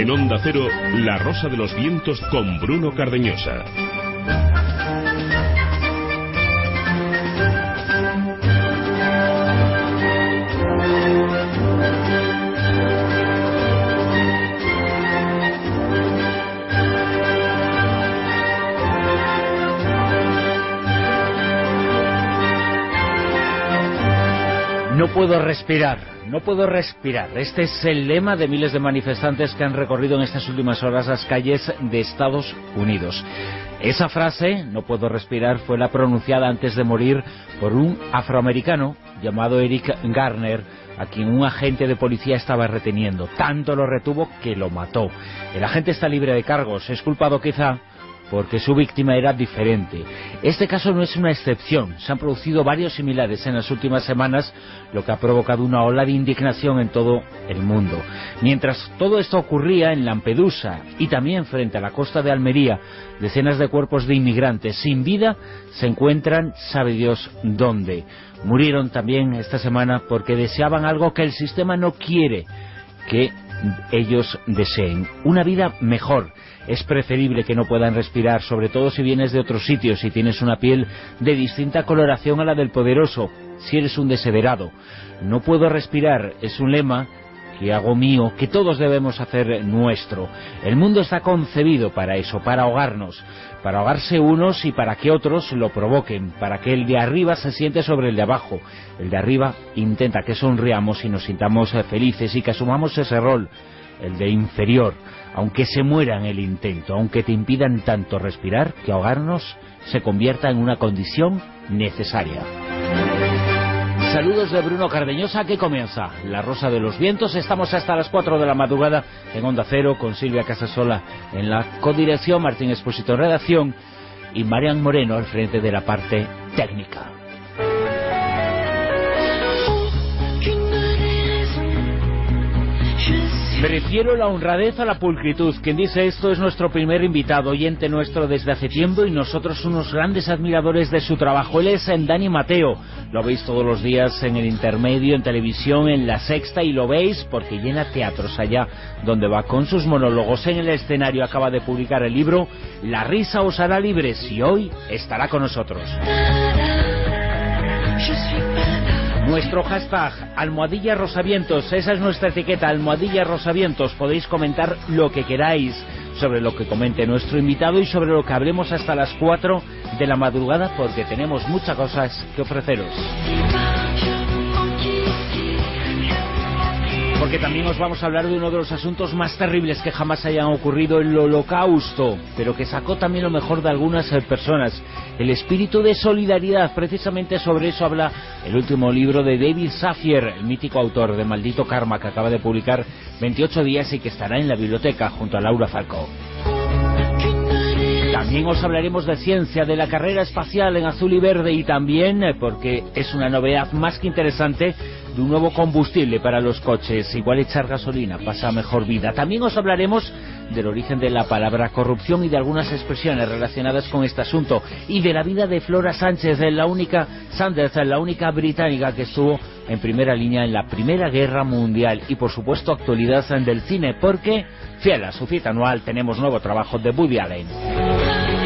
En Onda Cero, La Rosa de los Vientos con Bruno Cardeñosa. No puedo respirar, no puedo respirar. Este es el lema de miles de manifestantes que han recorrido en estas últimas horas las calles de Estados Unidos. Esa frase, no puedo respirar, fue la pronunciada antes de morir por un afroamericano llamado Eric Garner, a quien un agente de policía estaba reteniendo. Tanto lo retuvo que lo mató. El agente está libre de cargos, es culpado quizá porque su víctima era diferente. Este caso no es una excepción, se han producido varios similares en las últimas semanas, lo que ha provocado una ola de indignación en todo el mundo. Mientras todo esto ocurría en Lampedusa y también frente a la costa de Almería, decenas de cuerpos de inmigrantes sin vida se encuentran, sabe Dios dónde. Murieron también esta semana porque deseaban algo que el sistema no quiere que ellos deseen, una vida mejor, es preferible que no puedan respirar, sobre todo si vienes de otros sitios y tienes una piel de distinta coloración a la del poderoso, si eres un desederado. No puedo respirar es un lema que hago mío, que todos debemos hacer nuestro. El mundo está concebido para eso, para ahogarnos, para ahogarse unos y para que otros lo provoquen, para que el de arriba se siente sobre el de abajo. El de arriba intenta que sonriamos y nos sintamos felices y que asumamos ese rol, el de inferior aunque se muera en el intento, aunque te impidan tanto respirar, que ahogarnos se convierta en una condición necesaria. Saludos de Bruno Cardeñosa, que comienza La Rosa de los Vientos. Estamos hasta las 4 de la madrugada en Onda Cero con Silvia Casasola en la codirección, Martín Expósito en redacción y Marian Moreno al frente de la parte técnica. Prefiero la honradez a la pulcritud. Quien dice esto es nuestro primer invitado, oyente nuestro desde hace tiempo y nosotros unos grandes admiradores de su trabajo. Él es en Dani Mateo. Lo veis todos los días en el intermedio, en televisión, en la sexta y lo veis porque llena teatros allá donde va con sus monólogos en el escenario. Acaba de publicar el libro La risa os hará libres y hoy estará con nosotros. Nuestro hashtag, almohadilla rosavientos, esa es nuestra etiqueta, almohadilla rosavientos. Podéis comentar lo que queráis sobre lo que comente nuestro invitado y sobre lo que hablemos hasta las 4 de la madrugada porque tenemos muchas cosas que ofreceros. Porque también os vamos a hablar de uno de los asuntos más terribles que jamás hayan ocurrido, el holocausto, pero que sacó también lo mejor de algunas eh, personas, el espíritu de solidaridad, precisamente sobre eso habla el último libro de David Safier, el mítico autor de Maldito Karma, que acaba de publicar 28 días y que estará en la biblioteca junto a Laura Falcó. También os hablaremos de ciencia, de la carrera espacial en azul y verde y también, eh, porque es una novedad más que interesante, de un nuevo combustible para los coches. Igual echar gasolina pasa mejor vida. También os hablaremos del origen de la palabra corrupción y de algunas expresiones relacionadas con este asunto y de la vida de Flora Sánchez, la única Sanders, la única británica que estuvo en primera línea en la Primera Guerra Mundial y por supuesto actualidad del cine porque fiel a su cita anual tenemos nuevo trabajo de Woody Allen.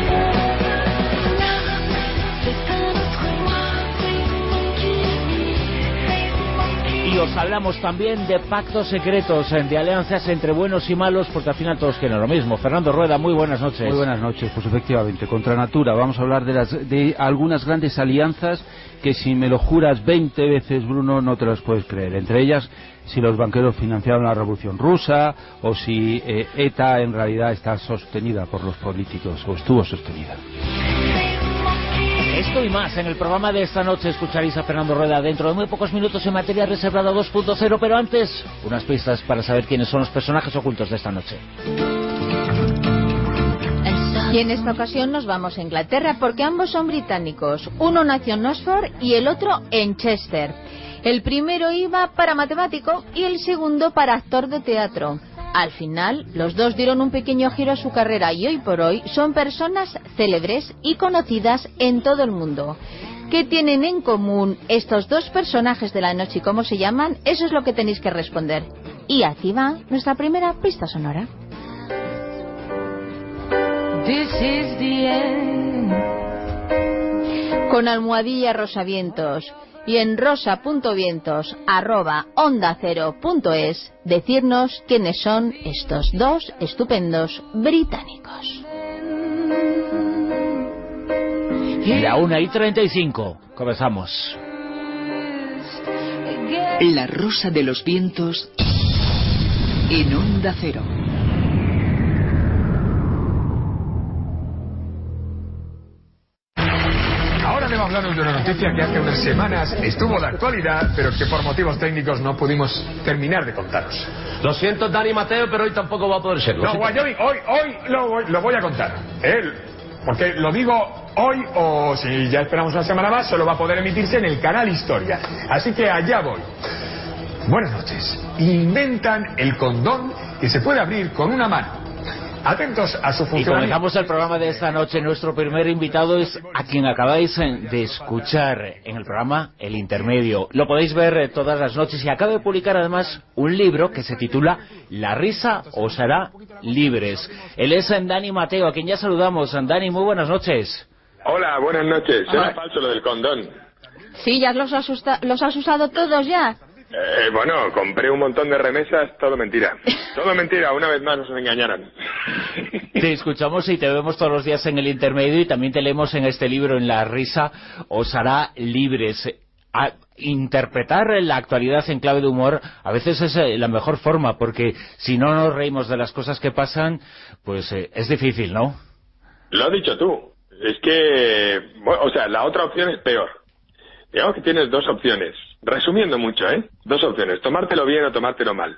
Y os hablamos también de pactos secretos, de alianzas entre buenos y malos, porque al final todos quieren lo mismo. Fernando Rueda, muy buenas noches. Muy buenas noches, pues efectivamente, contra natura. Vamos a hablar de, las, de algunas grandes alianzas que si me lo juras 20 veces, Bruno, no te las puedes creer. Entre ellas, si los banqueros financiaron la revolución rusa o si eh, ETA en realidad está sostenida por los políticos o estuvo sostenida. Esto y más en el programa de esta noche escucharéis a Fernando Rueda dentro de muy pocos minutos en materia reservada 2.0, pero antes unas pistas para saber quiénes son los personajes ocultos de esta noche. Y en esta ocasión nos vamos a Inglaterra porque ambos son británicos. Uno nació en Oxford y el otro en Chester. El primero iba para matemático y el segundo para actor de teatro. Al final, los dos dieron un pequeño giro a su carrera y hoy por hoy son personas célebres y conocidas en todo el mundo. ¿Qué tienen en común estos dos personajes de la noche y cómo se llaman? Eso es lo que tenéis que responder. Y aquí va nuestra primera pista sonora. Con almohadilla Rosavientos y en rosa.vientos arroba onda cero punto es decirnos quiénes son estos dos estupendos británicos. La una y 35. Comenzamos. La rosa de los vientos en onda cero. Hablar de una noticia que hace unas semanas estuvo de actualidad, pero que por motivos técnicos no pudimos terminar de contaros. Lo siento, Dani Mateo, pero hoy tampoco va a poder ser. No. Wyoming, hoy, hoy lo, voy- lo voy a contar. ¿eh? Porque lo digo hoy o si ya esperamos una semana más, solo va a poder emitirse en el canal Historia. Así que allá voy. Buenas noches. Inventan el condón que se puede abrir con una mano. Atentos a su Y funcionamiento. comenzamos el programa de esta noche. Nuestro primer invitado es a quien acabáis de escuchar en el programa El Intermedio. Lo podéis ver eh, todas las noches y acaba de publicar además un libro que se titula La risa os hará libres. Él es Dani Mateo, a quien ya saludamos. Dani, muy buenas noches. Hola, buenas noches. Era falso lo del condón. Sí, ya los los has usado todos ya. Eh, bueno, compré un montón de remesas, todo mentira. Todo mentira, una vez más nos engañaron. Te escuchamos y te vemos todos los días en el intermedio y también te leemos en este libro, en La risa os hará libres. A- interpretar la actualidad en clave de humor a veces es eh, la mejor forma, porque si no nos reímos de las cosas que pasan, pues eh, es difícil, ¿no? Lo has dicho tú. Es que, bueno, o sea, la otra opción es peor. Digamos que tienes dos opciones. Resumiendo mucho, ¿eh? Dos opciones. Tomártelo bien o tomártelo mal.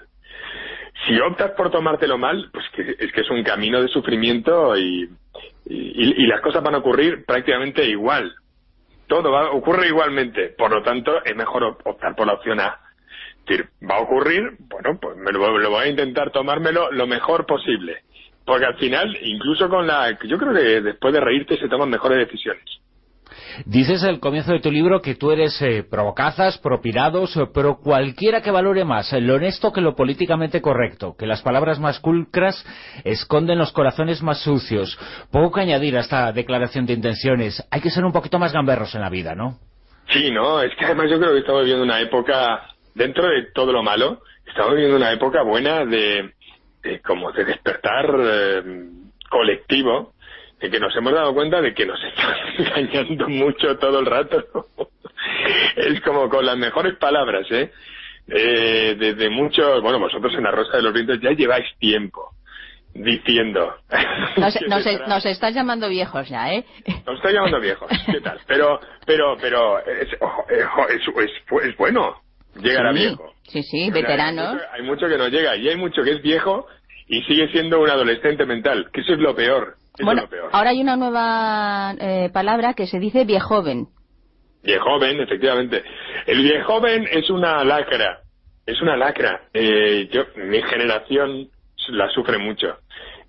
Si optas por tomártelo mal, pues que, es que es un camino de sufrimiento y, y, y las cosas van a ocurrir prácticamente igual. Todo va, ocurre igualmente. Por lo tanto, es mejor op- optar por la opción A. Es decir, va a ocurrir, bueno, pues me lo, lo voy a intentar tomármelo lo mejor posible. Porque al final, incluso con la... Yo creo que después de reírte se toman mejores decisiones. Dices al comienzo de tu libro que tú eres eh, provocazas, propirados, eh, pero cualquiera que valore más lo honesto que lo políticamente correcto, que las palabras más pulcras esconden los corazones más sucios. Poco que añadir a esta declaración de intenciones. Hay que ser un poquito más gamberros en la vida, ¿no? Sí, no, es que además yo creo que estamos viviendo una época, dentro de todo lo malo, estamos viviendo una época buena de, de como de despertar eh, colectivo, de que nos hemos dado cuenta de que nos están engañando mucho todo el rato. es como con las mejores palabras, ¿eh? eh desde muchos, bueno, vosotros en la Rosa de los Vientos ya lleváis tiempo diciendo. Nos, estás llamando viejos ya, ¿eh? nos está llamando viejos, ¿qué tal? Pero, pero, pero, es, ojo, eh, es, es- es bueno llegar a viejo. Sí, sí, Hay veteranos. mucho, hay mucho que no llega y hay mucho que es viejo y sigue siendo un adolescente mental, que eso es lo peor. Eso Bueno, es lo peor. ahora hay una nueva eh, palabra que se dice viejoven. Viejoven, efectivamente. El viejoven es una lacra. Es una lacra. Eh, yo, mi generación la sufre mucho.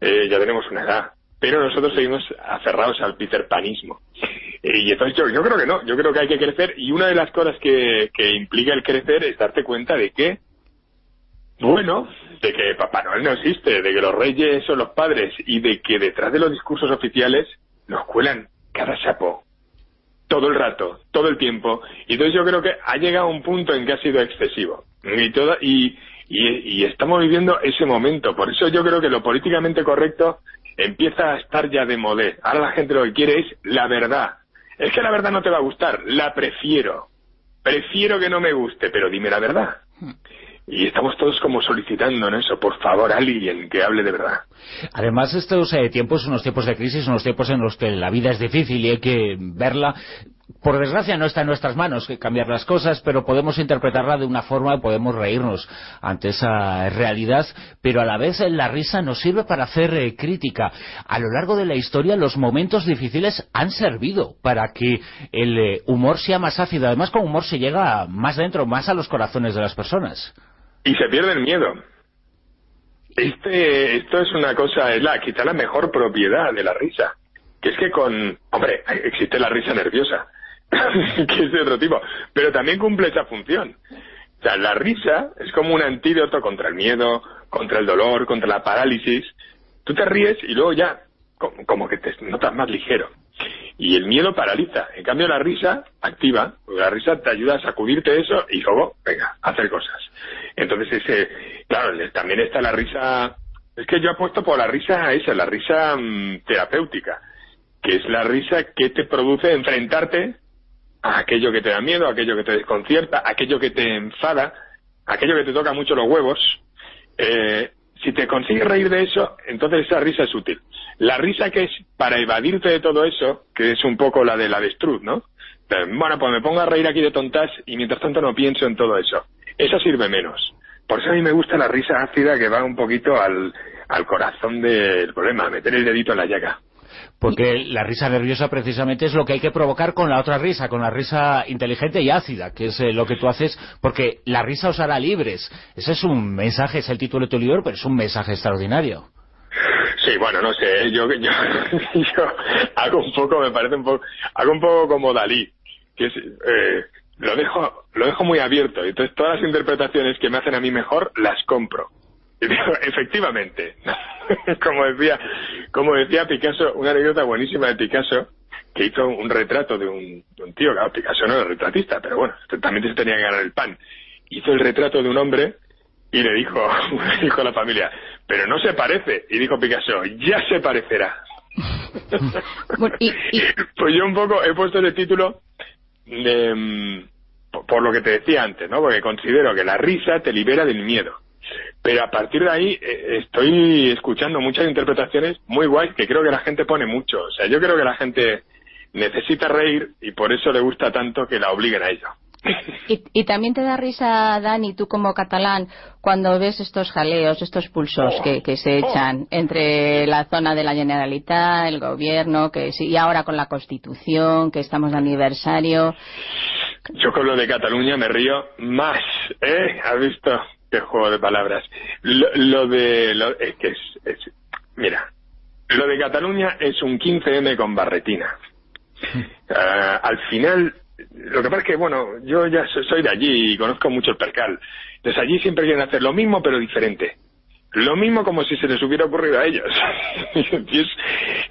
Eh, ya tenemos una edad. Pero nosotros seguimos aferrados al peterpanismo. Eh, y entonces yo, yo creo que no. Yo creo que hay que crecer. Y una de las cosas que, que implica el crecer es darte cuenta de que, bueno, de que Papá Noel no existe, de que los reyes son los padres y de que detrás de los discursos oficiales nos cuelan cada sapo todo el rato, todo el tiempo. Y entonces yo creo que ha llegado un punto en que ha sido excesivo. Y, toda, y, y, y estamos viviendo ese momento. Por eso yo creo que lo políticamente correcto empieza a estar ya de modé. Ahora la gente lo que quiere es la verdad. Es que la verdad no te va a gustar, la prefiero. Prefiero que no me guste, pero dime la verdad. Y estamos todos como solicitando en eso, por favor, alguien que hable de verdad. Además, estos eh, tiempos son unos tiempos de crisis, unos tiempos en los que la vida es difícil y hay que verla. Por desgracia no está en nuestras manos cambiar las cosas, pero podemos interpretarla de una forma, podemos reírnos ante esa realidad, pero a la vez eh, la risa nos sirve para hacer eh, crítica. A lo largo de la historia los momentos difíciles han servido para que el humor sea más ácido. Además, con humor se llega más dentro, más a los corazones de las personas. Y se pierde el miedo. Este, esto es una cosa, es la, quizá la mejor propiedad de la risa. Que es que con, hombre, existe la risa nerviosa, que es de otro tipo, pero también cumple esa función. O sea, la risa es como un antídoto contra el miedo, contra el dolor, contra la parálisis. Tú te ríes y luego ya como, que te notas más ligero. Y el miedo paraliza. En cambio, la risa activa. porque La risa te ayuda a sacudirte eso y luego, venga, hacer cosas. Entonces, ese, claro, también está la risa. Es que yo apuesto por la risa esa, la risa mm, terapéutica, que es la risa que te produce enfrentarte a aquello que te da miedo, a aquello que te desconcierta, a aquello que te enfada, a aquello que te toca mucho los huevos. Eh, si te consigues reír de eso, entonces esa risa es útil. La risa que es para evadirte de todo eso, que es un poco la del avestruz, ¿no? Eh, Bueno, pues me pongo a reír aquí de tontas y mientras tanto no pienso en todo eso. Eso sirve menos. Por eso a mí me gusta la risa ácida que va un poquito al, al corazón del problema, meter el dedito en la llaga. Porque la risa nerviosa precisamente es lo que hay que provocar con la otra risa, con la risa inteligente y ácida, que es eh, lo que tú haces, porque la risa os hará libres. Ese es un mensaje, es el título de tu libro, pero es un mensaje extraordinario. Sí, bueno, no sé, yo, yo, yo hago un poco, me parece un poco, hago un poco como Dalí, que es, eh, lo dejo, lo dejo muy abierto, entonces todas las interpretaciones que me hacen a mí mejor, las compro. Y digo, efectivamente, como decía, como decía Picasso, una anécdota buenísima de Picasso, que hizo un retrato de un, de un tío, claro, Picasso no era retratista, pero bueno, también se tenía que ganar el pan. Hizo el retrato de un hombre y le dijo, le dijo a la familia, pero no se parece. Y dijo Picasso, ya se parecerá. Bueno, y- y- Pues yo un poco he puesto ese título por, por lo que te decía antes, ¿no? Porque considero que la risa te libera del miedo. Pero a partir de ahí eh, estoy escuchando muchas interpretaciones muy guays que creo que la gente pone mucho. O sea, yo creo que la gente necesita reír y por eso le gusta tanto que la obliguen a ello. Y, y también te da risa, Dani, tú como catalán, cuando ves estos jaleos, estos pulsos Oh, que, que se oh. echan entre la zona de la Generalitat, el gobierno, que sí, y ahora con la Constitución, que estamos de aniversario. Yo con lo de Cataluña me río más, ¿eh? ¿Has visto? Qué juego de palabras. Lo, lo de... Lo, es que es, es- Mira, lo de Cataluña es un 15M con barretina. Ah, al final, lo que pasa es que, bueno, yo ya so- soy de allí y conozco mucho el percal. Entonces allí siempre quieren hacer lo mismo pero diferente. Lo mismo como si se les hubiera ocurrido a ellos.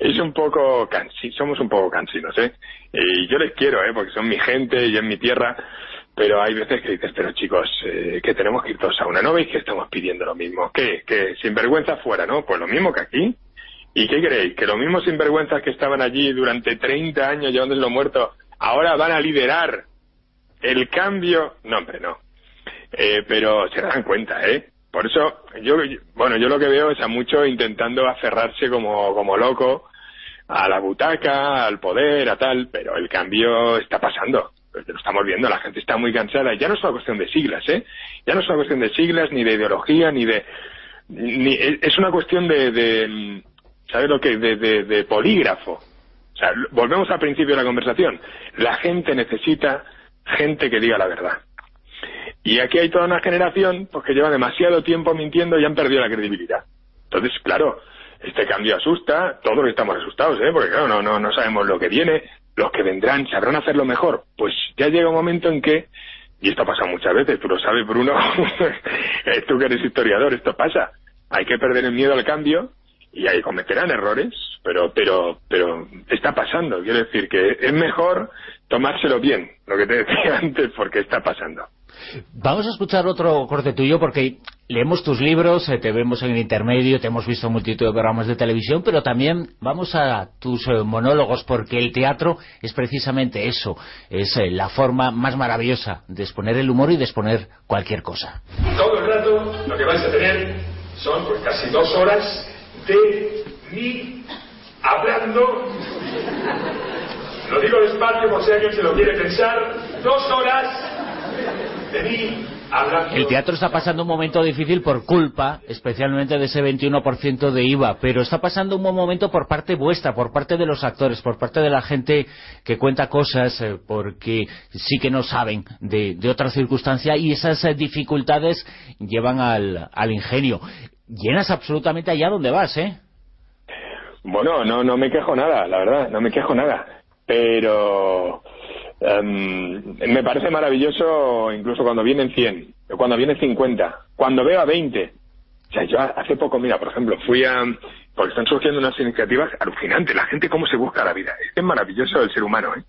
es, un poco cansi, somos un poco cansinos, ¿eh? Y yo les quiero, ¿eh? Porque son mi gente y es mi tierra. Pero hay veces que dices, pero chicos, eh, que tenemos que ir todos a una. ¿No veis que estamos pidiendo lo mismo? ¿Qué? Que sinvergüenza fuera, ¿no? Pues lo mismo que aquí. ¿Y qué creéis? ¿Que los mismos sinvergüenzas que estaban allí durante 30 años llevándose muertos ahora van a liderar el cambio? No, hombre, no. Eh, pero se dan cuenta, ¿eh? Por eso, yo, bueno, yo lo que veo es a muchos intentando aferrarse como, como loco a la butaca, al poder, a tal, pero el cambio está pasando. Lo estamos viendo, la gente está muy cansada. Ya no es una cuestión de siglas, ¿eh? Ya no es una cuestión de siglas, ni de ideología, ni de... Ni, es una cuestión de, de ¿sabes lo que? De, de, de polígrafo. O sea, volvemos al principio de la conversación. La gente necesita gente que diga la verdad. Y aquí hay toda una generación pues, que lleva demasiado tiempo mintiendo y han perdido la credibilidad. Entonces, claro, este cambio asusta, todos estamos asustados, ¿eh? porque claro, no, no, no sabemos lo que viene, los que vendrán sabrán hacerlo mejor. Pues ya llega un momento en que, y esto pasa muchas veces, tú lo sabes, Bruno, eh, tú que eres historiador, esto pasa. Hay que perder el miedo al cambio y ahí cometerán errores, pero, pero, pero está pasando. Quiero decir que es mejor tomárselo bien, lo que te decía antes, porque está pasando. Vamos a escuchar otro corte tuyo porque leemos tus libros, eh, te vemos en el intermedio, te hemos visto en multitud de programas de televisión, pero también vamos a tus eh, monólogos porque el teatro es precisamente eso, es eh, la forma más maravillosa de exponer el humor y de exponer cualquier cosa. Todo el rato lo que vais a tener son pues casi dos horas de mí hablando. Lo digo despacio por si alguien se lo quiere pensar. Dos horas de mí hablando. El teatro está pasando un momento difícil por culpa, especialmente de ese 21% de IVA, pero está pasando un buen momento por parte vuestra, por parte de los actores, por parte de la gente que cuenta cosas, eh, porque sí que no saben de, de otra circunstancia y esas eh, dificultades llevan al ingenio. Llenas absolutamente allá donde vas, ¿eh? Bueno, no, no me quejo nada, la verdad, no me quejo nada. Pero em, me parece maravilloso incluso cuando vienen 100, cuando vienen 50, cuando veo a 20. O sea, yo hace poco, mira, por ejemplo, fui a porque están surgiendo unas iniciativas alucinantes. La gente cómo se busca la vida. Es maravilloso el ser humano, ¿eh?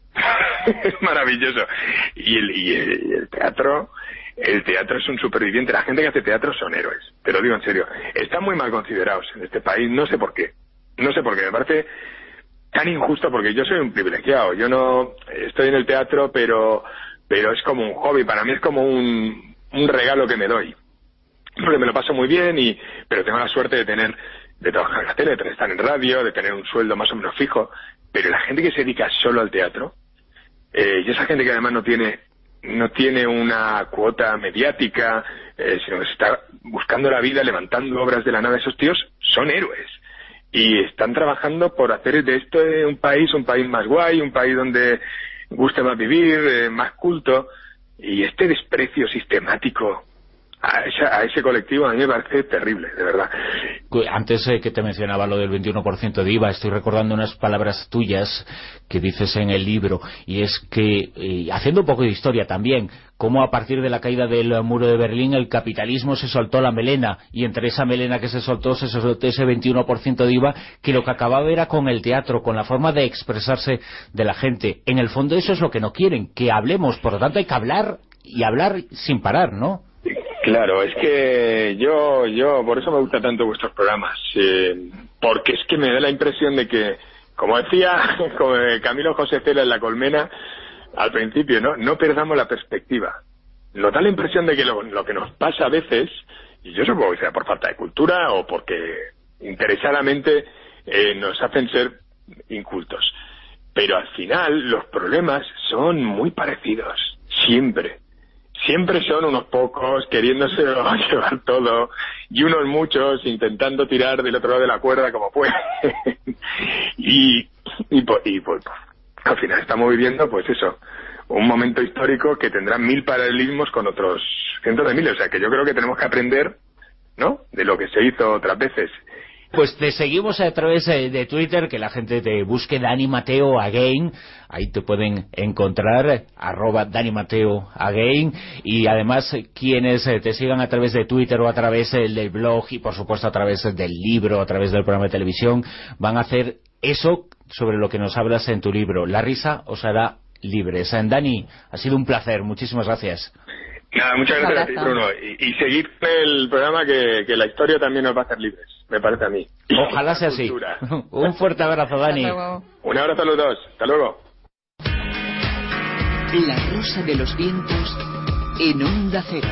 es maravilloso. Y el, y el, teatro, el teatro es un superviviente. La gente que hace teatro son héroes. Te lo digo en serio. Están muy mal considerados en este país. No sé por qué. No sé por qué. Me parece tan injusto porque yo soy un privilegiado. Yo no estoy en el teatro, pero, pero es como un hobby. Para mí es como un, un regalo que me doy. Porque me lo paso muy bien y, pero tengo la suerte de tener de trabajar en la tele, de estar en radio, de tener un sueldo más o menos fijo, pero la gente que se dedica solo al teatro, eh, y esa gente que además no tiene no tiene una cuota mediática, eh, sino que está buscando la vida, levantando obras de la nada, esos tíos son héroes. Y están trabajando por hacer de esto un país, un país más guay, un país donde guste más vivir, eh, más culto. Y este desprecio sistemático a, ese colectivo a mí me parece terrible, de verdad. Antes eh, que te mencionaba lo del 21% de IVA, estoy recordando unas palabras tuyas que dices en el libro, y es que, eh, haciendo un poco de historia también, cómo a partir de la caída del muro de Berlín el capitalismo se soltó la melena, y entre esa melena que se soltó, se soltó ese 21% de IVA, que lo que acababa era con el teatro, con la forma de expresarse de la gente. En el fondo eso es lo que no quieren, que hablemos, por lo tanto hay que hablar y hablar sin parar, ¿no? Claro, es que yo, yo, por eso me gusta tanto vuestros programas, eh, porque es que me da la impresión de que, como decía Camilo José Cela en La Colmena, al principio, ¿no? No perdamos la perspectiva. Nos da la impresión de que lo, lo que nos pasa a veces, y yo supongo que sea por falta de cultura o porque interesadamente eh, nos hacen ser incultos. Pero al final los problemas son muy parecidos, siempre siempre son unos pocos queriéndose llevar todo y unos muchos intentando tirar del otro lado de la cuerda como pueden. y, y, y al final estamos viviendo, pues eso, un momento histórico que tendrá mil paralelismos con otros cientos de miles. O sea, que yo creo que tenemos que aprender, ¿no?, de lo que se hizo otras veces. Pues te seguimos a través eh, de Twitter, que la gente te busque Dani Mateo Again, ahí te pueden encontrar, arroba Dani Mateo Again, y además quienes eh, te sigan a través de Twitter o a través eh, del blog y por supuesto a través del libro, a través del programa de televisión, van a hacer eso sobre lo que nos hablas en tu libro. La risa os hará libres. Dani, ha sido un placer, muchísimas gracias. Nada, muchas gracias a ti, Bruno. Y, seguir el programa que, que la historia también nos va a hacer libres me parece a mí. Ojalá sea así. Un fuerte abrazo, Dani. Un abrazo a los dos. Hasta luego. La rosa de los vientos en onda cero.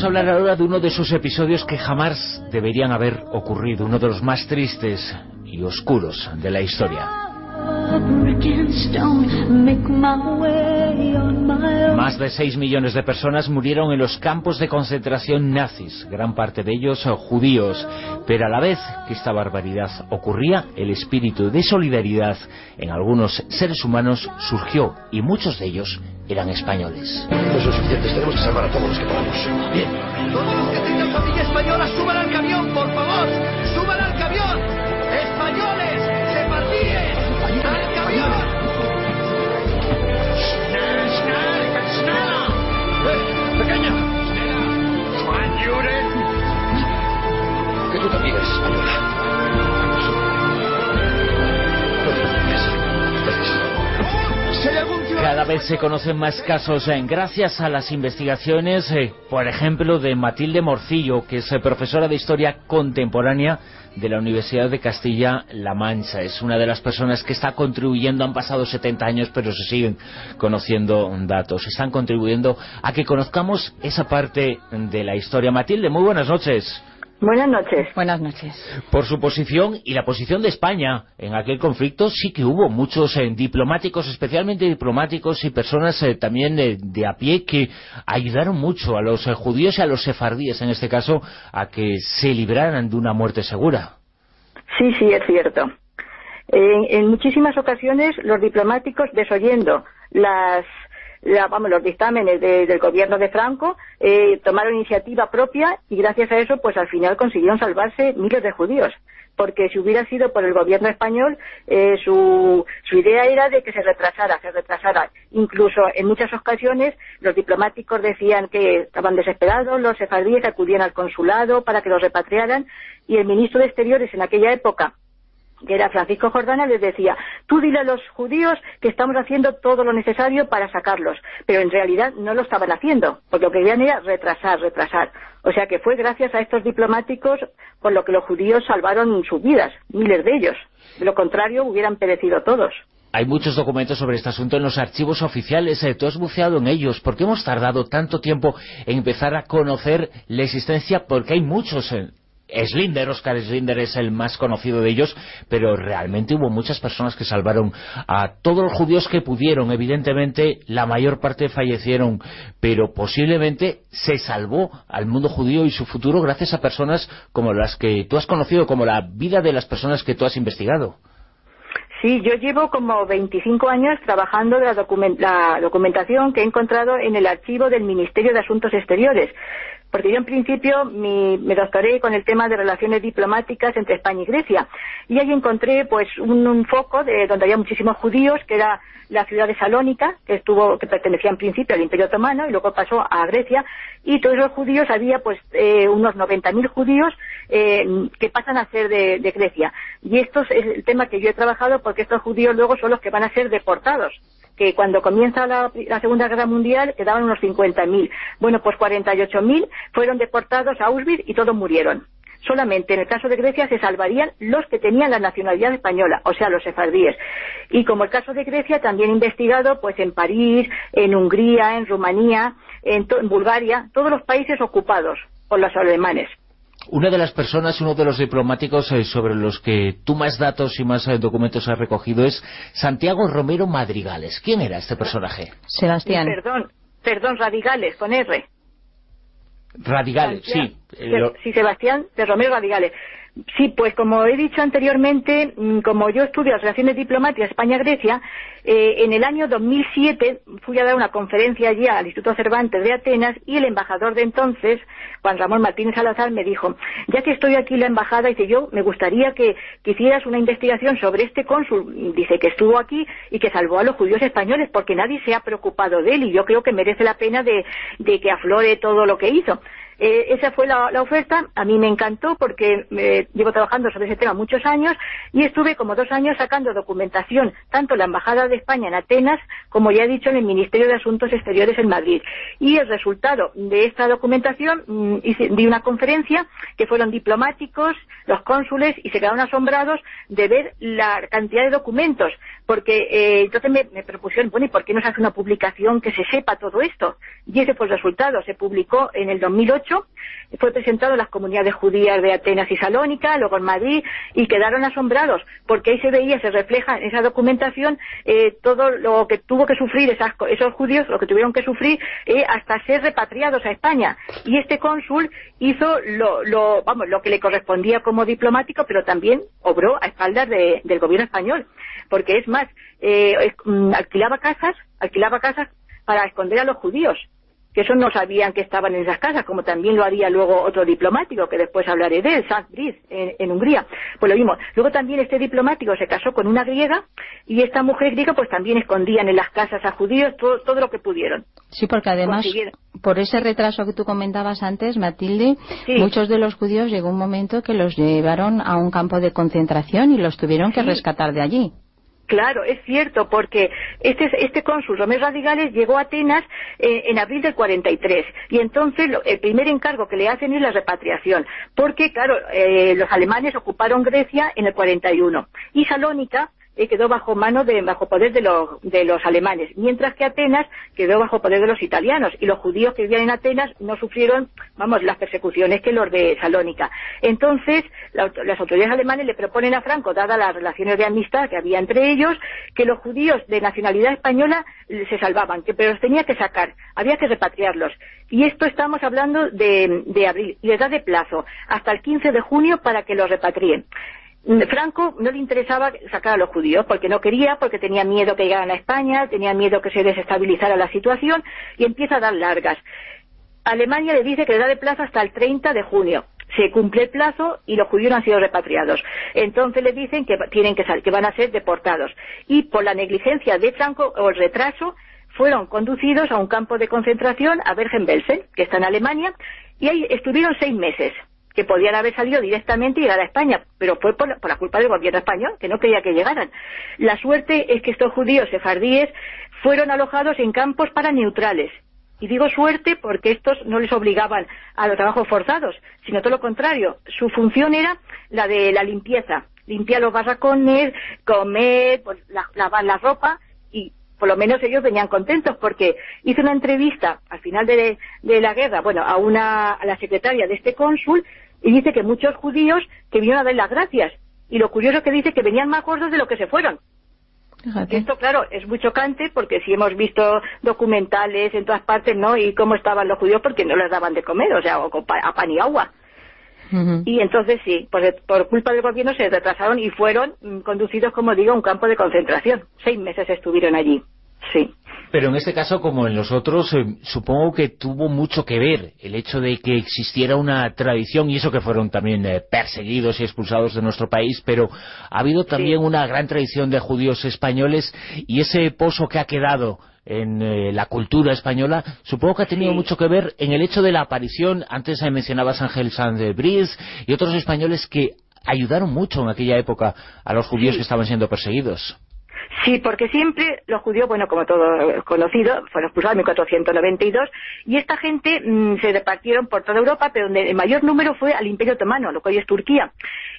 Vamos a hablar ahora de uno de esos episodios que jamás deberían haber ocurrido, uno de los más tristes y oscuros de la historia. Más de 6 millones de personas murieron en los campos de concentración nazis, gran parte de ellos judíos, pero a la vez que esta barbaridad ocurría, el espíritu de solidaridad en algunos seres humanos surgió y muchos de ellos eran españoles. No son suficientes, tenemos que salvar a todos los que podamos. Bien. Todos los que tengan familia española, suban al camión, por favor. Suban al camión. Españoles, se partíen. Al camión. Eh, pequeña. Juan Que tú también eres española. Cada vez se conocen más casos eh, gracias a las investigaciones, eh, por ejemplo, de Matilde Morcillo, que es eh, profesora de Historia Contemporánea de la Universidad de Castilla-La Mancha. Es una de las personas que está contribuyendo, han pasado 70 años, pero se siguen conociendo datos. Están contribuyendo a que conozcamos esa parte de la historia. Matilde, muy buenas noches. Buenas noches. Buenas noches. Por su posición y la posición de España en aquel conflicto, sí que hubo muchos eh, diplomáticos, especialmente diplomáticos y personas eh, también de a pie que ayudaron mucho a los eh, judíos y a los sefardíes, en este caso, a que se libraran de una muerte segura. Sí, sí, es cierto. en muchísimas ocasiones los diplomáticos, desoyendo las la, vamos, los dictámenes de- del gobierno de Franco, eh, tomaron iniciativa propia y gracias a eso, pues al final consiguieron salvarse miles de judíos. Porque si hubiera sido por el gobierno español, eh, su, su idea era de que se retrasara, se retrasara. Incluso en muchas ocasiones los diplomáticos decían que estaban desesperados, los sefardíes acudían al consulado para que los repatriaran y el ministro de Exteriores en aquella época, que era Francisco Jordana, les decía, tú dile a los judíos que estamos haciendo todo lo necesario para sacarlos, pero en realidad no lo estaban haciendo, porque lo que querían era retrasar, retrasar. O sea que fue gracias a estos diplomáticos por lo que los judíos salvaron sus vidas, miles de ellos. De lo contrario, hubieran perecido todos. Hay muchos documentos sobre este asunto en los archivos oficiales. eh, Tú has buceado en ellos. ¿Por qué hemos tardado tanto tiempo en empezar a conocer la existencia? Porque hay muchos. Slinder, Oscar Slinder es el más conocido de ellos, pero realmente hubo muchas personas que salvaron a todos los judíos que pudieron. Evidentemente, la mayor parte fallecieron, pero posiblemente se salvó al mundo judío y su futuro gracias a personas como las que tú has conocido, como la vida de las personas que tú has investigado. Sí, yo llevo como 25 años trabajando de la documentación que he encontrado en el archivo del Ministerio de Asuntos Exteriores. Porque yo en principio mi- me doctoré con el tema de relaciones diplomáticas entre España y Grecia. Y ahí encontré pues un, foco de donde había muchísimos judíos, que era la ciudad de Salónica, que estuvo, que pertenecía en principio al Imperio Otomano y luego pasó a Grecia. Y todos los judíos, había pues eh, unos 90.000 judíos eh, que pasan a ser de, de Grecia. Y esto es el tema que yo he trabajado porque estos judíos luego son los que van a ser deportados que cuando comienza la, Segunda Guerra Mundial quedaban unos 50.000. Bueno, pues 48.000 fueron deportados a Auschwitz y todos murieron. Solamente en el caso de Grecia se salvarían los que tenían la nacionalidad española, o sea, los sefardíes. Y como el caso de Grecia, también investigado pues en París, en Hungría, en Rumanía, en Bulgaria, todos los países ocupados por los alemanes. Una de las personas, uno de los diplomáticos eh, sobre los que tú más datos y más eh, documentos has recogido es Santiago Romero Madrigales. ¿Quién era este personaje? Sebastián. Perdón, perdón, radicales, con R. Radicales, sí. Sí, Sebastián de Romero Radicales. Sí, pues como he dicho anteriormente, mm, como yo estudio las relaciones diplomáticas España-Grecia, eh, en el año 2007 fui a dar una conferencia allí al Instituto Cervantes de Atenas y el embajador de entonces, Juan Ramón Martínez Salazar, me dijo, ya que estoy aquí en la embajada, dice yo, me gustaría que, que hicieras una investigación sobre este cónsul, dice que estuvo aquí y que salvó a los judíos españoles porque nadie se ha preocupado de él y yo creo que merece la pena de, de que aflore todo lo que hizo. Eh, esa fue la, oferta, a mí me encantó porque eh, llevo trabajando sobre ese tema muchos años y estuve como dos años sacando documentación, tanto en la Embajada de España en Atenas como ya he dicho en el Ministerio de Asuntos Exteriores en Madrid. Y el resultado de esta documentación, mm, hice, di una conferencia que fueron diplomáticos, los cónsules y se quedaron asombrados de ver la cantidad de documentos porque eh, entonces me, me propusieron, bueno, ¿y por qué no se hace una publicación que se sepa todo esto? Y ese fue el resultado. Se publicó en el 2008, fue presentado en las comunidades judías de Atenas y Salónica, luego en Madrid, y quedaron asombrados, porque ahí se veía, se refleja en esa documentación eh, todo lo que tuvo que sufrir esas esos judíos, lo que tuvieron que sufrir eh, hasta ser repatriados a España. Y este cónsul hizo lo, lo, vamos, lo que le correspondía como diplomático, pero también obró a espaldas de- del gobierno español porque es más, eh, mm, alquilaba casas, alquilaba casas para esconder a los judíos, que eso no sabían que estaban en esas casas, como también lo haría luego otro diplomático, que después hablaré de él, Sant Brice, en, en Hungría. Pues lo mismo. Luego también este diplomático se casó con una griega, y esta mujer griega pues también escondían en las casas a judíos todo, todo lo que pudieron. Sí, porque además, por ese retraso que tú comentabas antes, Matilde, muchos de los judíos llegó un momento que los llevaron a un campo de concentración y los tuvieron que Sí. rescatar de allí. Claro, es cierto, porque este, este cónsul Romero Radicales llegó a Atenas eh, en abril del 43 y entonces lo- el primer encargo que le hacen es la repatriación, porque claro, eh, los alemanes ocuparon Grecia en el 41 y Salónica quedó bajo mano de bajo poder de los de los alemanes, mientras que Atenas quedó bajo poder de los italianos y los judíos que vivían en Atenas no sufrieron, vamos, las persecuciones que los de Salónica. Entonces, la- las autoridades alemanas le proponen a Franco, dadas las relaciones de amistad que había entre ellos, que los judíos de nacionalidad española se salvaban, que pero los tenía que sacar, había que repatriarlos. Y esto estamos hablando de, de abril, y les da de plazo hasta el 15 de junio para que los repatrien. Franco no le interesaba sacar a los judíos porque no quería, porque tenía miedo que llegaran a España, tenía miedo que se desestabilizara la situación y empieza a dar largas. Alemania le dice que le da de plazo hasta el 30 de junio. Se cumple el plazo y los judíos no han sido repatriados. Entonces le dicen que tienen que que van a ser deportados. Y por la negligencia de Franco o el retraso, fueron conducidos a un campo de concentración a Bergen-Belsen, que está en Alemania, y ahí estuvieron seis meses que podían haber salido directamente y llegar a España, pero fue por, la culpa del gobierno español, que no quería que llegaran. La suerte es que estos judíos sefardíes fueron alojados en campos para neutrales. Y digo suerte porque estos no les obligaban a los trabajos forzados, sino todo lo contrario. Su función era la de la limpieza. Limpiar los barracones, comer, pues, lavar la ropa por lo menos ellos venían contentos porque hice una entrevista al final de, la guerra, bueno, a una a la secretaria de este cónsul y dice que muchos judíos que vinieron a dar las gracias y lo curioso es que dice que venían más gordos de lo que se fueron. Esto, claro, es muy chocante porque si hemos visto documentales en todas partes, ¿no? Y cómo estaban los judíos porque no les daban de comer, o sea, a pan y agua. Y entonces sí, por culpa del gobierno se retrasaron y fueron mm, conducidos, como digo, a un campo de concentración. Seis meses estuvieron allí, sí. Pero en este caso, como en los otros, eh, supongo que tuvo mucho que ver el hecho de que existiera una tradición, y eso que fueron también eh, perseguidos y expulsados de nuestro país, pero ha habido también una gran tradición de judíos españoles, y ese pozo que ha quedado en eh, la cultura española, supongo que ha tenido mucho que ver en el hecho de la aparición, antes mencionabas Ángel Sanz de Briz y otros españoles que ayudaron mucho en aquella época a los judíos que estaban siendo perseguidos. Sí, porque siempre los judíos, bueno, como todo conocido, fueron expulsados en 1492 y esta gente mm, se repartieron por toda Europa, pero donde el mayor número fue al Imperio Otomano, lo que hoy es Turquía.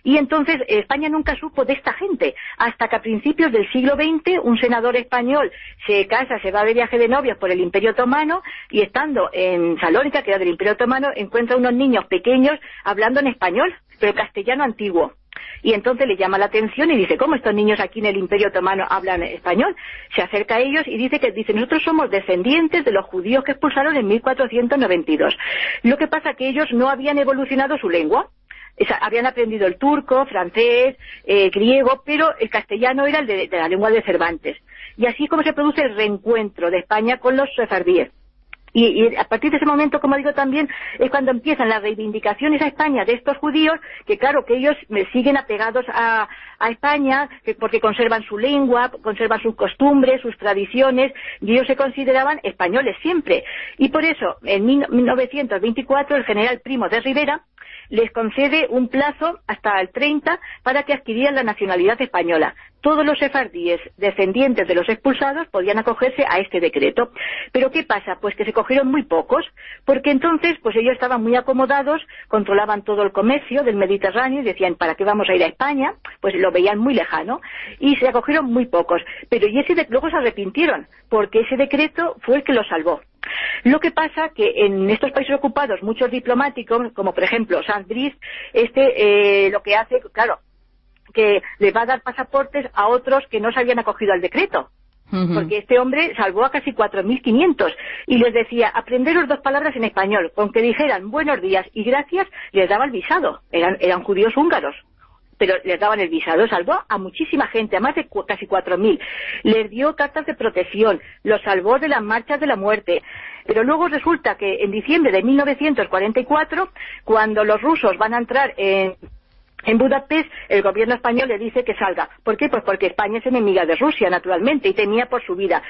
Y entonces España nunca supo de esta gente, hasta que a principios del siglo XX un senador español se casa, se va de viaje de novios por el Imperio Otomano y estando en Salónica, que era del Imperio Otomano, encuentra unos niños pequeños hablando en español, pero castellano antiguo. Y entonces le llama la atención y dice, ¿cómo estos niños aquí en el Imperio Otomano hablan español? Se acerca a ellos y dice que dice, nosotros somos descendientes de los judíos que expulsaron en 1492. Lo que pasa que ellos no habían evolucionado su lengua. habían aprendido el turco, francés, eh, griego, pero el castellano era el de, de la lengua de Cervantes. Y así es como se produce el reencuentro de España con los sefardíes. Y, a partir de ese momento, como digo también, es cuando empiezan las reivindicaciones a España de estos judíos, que claro, que ellos me siguen apegados a, España, porque conservan su lengua, conservan sus costumbres, sus tradiciones, y ellos se consideraban españoles siempre. Y por eso, en 1924, el general Primo de Rivera les concede un plazo hasta el 30 para que adquirieran la nacionalidad española. Todos los sefardíes descendientes de los expulsados podían acogerse a este decreto. Pero ¿qué pasa? Pues que se cogieron muy pocos, porque entonces pues ellos estaban muy acomodados, controlaban todo el comercio del Mediterráneo y decían, ¿para qué vamos a ir a España? Pues lo veían muy lejano y se acogieron muy pocos. Pero y ese luego se arrepintieron, porque ese decreto fue el que los salvó. Lo que pasa que en estos países ocupados muchos diplomáticos, como por ejemplo Sandris, este eh, lo que hace, claro, que le va a dar pasaportes a otros que no se habían acogido al decreto. Porque este hombre salvó a casi 4.500 y les decía, aprenderos dos palabras en español. Con que dijeran buenos días y gracias, les daba el visado. Eran, eran judíos húngaros pero les daban el visado. Salvó a muchísima gente, a más de casi 4.000. Les dio cartas de protección, los salvó de las marchas de la muerte. Pero luego resulta que en diciembre de 1944, cuando los rusos van a entrar en en Budapest el gobierno español le dice que salga. ¿Por qué? Pues porque España es enemiga de Rusia, naturalmente, y temía por su vida.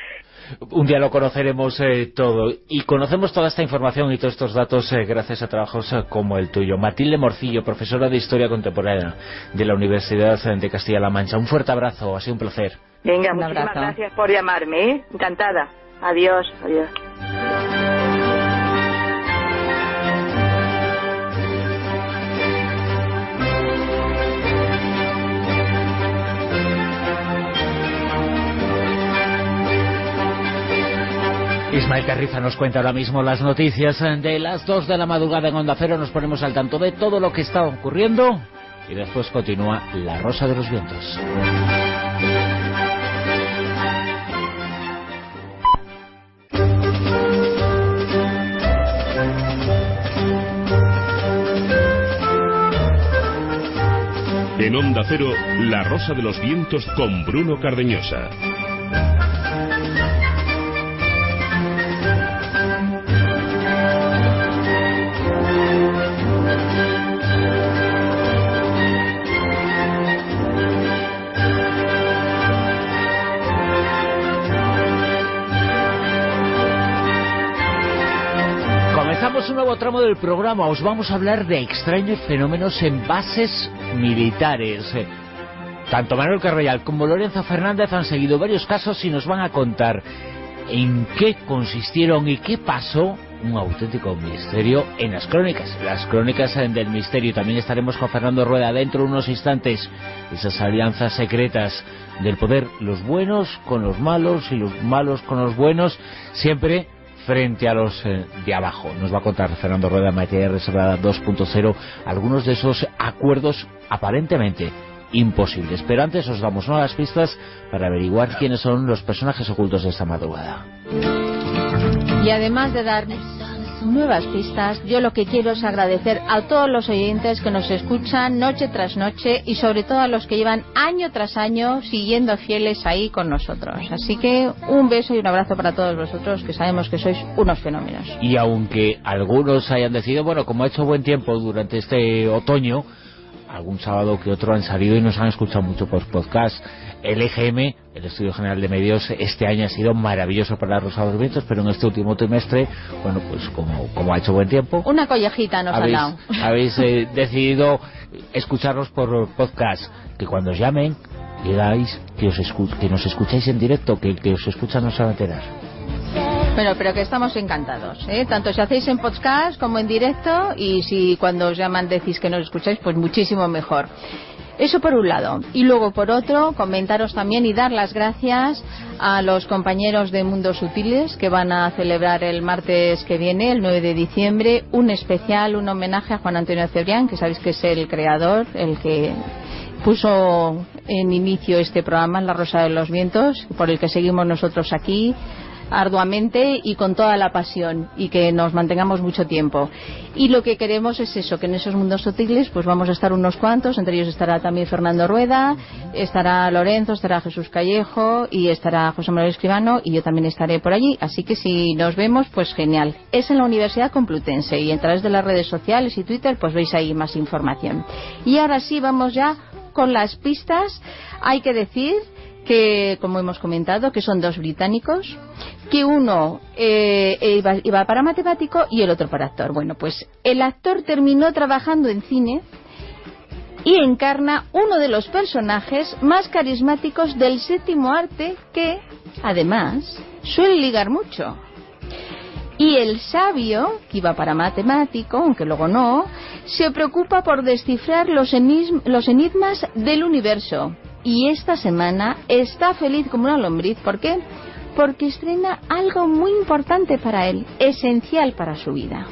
Un día lo conoceremos eh, todo. Y conocemos toda esta información y todos estos datos eh, gracias a trabajos eh, como el tuyo. Matilde Morcillo, profesora de Historia Contemporánea de la Universidad de Castilla-La Mancha. Un fuerte abrazo, ha sido un placer. Venga, muchísimas gracias por llamarme. Encantada. Adiós, adiós. Ismael Carriza nos cuenta ahora mismo las noticias de las 2 de la madrugada en Onda Cero. Nos ponemos al tanto de todo lo que está ocurriendo y después continúa La Rosa de los Vientos. En Onda Cero, La Rosa de los Vientos con Bruno Cardeñosa. Tramo del programa. Os vamos a hablar de extraños fenómenos en bases militares. Tanto Manuel Carrellal como Lorenzo Fernández han seguido varios casos y nos van a contar en qué consistieron y qué pasó un auténtico misterio en las crónicas. Las crónicas del misterio. También estaremos con Fernando Rueda dentro de unos instantes. Esas alianzas secretas del poder. Los buenos con los malos y los malos con los buenos. Siempre frente a los eh, de abajo. Nos va a contar Fernando Rueda materia reservada 2.0 algunos de esos acuerdos aparentemente imposibles. Pero antes os damos nuevas pistas para averiguar quiénes son los personajes ocultos de esta madrugada. Y además de dar nuevas pistas, yo lo que quiero es agradecer a todos los oyentes que nos escuchan noche tras noche y sobre todo a los que llevan año tras año siguiendo fieles ahí con nosotros. Así que un beso y un abrazo para todos vosotros que sabemos que sois unos fenómenos. Y aunque algunos hayan decidido, bueno, como ha hecho buen tiempo durante este otoño, algún sábado que otro han salido y nos han escuchado mucho por podcast. El EGM, el Estudio General de Medios, este año ha sido maravilloso para los Rosa de los Vientos, pero en este último trimestre, bueno, pues como, como ha hecho buen tiempo, Una collejita nos han habéis, dado. habéis eh, decidido escucharnos por podcast, que cuando os llamen, digáis que, os escu- que nos escucháis en directo, que el que os escucha no se va a enterar. Bueno, pero que estamos encantados, ¿eh? tanto si hacéis en podcast como en directo y si cuando os llaman decís que nos escucháis, pues muchísimo mejor. Eso por un lado. Y luego por otro, comentaros también y dar las gracias a los compañeros de Mundos Útiles que van a celebrar el martes que viene, el 9 de diciembre, un especial, un homenaje a Juan Antonio Cebrián, que sabéis que es el creador, el que puso en inicio este programa, La Rosa de los Vientos, por el que seguimos nosotros aquí arduamente y con toda la pasión y que nos mantengamos mucho tiempo. Y lo que queremos es eso, que en esos mundos sutiles pues vamos a estar unos cuantos, entre ellos estará también Fernando Rueda, estará Lorenzo, estará Jesús Callejo y estará José Manuel Escribano y yo también estaré por allí, así que si nos vemos pues genial. Es en la Universidad Complutense y a través de las redes sociales y Twitter pues veis ahí más información. Y ahora sí vamos ya con las pistas. Hay que decir que, como hemos comentado, que son dos británicos, que uno eh, iba, iba para matemático y el otro para actor. Bueno, pues el actor terminó trabajando en cine y encarna uno de los personajes más carismáticos del séptimo arte que, además, suele ligar mucho. Y el sabio, que iba para matemático, aunque luego no, se preocupa por descifrar los, los enigmas del universo. Y esta semana está feliz como una lombriz. ¿Por qué? Porque estrena algo muy importante para él, esencial para su vida.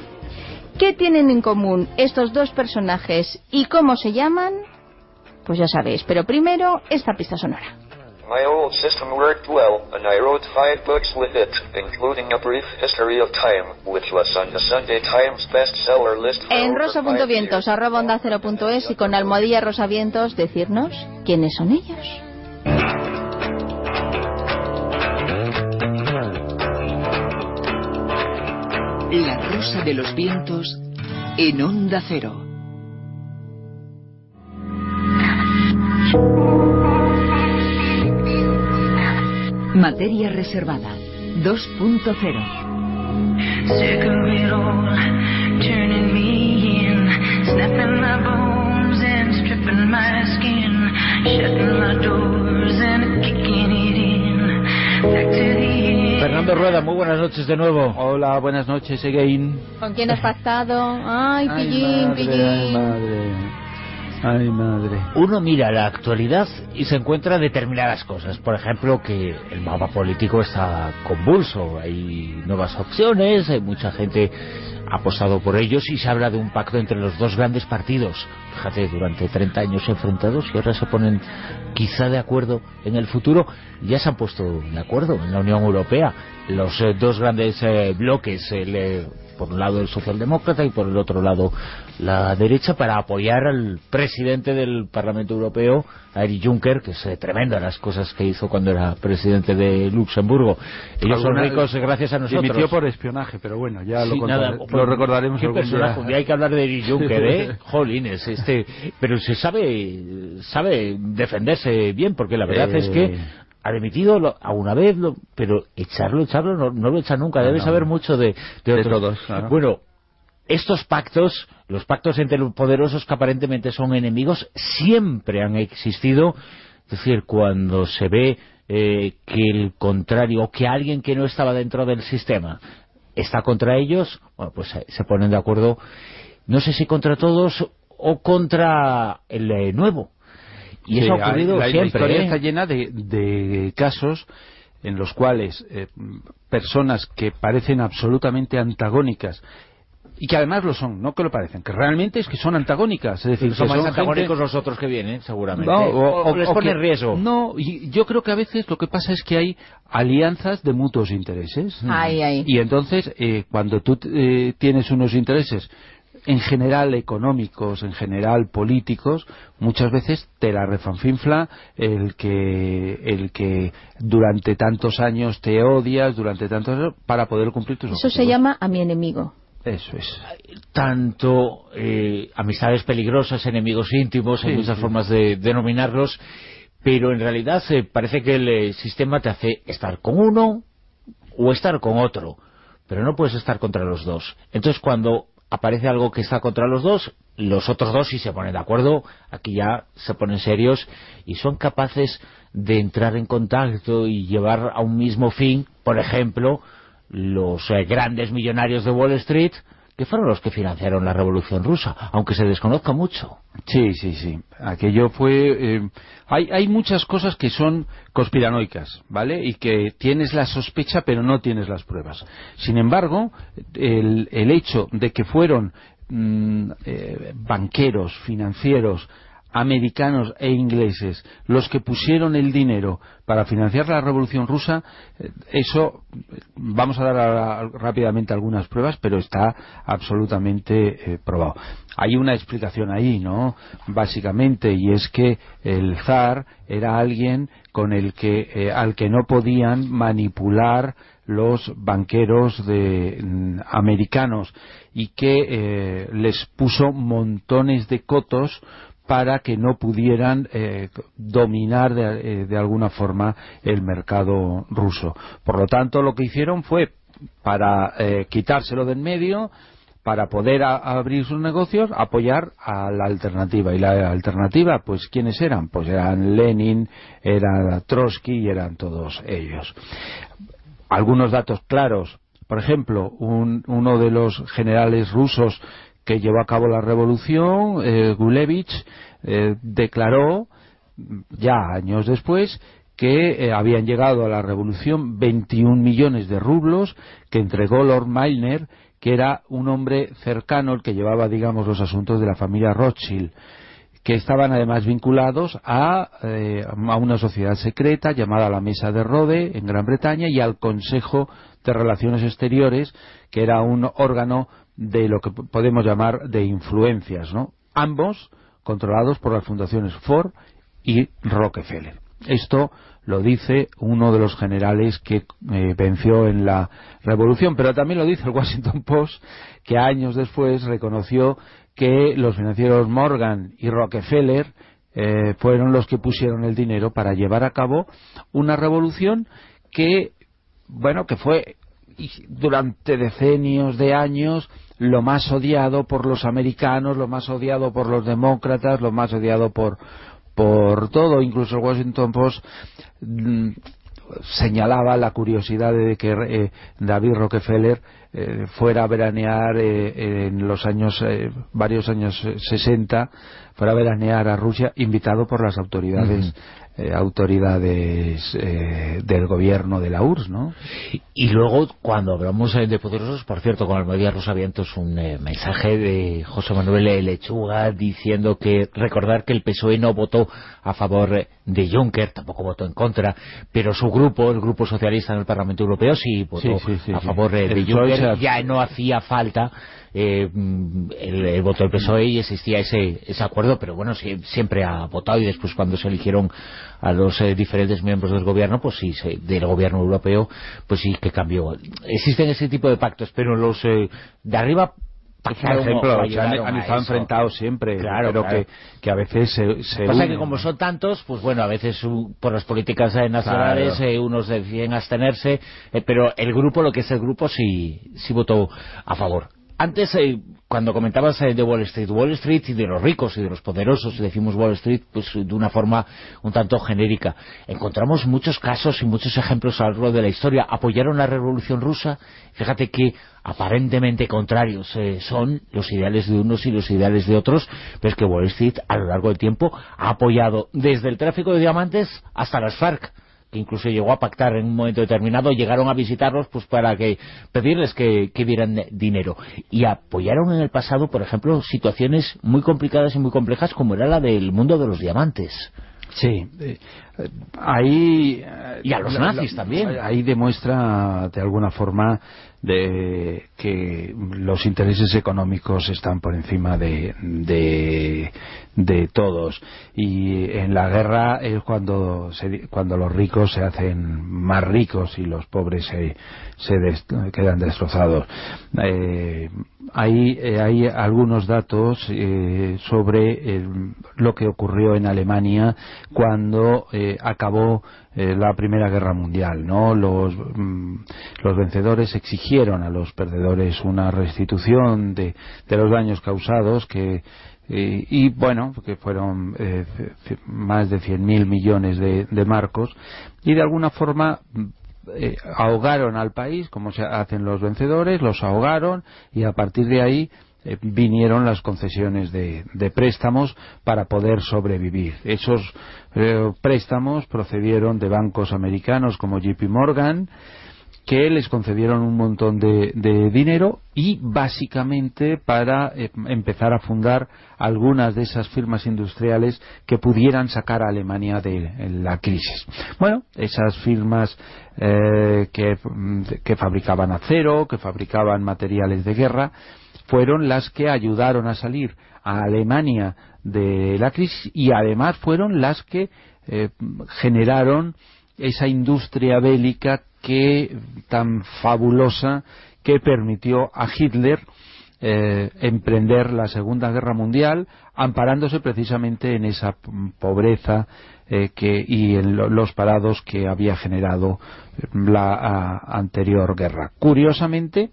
¿Qué tienen en común estos dos personajes y cómo se llaman? Pues ya sabéis, pero primero esta pista sonora. My old system worked well, and I wrote five books with it, including A Brief History of Time, which was on the Sunday Times bestseller list for En rosa.vientos, arroba onda y con almohadilla rosavientos decirnos quiénes son ellos. La Rosa de los Vientos en Onda Cero. Materia reservada 2.0 Fernando Rueda, muy buenas noches de nuevo. Hola, buenas noches, again. ¿Con quién has pactado? Ay, pillín, madre, pillín. Ay, madre. Uno mira la actualidad y se encuentra determinadas cosas. Por ejemplo, que el mapa político está convulso. Hay nuevas opciones, hay mucha gente apostado por ellos y se habla de un pacto entre los dos grandes partidos. Fíjate, durante 30 años enfrentados y ahora se ponen quizá de acuerdo en el futuro. Ya se han puesto de acuerdo en la Unión Europea. Los eh, dos grandes eh, bloques, el eh, por un lado el socialdemócrata y por el otro lado la derecha, para apoyar al presidente del Parlamento Europeo, a Eric Juncker, que es eh, tremenda las cosas que hizo cuando era presidente de Luxemburgo. Ellos son ricos gracias a nosotros. Dimitió por espionaje, pero bueno, ya lo, Sí, nada, lo pues, recordaremos qué personaje, día hay que hablar de Eric Juncker, ¿eh? Jolines, este, pero se sabe, sabe defenderse bien, porque la verdad Eh. es que ha dimitido lo- a una vez, lo- pero echarlo, echarlo, no, no lo echa nunca, debe no, saber mucho de, de De otros. todos, claro. Bueno, estos pactos, los pactos entre los poderosos que aparentemente son enemigos, siempre han existido, es decir, cuando se ve eh, que el contrario, o que alguien que no estaba dentro del sistema está contra ellos, bueno, pues se ponen de acuerdo, no sé si contra todos o contra el eh, nuevo. Y eso ha ocurrido la, la siempre, historia ¿eh? está llena de, de casos en los cuales eh, personas que parecen absolutamente antagónicas y que además lo son, no que lo parecen, que realmente es que son antagónicas, es decir, son que más son antagónicos gente- los otros que vienen, seguramente. No, o, o les pone que- en riesgo. No, y yo creo que a veces lo que pasa es que hay alianzas de mutuos intereses. Ay, ay. Y entonces, eh, cuando tú eh, tienes unos intereses en general económicos, en general políticos, muchas veces te la refanfinfla el que, el que durante tantos años te odias, durante tantos años, para poder cumplir tus Eso se llama a mi enemigo. Eso es. tanto eh, amistades peligrosas, enemigos íntimos, hay Sí, muchas sí. formas de denominarlos, pero en realidad eh, parece que el eh, sistema te hace estar con uno o estar con otro, pero no puedes estar contra los dos. Entonces cuando aparece algo que está contra los dos, los otros dos si se ponen de acuerdo, aquí ya se ponen serios y son capaces de entrar en contacto y llevar a un mismo fin, por ejemplo, los eh, grandes millonarios de Wall Street, que fueron los que financiaron la Revolución Rusa, aunque se desconozca mucho. Sí, sí, sí. Aquello fue... eh, hay, hay muchas cosas que son conspiranoicas, ¿vale? Y que tienes la sospecha pero no tienes las pruebas. Sin embargo, el, el hecho de que fueron mm, eh, banqueros, financieros, americanos e ingleses los que pusieron el dinero para financiar la revolución rusa eh, eso vamos a dar ahora rápidamente algunas pruebas pero está absolutamente eh, probado. Hay una explicación ahí no básicamente y es que el zar era alguien con el que eh, al que no podían manipular los banqueros de, mm, americanos y que les puso montones de cotos para que no pudieran eh, dominar de, eh, de alguna forma el mercado ruso. Por lo tanto, lo que hicieron fue, para eh, quitárselo de en medio, para poder abrir sus negocios, apoyar a la alternativa. Y la alternativa, pues, ¿quiénes eran? Pues eran Lenin, era Trotsky y eran todos ellos. Algunos datos claros. Por ejemplo, un- uno de los generales rusos que llevó a cabo la revolución, eh, Gulevich, eh, declaró ya años después que eh, habían llegado a la revolución 21 millones de rublos que entregó Lord Milner, que era un hombre cercano, el que llevaba, digamos, los asuntos de la familia Rothschild que estaban además vinculados a, a una sociedad secreta llamada la Mesa de Rode en Gran Bretaña y al Consejo de Relaciones Exteriores, que era un órgano de lo que podemos llamar de influencias, ¿no? Ambos controlados por las fundaciones Ford y Rockefeller. Esto lo dice uno de los generales que eh, venció en la revolución, pero también lo dice el Washington Post, que años después reconoció que los financieros Morgan y Rockefeller eh, fueron los que pusieron el dinero para llevar a cabo una revolución que, bueno, que fue y durante decenios de años lo más odiado por los americanos, lo más odiado por los demócratas, lo más odiado por por todo, incluso el Washington Post mm, señalaba la curiosidad de que eh, David Rockefeller eh, fuera a veranear eh, en los años eh, varios años eh, 60 fuera a veranear a Rusia invitado por las autoridades eh, autoridades eh, del gobierno de la URSS, ¿no? Y luego, cuando hablamos eh, de poderosos, por cierto, con Almería Rosavientos, un eh, mensaje de José Manuel Lechuga diciendo que recordar que el PSOE no votó a favor de Juncker, tampoco votó en contra, pero su grupo, el Grupo Socialista en el Parlamento Europeo, sí votó Sí, sí, sí, a favor de El Juncker, ya no hacía falta eh, el, el voto del PSOE y existía ese, ese acuerdo, pero bueno, sie- siempre ha votado y después cuando se eligieron a los eh, diferentes miembros del gobierno, pues sí, se- del gobierno europeo, pues sí que cambió. Existen ese tipo de pactos, pero los eh, de arriba Por ejemplo, se han, han estado enfrentados siempre, Claro, pero claro. Que, que a veces se, se Pasa que como son tantos, pues bueno, a veces uh, por las políticas eh, nacionales Claro. eh, unos deciden abstenerse, eh, pero el grupo, lo que es el grupo, sí, sí votó a favor. Antes, eh, cuando comentabas eh, de Wall Street, Wall Street y de los ricos y de los poderosos, y decimos Wall Street pues de una forma un tanto genérica, encontramos muchos casos y muchos ejemplos a lo largo de la historia. Apoyaron la Revolución Rusa, fíjate que aparentemente contrarios eh, son los ideales de unos y los ideales de otros, pero es que Wall Street a lo largo del tiempo ha apoyado desde el tráfico de diamantes hasta las FARC que incluso llegó a pactar en un momento determinado, llegaron a visitarlos pues para que pedirles que, que dieran de- dinero. Y apoyaron en el pasado, por ejemplo, situaciones muy complicadas y muy complejas como era la del mundo de los diamantes. Sí, eh, ahí... eh, Y a los nazis también. Ahí demuestra de alguna forma de que los intereses económicos están por encima de, de, de todos y en la guerra es cuando se- cuando los ricos se hacen más ricos y los pobres se, se des- quedan destrozados Eh, hay, eh, hay algunos datos eh, sobre el- lo que ocurrió en Alemania cuando eh, acabó eh, la Primera Guerra Mundial, ¿no? Los, mm, los vencedores exigieron a los perdedores una restitución de, de los daños causados que eh, y bueno, que fueron eh, más de 100.000 millones de, de marcos y de alguna forma ahogaron al país, como se hacen los vencedores, los ahogaron y a partir de ahí eh, vinieron las concesiones de, préstamos para poder sobrevivir. Esos eh, préstamos procedieron de bancos americanos como JP Morgan, que les concedieron un montón de, dinero y básicamente para eh, empezar a fundar algunas de esas firmas industriales que pudieran sacar a Alemania de la crisis. Bueno, esas firmas eh, que fabricaban acero, que fabricaban materiales de guerra, fueron las que ayudaron a salir a Alemania de la crisis y además fueron las que eh, generaron esa industria bélica que tan fabulosa que permitió a Hitler eh, emprender la Segunda Guerra Mundial amparándose precisamente en esa pobreza eh, y en lo- los parados que había generado la anterior guerra. Curiosamente,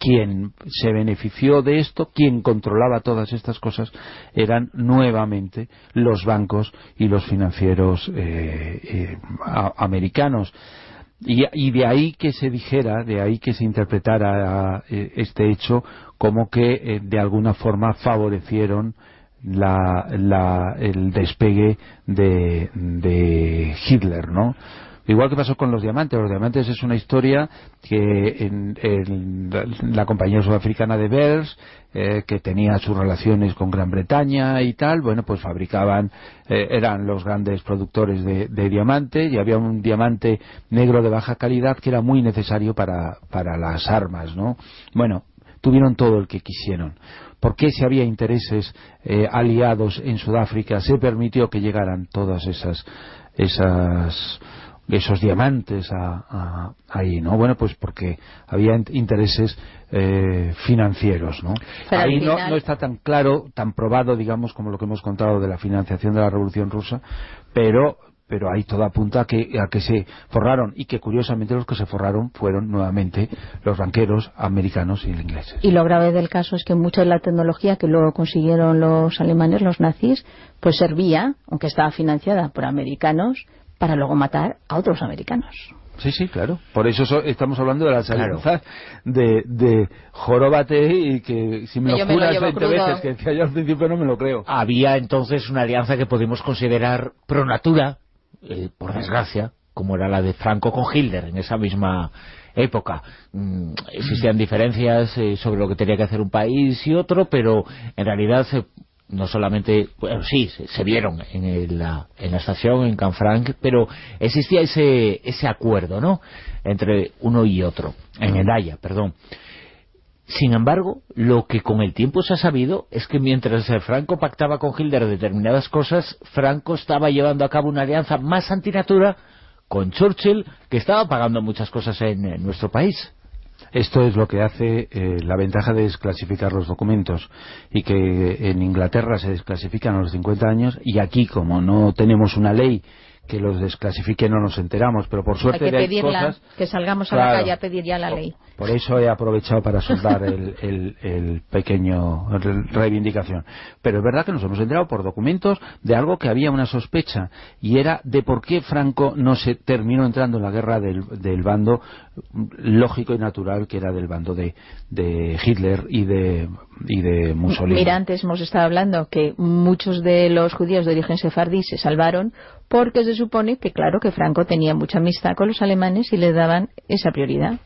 quien se benefició de esto, quien controlaba todas estas cosas, eran nuevamente los bancos y los financieros eh, eh, americanos. Y, y de ahí que se dijera, de ahí que se interpretara eh, este hecho como que eh, de alguna forma favorecieron la- la- el despegue de, de Hitler, ¿no? Igual que pasó con los diamantes. Los diamantes es una historia que en, en la, compañía sudafricana de Beers, eh, que tenía sus relaciones con Gran Bretaña y tal, bueno, pues fabricaban, eh, eran los grandes productores de, de diamantes y había un diamante negro de baja calidad que era muy necesario para, para las armas, ¿no? Bueno, tuvieron todo el que quisieron. ¿Por qué si había intereses eh, aliados en Sudáfrica se permitió que llegaran todas esas esas esos diamantes a- a- ahí, ¿no? Bueno, pues porque había in- intereses eh, financieros, ¿no? Pero ahí no, no está tan claro, tan probado, digamos, como lo que hemos contado de la financiación de la Revolución Rusa, pero pero ahí todo apunta a que, a que se forraron y que curiosamente los que se forraron fueron nuevamente los banqueros americanos y ingleses. Y lo grave del caso es que mucha de la tecnología que luego consiguieron los alemanes, los nazis, pues servía, aunque estaba financiada por americanos, para luego matar a otros americanos. Sí, sí, claro. Por eso so- estamos hablando de las Claro. alianzas de, de joróbate y que si me Que lo me juras llevo 20 crudo. veces, que decía yo al principio no me lo creo. Había entonces una alianza que podemos considerar pro natura, eh, por desgracia, como era la de Franco con Hitler en esa misma época. Mm, existían diferencias eh, sobre lo que tenía que hacer un país y otro, pero en realidad eh, no solamente, bueno, sí, se, se vieron en, el- la, en la estación, en Canfranc, pero existía ese, ese acuerdo, ¿no?, entre uno y otro, en el Haya, perdón. Sin embargo, lo que con el tiempo se ha sabido es que mientras Franco pactaba con Hitler determinadas cosas, Franco estaba llevando a cabo una alianza más antinatura con Churchill, que estaba pagando muchas cosas en, en nuestro país. Esto es lo que hace eh, la ventaja de desclasificar los documentos y que en Inglaterra se desclasifican a los 50 años y aquí como no tenemos una ley que los desclasifique no nos enteramos, pero por Hay suerte que de pedirla, cosas que salgamos a la calle a pedir ya la ley. Por eso he aprovechado para soldar el, el- el pequeño re- reivindicación. Pero es verdad que nos hemos enterado por documentos de algo que había una sospecha y era de por qué Franco no se terminó entrando en la guerra del, del bando mm, lógico y natural que era del bando de, de Hitler y de, y de Mussolini. Mira, antes hemos estado hablando que muchos de los judíos de origen sefardí se salvaron porque se supone que, claro, que Franco tenía mucha amistad con los alemanes y le daban esa prioridad.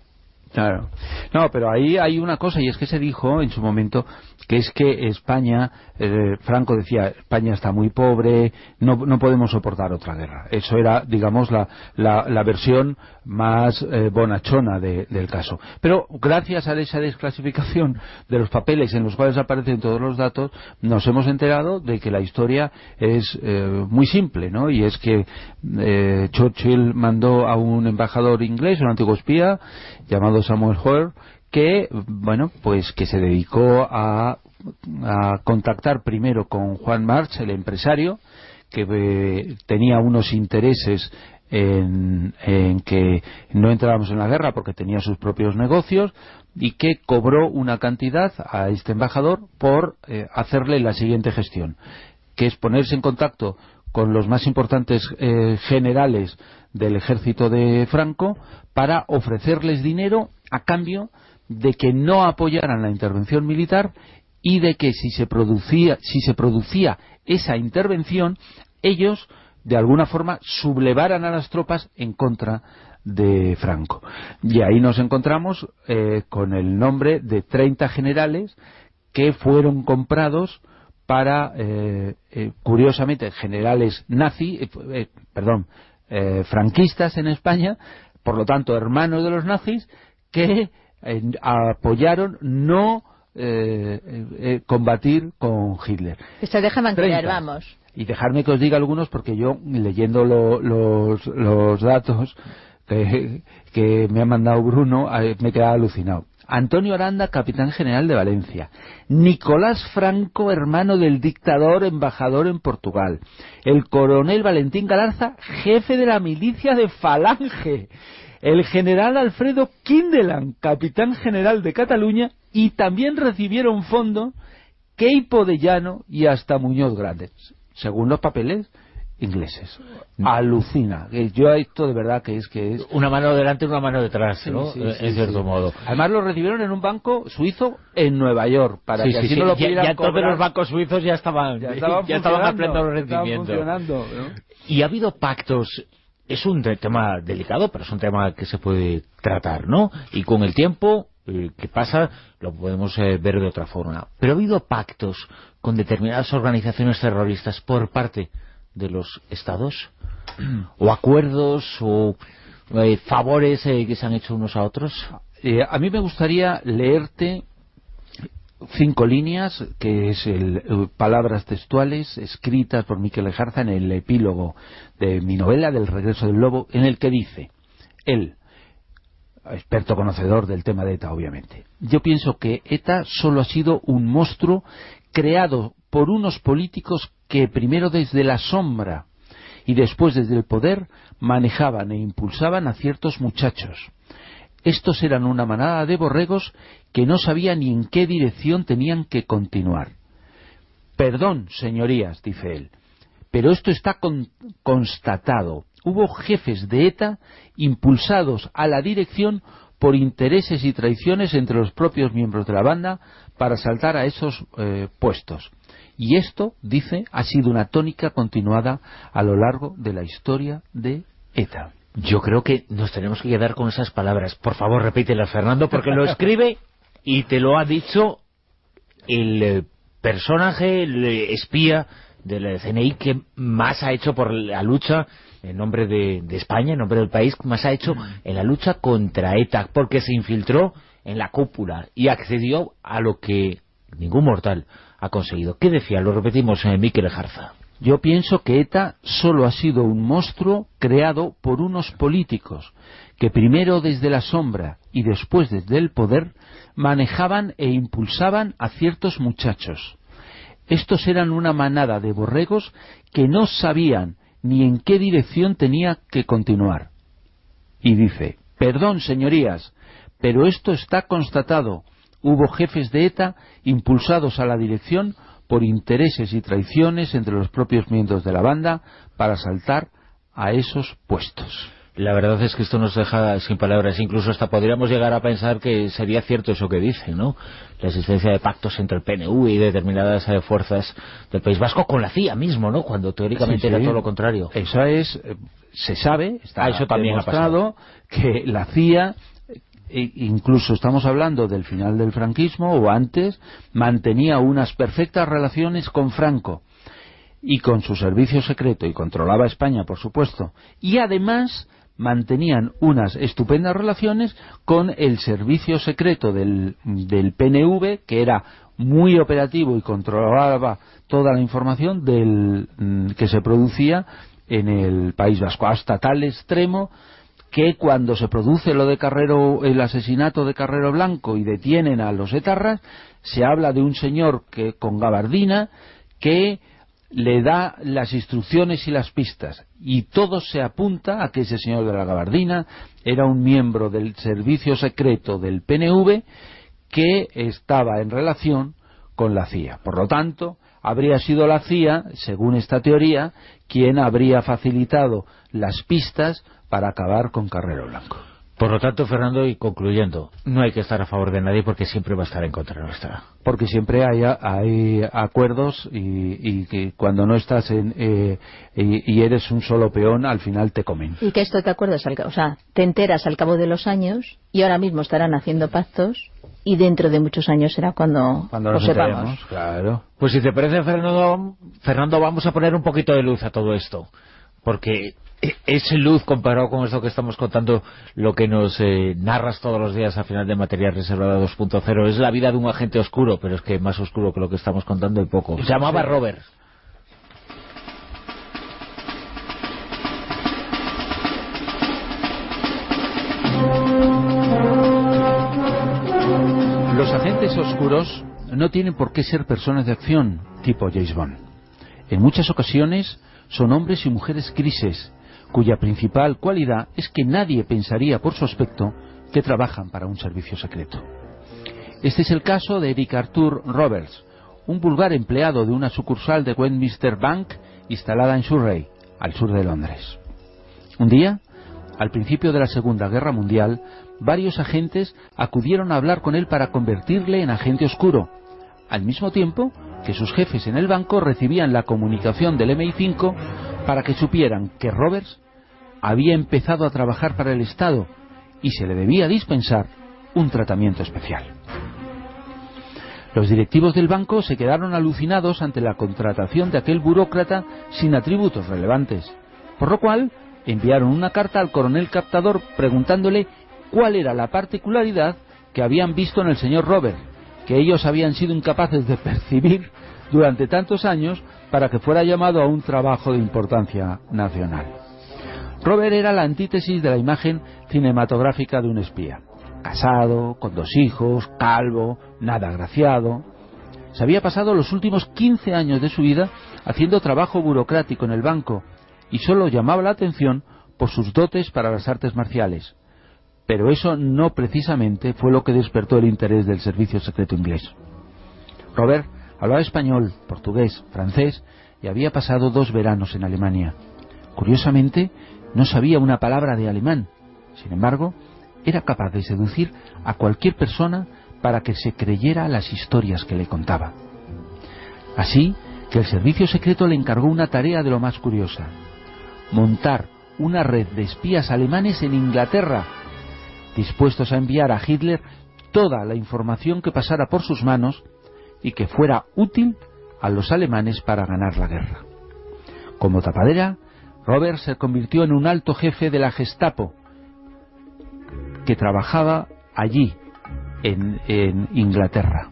Claro. No, pero ahí hay una cosa, y es que se dijo en su momento que es que España, eh, Franco decía, España está muy pobre, no, no podemos soportar otra guerra. Eso era, digamos, la, la, la versión más eh, bonachona de- del caso. Pero gracias a esa desclasificación de los papeles en los cuales aparecen todos los datos, nos hemos enterado de que la historia es eh, muy simple, ¿no? Y es que eh, Churchill mandó a un embajador inglés, un antiguo espía, llamado Samuel Hoare, que, bueno, pues que se dedicó a, contactar primero con Juan March, el empresario, que eh, tenía unos intereses en, en que no entráramos en la guerra porque tenía sus propios negocios y que cobró una cantidad a este embajador por eh, hacerle la siguiente gestión, que es ponerse en contacto con los más importantes eh, generales del ejército de Franco para ofrecerles dinero a cambio de que no apoyaran la intervención militar y de que si se producía, si se producía esa intervención, ellos de alguna forma sublevaran a las tropas en contra de Franco. Y ahí nos encontramos eh, con el nombre de 30 generales que fueron comprados para, eh, eh, curiosamente, generales nazi, eh, eh, perdón, eh, franquistas en España, por lo tanto hermanos de los nazis, que eh, apoyaron no combatir con Hitler. Que se deja mantener, 30. vamos. Y dejarme que os diga algunos porque yo, leyendo lo- los, los datos que, que me ha mandado Bruno, me he quedado alucinado. Antonio Aranda, capitán general de Valencia. Nicolás Franco, hermano del dictador, embajador en Portugal. El coronel Valentín Galarza, jefe de la milicia de Falange. El general Alfredo Kindelan, capitán general de Cataluña. Y también recibieron fondos Queipo de Llano y hasta Muñoz Grande, según los papeles ingleses. Alucina. Yo esto de verdad que es que es... Una mano delante y una mano detrás, Sí, ¿no? sí, Eh, sí, en cierto sí. modo. Además lo recibieron en un banco suizo en Nueva York, para Sí, que sí, así sí. no lo pudieran ya todos los bancos suizos ya estaban, Ya estaban ya estaban a funcionando, pleno estaban rendimiento. funcionando, ¿no? Y ha habido pactos, es un te- tema delicado, pero es un tema que se puede tratar, ¿no? Y con el tiempo eh, que pasa, lo podemos eh, ver de otra forma. Pero ha habido pactos con determinadas organizaciones terroristas por parte de los estados, o acuerdos, o eh, favores eh, que se han hecho unos a otros. Eh, a mí me gustaría leerte cinco líneas, que es el, palabras textuales escritas por Miquel Ejarza en el epílogo de mi novela del regreso del lobo, en el que dice, él, experto conocedor del tema de ETA, obviamente, yo pienso que ETA solo ha sido un monstruo creado por unos políticos que primero desde la sombra y después desde el poder manejaban e impulsaban a ciertos muchachos. Estos eran una manada de borregos que no sabían ni en qué dirección tenían que continuar. Perdón, señorías, dice él, pero esto está con- constatado. Hubo jefes de ETA impulsados a la dirección por intereses y traiciones entre los propios miembros de la banda para saltar a esos eh, puestos. Y esto, dice, ha sido una tónica continuada a lo largo de la historia de ETA. Yo creo que nos tenemos que quedar con esas palabras. Por favor, repítelas, Fernando, porque lo escribe y te lo ha dicho el eh, personaje, el eh, espía del CNI que más ha hecho por la lucha en nombre de, de España, en nombre del país, más ha hecho en la lucha contra ETA, porque se infiltró en la cúpula y accedió a lo que ningún mortal ha conseguido. ¿Qué decía? Lo repetimos en Miquel Jarza. Yo pienso que ETA solo ha sido un monstruo creado por unos políticos que primero desde la sombra y después desde el poder manejaban e impulsaban a ciertos muchachos. Estos eran una manada de borregos que no sabían ni en qué dirección tenía que continuar. Y dice, perdón señorías, pero esto está constatado. Hubo jefes de ETA impulsados a la dirección por intereses y traiciones entre los propios miembros de la banda para saltar a esos puestos. La verdad es que esto nos deja sin palabras. Incluso hasta podríamos llegar a pensar que sería cierto eso que dice, ¿no? La existencia de pactos entre el PNV y determinadas eh, fuerzas del País Vasco con la CIA mismo, ¿no? Cuando teóricamente Sí, sí. era todo lo contrario. Eso es, eh, se sabe, está Ah, eso también ha demostrado que la CIA, e- incluso estamos hablando del final del franquismo o antes, mantenía unas perfectas relaciones con Franco y con su servicio secreto y controlaba España, por supuesto. Y además mantenían unas estupendas relaciones con el servicio secreto del, PNV, que era muy operativo y controlaba toda la información del, mm, que se producía en el País Vasco, hasta tal extremo que cuando se produce lo de Carrero, el asesinato de Carrero Blanco y detienen a los etarras, se habla de un señor que con gabardina que le da las instrucciones y las pistas y todo se apunta a que ese señor de la gabardina era un miembro del servicio secreto del PNV que estaba en relación con la CIA. Por lo tanto, habría sido la CIA, según esta teoría, quien habría facilitado las pistas para acabar con Carrero Blanco. Por lo tanto, Fernando, y concluyendo, no hay que estar a favor de nadie porque siempre va a estar en contra nuestra. Porque siempre hay, hay acuerdos y, y que cuando no estás en, eh, y, y eres un solo peón, al final te comen. Y que esto te acuerdas, al ca- o sea, te enteras al cabo de los años y ahora mismo estarán haciendo pactos y dentro de muchos años será cuando, Cuando lo nos sepamos. claro. Pues si te parece, Fernando, Fernando, vamos a poner un poquito de luz a todo esto. Porque es luz comparado con esto que estamos contando, lo que nos eh, narras todos los días al final de Material Reservada 2.0. Es la vida de un agente oscuro, pero es que más oscuro que lo que estamos contando hay poco. Se llamaba Sí. Robert. Los agentes oscuros no tienen por qué ser personas de acción, tipo James Bond. En muchas ocasiones son hombres y mujeres grises, cuya principal cualidad es que nadie pensaría por su aspecto que trabajan para un servicio secreto. Este es el caso de Eric Arthur Roberts, un vulgar empleado de una sucursal de Westminster Bank instalada en Surrey, al sur de Londres. Un día, al principio de la Segunda Guerra Mundial, varios agentes acudieron a hablar con él para convertirle en agente oscuro, al mismo tiempo que sus jefes en el banco recibían la comunicación del MI5 para que supieran que Roberts había empezado a trabajar para el Estado y se le debía dispensar un tratamiento especial. Los directivos del banco se quedaron alucinados ante la contratación de aquel burócrata sin atributos relevantes, por lo cual enviaron una carta al coronel captador preguntándole cuál era la particularidad que habían visto en el señor Robert, que ellos habían sido incapaces de percibir durante tantos años para que fuera llamado a un trabajo de importancia nacional. Robert era la antítesis de la imagen cinematográfica de un espía. Casado, con dos hijos, calvo, nada agraciado. Se había pasado los últimos 15 años de su vida haciendo trabajo burocrático en el banco y solo llamaba la atención por sus dotes para las artes marciales. Pero eso no precisamente fue lo que despertó el interés del servicio secreto inglés. Robert hablaba español, portugués, francés y había pasado dos veranos en Alemania. Curiosamente, no sabía una palabra de alemán. Sin embargo, era capaz de seducir a cualquier persona para que se creyera las historias que le contaba. Así que el servicio secreto le encargó una tarea de lo más curiosa. Montar una red de espías alemanes en Inglaterra, dispuestos a enviar a Hitler toda la información que pasara por sus manos y que fuera útil a los alemanes para ganar la guerra. Como tapadera, Robert se convirtió en un alto jefe de la Gestapo, que trabajaba allí, en, Inglaterra.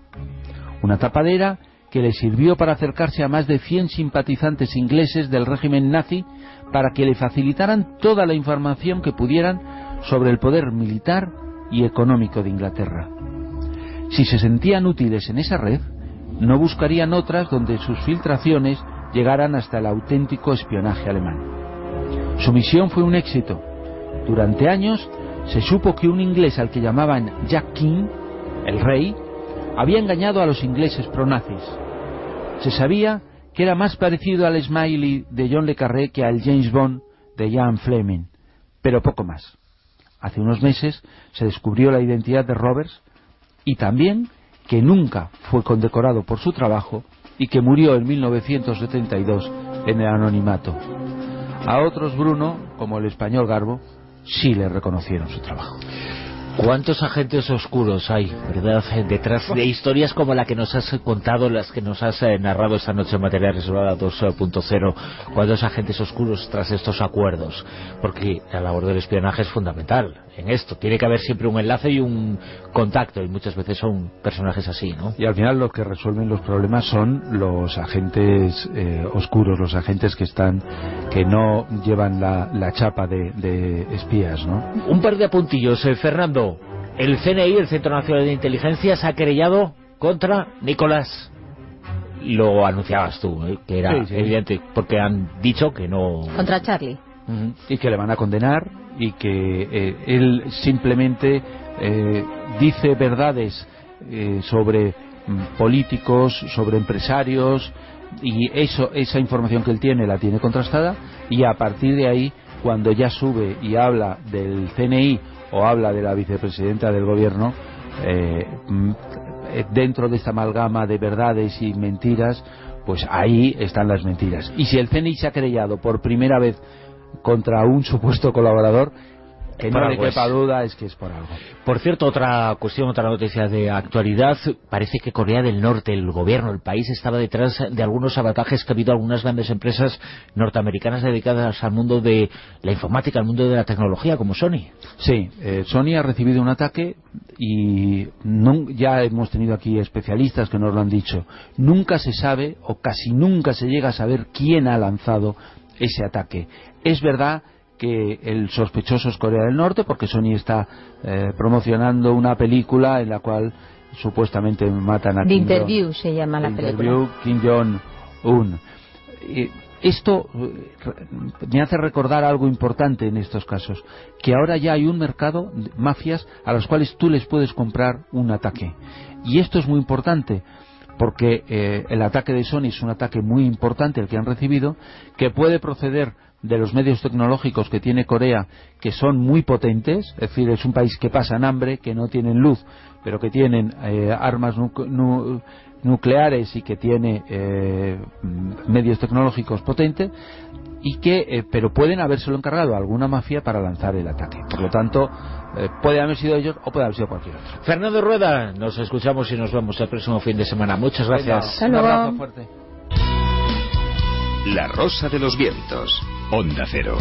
Una tapadera que le sirvió para acercarse a más de 100 simpatizantes ingleses del régimen nazi para que le facilitaran toda la información que pudieran sobre el poder militar y económico de Inglaterra. Si se sentían útiles en esa red, no buscarían otras donde sus filtraciones llegaran hasta el auténtico espionaje alemán. Su misión fue un éxito. Durante años se supo que un inglés al que llamaban Jack King, el rey, había engañado a los ingleses pronazis. Se sabía que era más parecido al Smiley de John le Carré que al James Bond de Ian Fleming, pero poco más. Hace unos meses se descubrió la identidad de Roberts y también que nunca fue condecorado por su trabajo y que murió en 1972 en el anonimato. A otros, Bruno, como el español Garbo, sí le reconocieron su trabajo. ¿Cuántos agentes oscuros hay, verdad, detrás de historias como la que nos has contado, las que nos has eh, narrado esta noche en Materia Reservada 2.0? ¿Cuántos agentes oscuros tras estos acuerdos? Porque la labor del espionaje es fundamental en esto. Tiene que haber siempre un enlace y un contacto, y muchas veces son personajes así, ¿no? Y al final los que resuelven los problemas son los agentes eh, oscuros, los agentes que están, que no llevan la, la chapa de, de espías, ¿no? Un par de apuntillos, eh, Fernando. El CNI, el Centro Nacional de Inteligencia, se ha querellado contra Nicolás. Lo anunciabas tú, ¿eh? que era Sí, sí. evidente, porque han dicho que no... Contra Charlie. y que le van a condenar y que eh, él simplemente eh, dice verdades eh, sobre mm, políticos, sobre empresarios y eso esa información que él tiene la tiene contrastada y a partir de ahí cuando ya sube y habla del CNI o habla de la vicepresidenta del gobierno eh, mm, dentro de esta amalgama de verdades y mentiras pues ahí están las mentiras. Y si el CNI se ha querellado por primera vez contra un supuesto colaborador que Por no le quepa duda es que es por algo Por cierto, otra cuestión, otra noticia de actualidad. Parece que Corea del Norte, el gobierno, el país, estaba detrás de algunos sabotajes que ha habido algunas grandes empresas norteamericanas dedicadas al mundo de la informática, al mundo de la tecnología, como Sony. Sí, eh, Sony ha recibido un ataque y nun- ya hemos tenido aquí especialistas que nos lo han dicho. Nunca se sabe o casi nunca se llega a saber quién ha lanzado ese ataque. Es verdad que el sospechoso es Corea del Norte porque Sony está eh, promocionando una película en la cual supuestamente matan a The Kim Interview se llama la película. Interview Kim Jong-un. Esto eh, me hace recordar algo importante en estos casos, que ahora ya hay un mercado de mafias a las cuales tú les puedes comprar un ataque. Y esto es muy importante, porque eh, el ataque de Sony es un ataque muy importante el que han recibido, que puede proceder de los medios tecnológicos que tiene Corea, que son muy potentes, es decir, es un país que pasan hambre, que no tienen luz, pero que tienen eh, armas nu- nucleares y que tiene eh, medios tecnológicos potentes, y que, eh, pero pueden habérselo encargado a alguna mafia para lanzar el ataque. Por lo tanto, eh, puede haber sido ellos o puede haber sido cualquier otro. Fernando Rueda, nos escuchamos y nos vemos el próximo fin de semana. Muchas gracias. Venga, un abrazo fuerte. La Rosa de los Vientos. Onda Cero.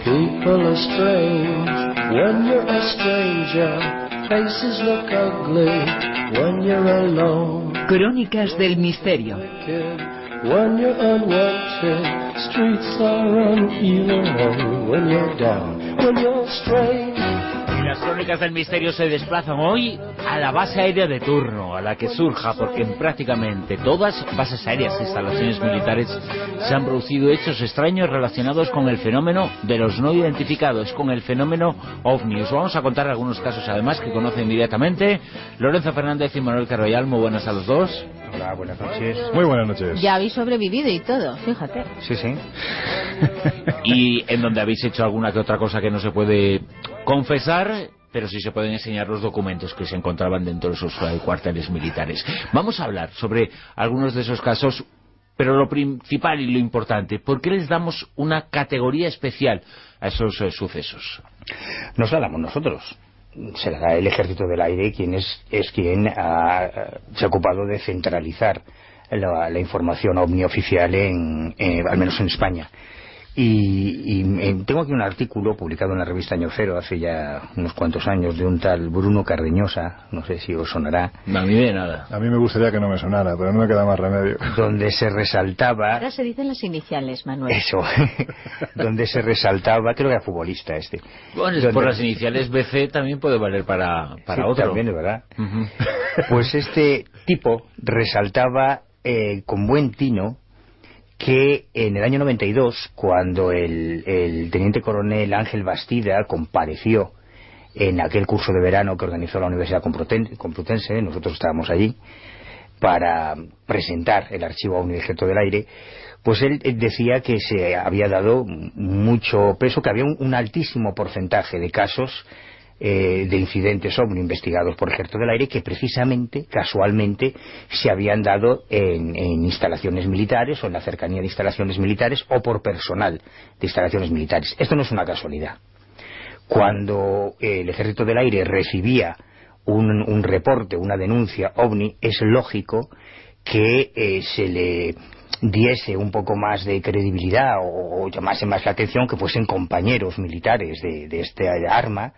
People are strange when you're a stranger. Faces look ugly when you're alone. Crónicas del Misterio. When you're unwanted, streets are uneven when you're down. When you're strange. Las crónicas del misterio se desplazan hoy a la base aérea de turno, a la que surja, porque en prácticamente todas bases aéreas e instalaciones militares se han producido hechos extraños relacionados con el fenómeno de los no identificados, con el fenómeno OVNI. Os vamos a contar algunos casos además que conocen inmediatamente. Lorenzo Fernández y Manuel Carroyal, muy buenas a los dos. Hola, buenas noches. Muy buenas noches. Ya habéis sobrevivido y todo, fíjate. Sí, sí. y en donde habéis hecho alguna que otra cosa que no se puede confesar pero sí se pueden enseñar los documentos que se encontraban dentro de esos cuarteles militares. Vamos a hablar sobre algunos de esos casos, pero lo principal y lo importante, ¿por qué les damos una categoría especial a esos eh, sucesos? Nos la damos nosotros. Se la da el Ejército del Aire, quien es, es quien ha- se ha ocupado de centralizar la, la información ovni oficial, en, eh, al menos en España. Y, y, eh, tengo aquí un artículo publicado en la revista Año Cero hace ya unos cuantos años de un tal Bruno Cardeñosa, no sé si os sonará, No, a mí de nada. A mí me gustaría que no me sonara, pero no me queda más remedio. donde se resaltaba Ahora se dicen las iniciales, Manuel. eso, donde se resaltaba, creo que era futbolista este. Bueno, es Donde- por las iniciales BC también puede valer para, para Sí, otro. también, es verdad. Ujú. Pues este tipo resaltaba eh, con buen tino que en el año 92, cuando el, el teniente coronel Ángel Bastida compareció en aquel curso de verano que organizó la Universidad Compluten- Complutense, nosotros estábamos allí, para presentar el archivo OVNI del Ejército del Aire, pues él decía que se había dado mucho peso, que había un, un altísimo porcentaje de casos eh, de incidentes OVNI investigados por Ejército del Aire que precisamente, casualmente, se habían dado en, instalaciones militares o en la cercanía de instalaciones militares o por personal de instalaciones militares. Esto no es una casualidad. Cuando eh, el Ejército del Aire recibía un, un reporte, una denuncia OVNI, es lógico que eh, se le diese un poco más de credibilidad o, o llamase más la atención que fuesen compañeros militares de, de este arma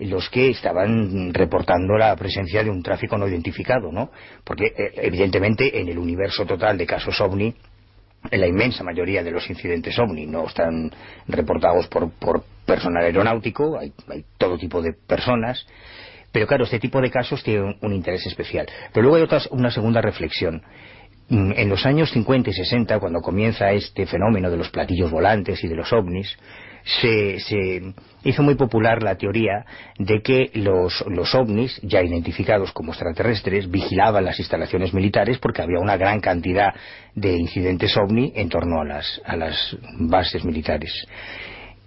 los que estaban reportando la presencia de un tráfico no identificado, ¿no? Porque eh, evidentemente en el universo total de casos OVNI en la inmensa mayoría de los incidentes OVNI no están reportados por, por personal aeronáutico, hay, todo tipo de personas, pero claro, este tipo de casos tiene un, un interés especial. Pero luego hay otra, una segunda reflexión. Mm, En los años 50 y 60, cuando comienza este fenómeno de los platillos volantes y de los ovnis, se, se hizo muy popular la teoría de que los, ovnis, ya identificados como extraterrestres, vigilaban las instalaciones militares porque había una gran cantidad de incidentes ovni en torno a las, a las bases militares.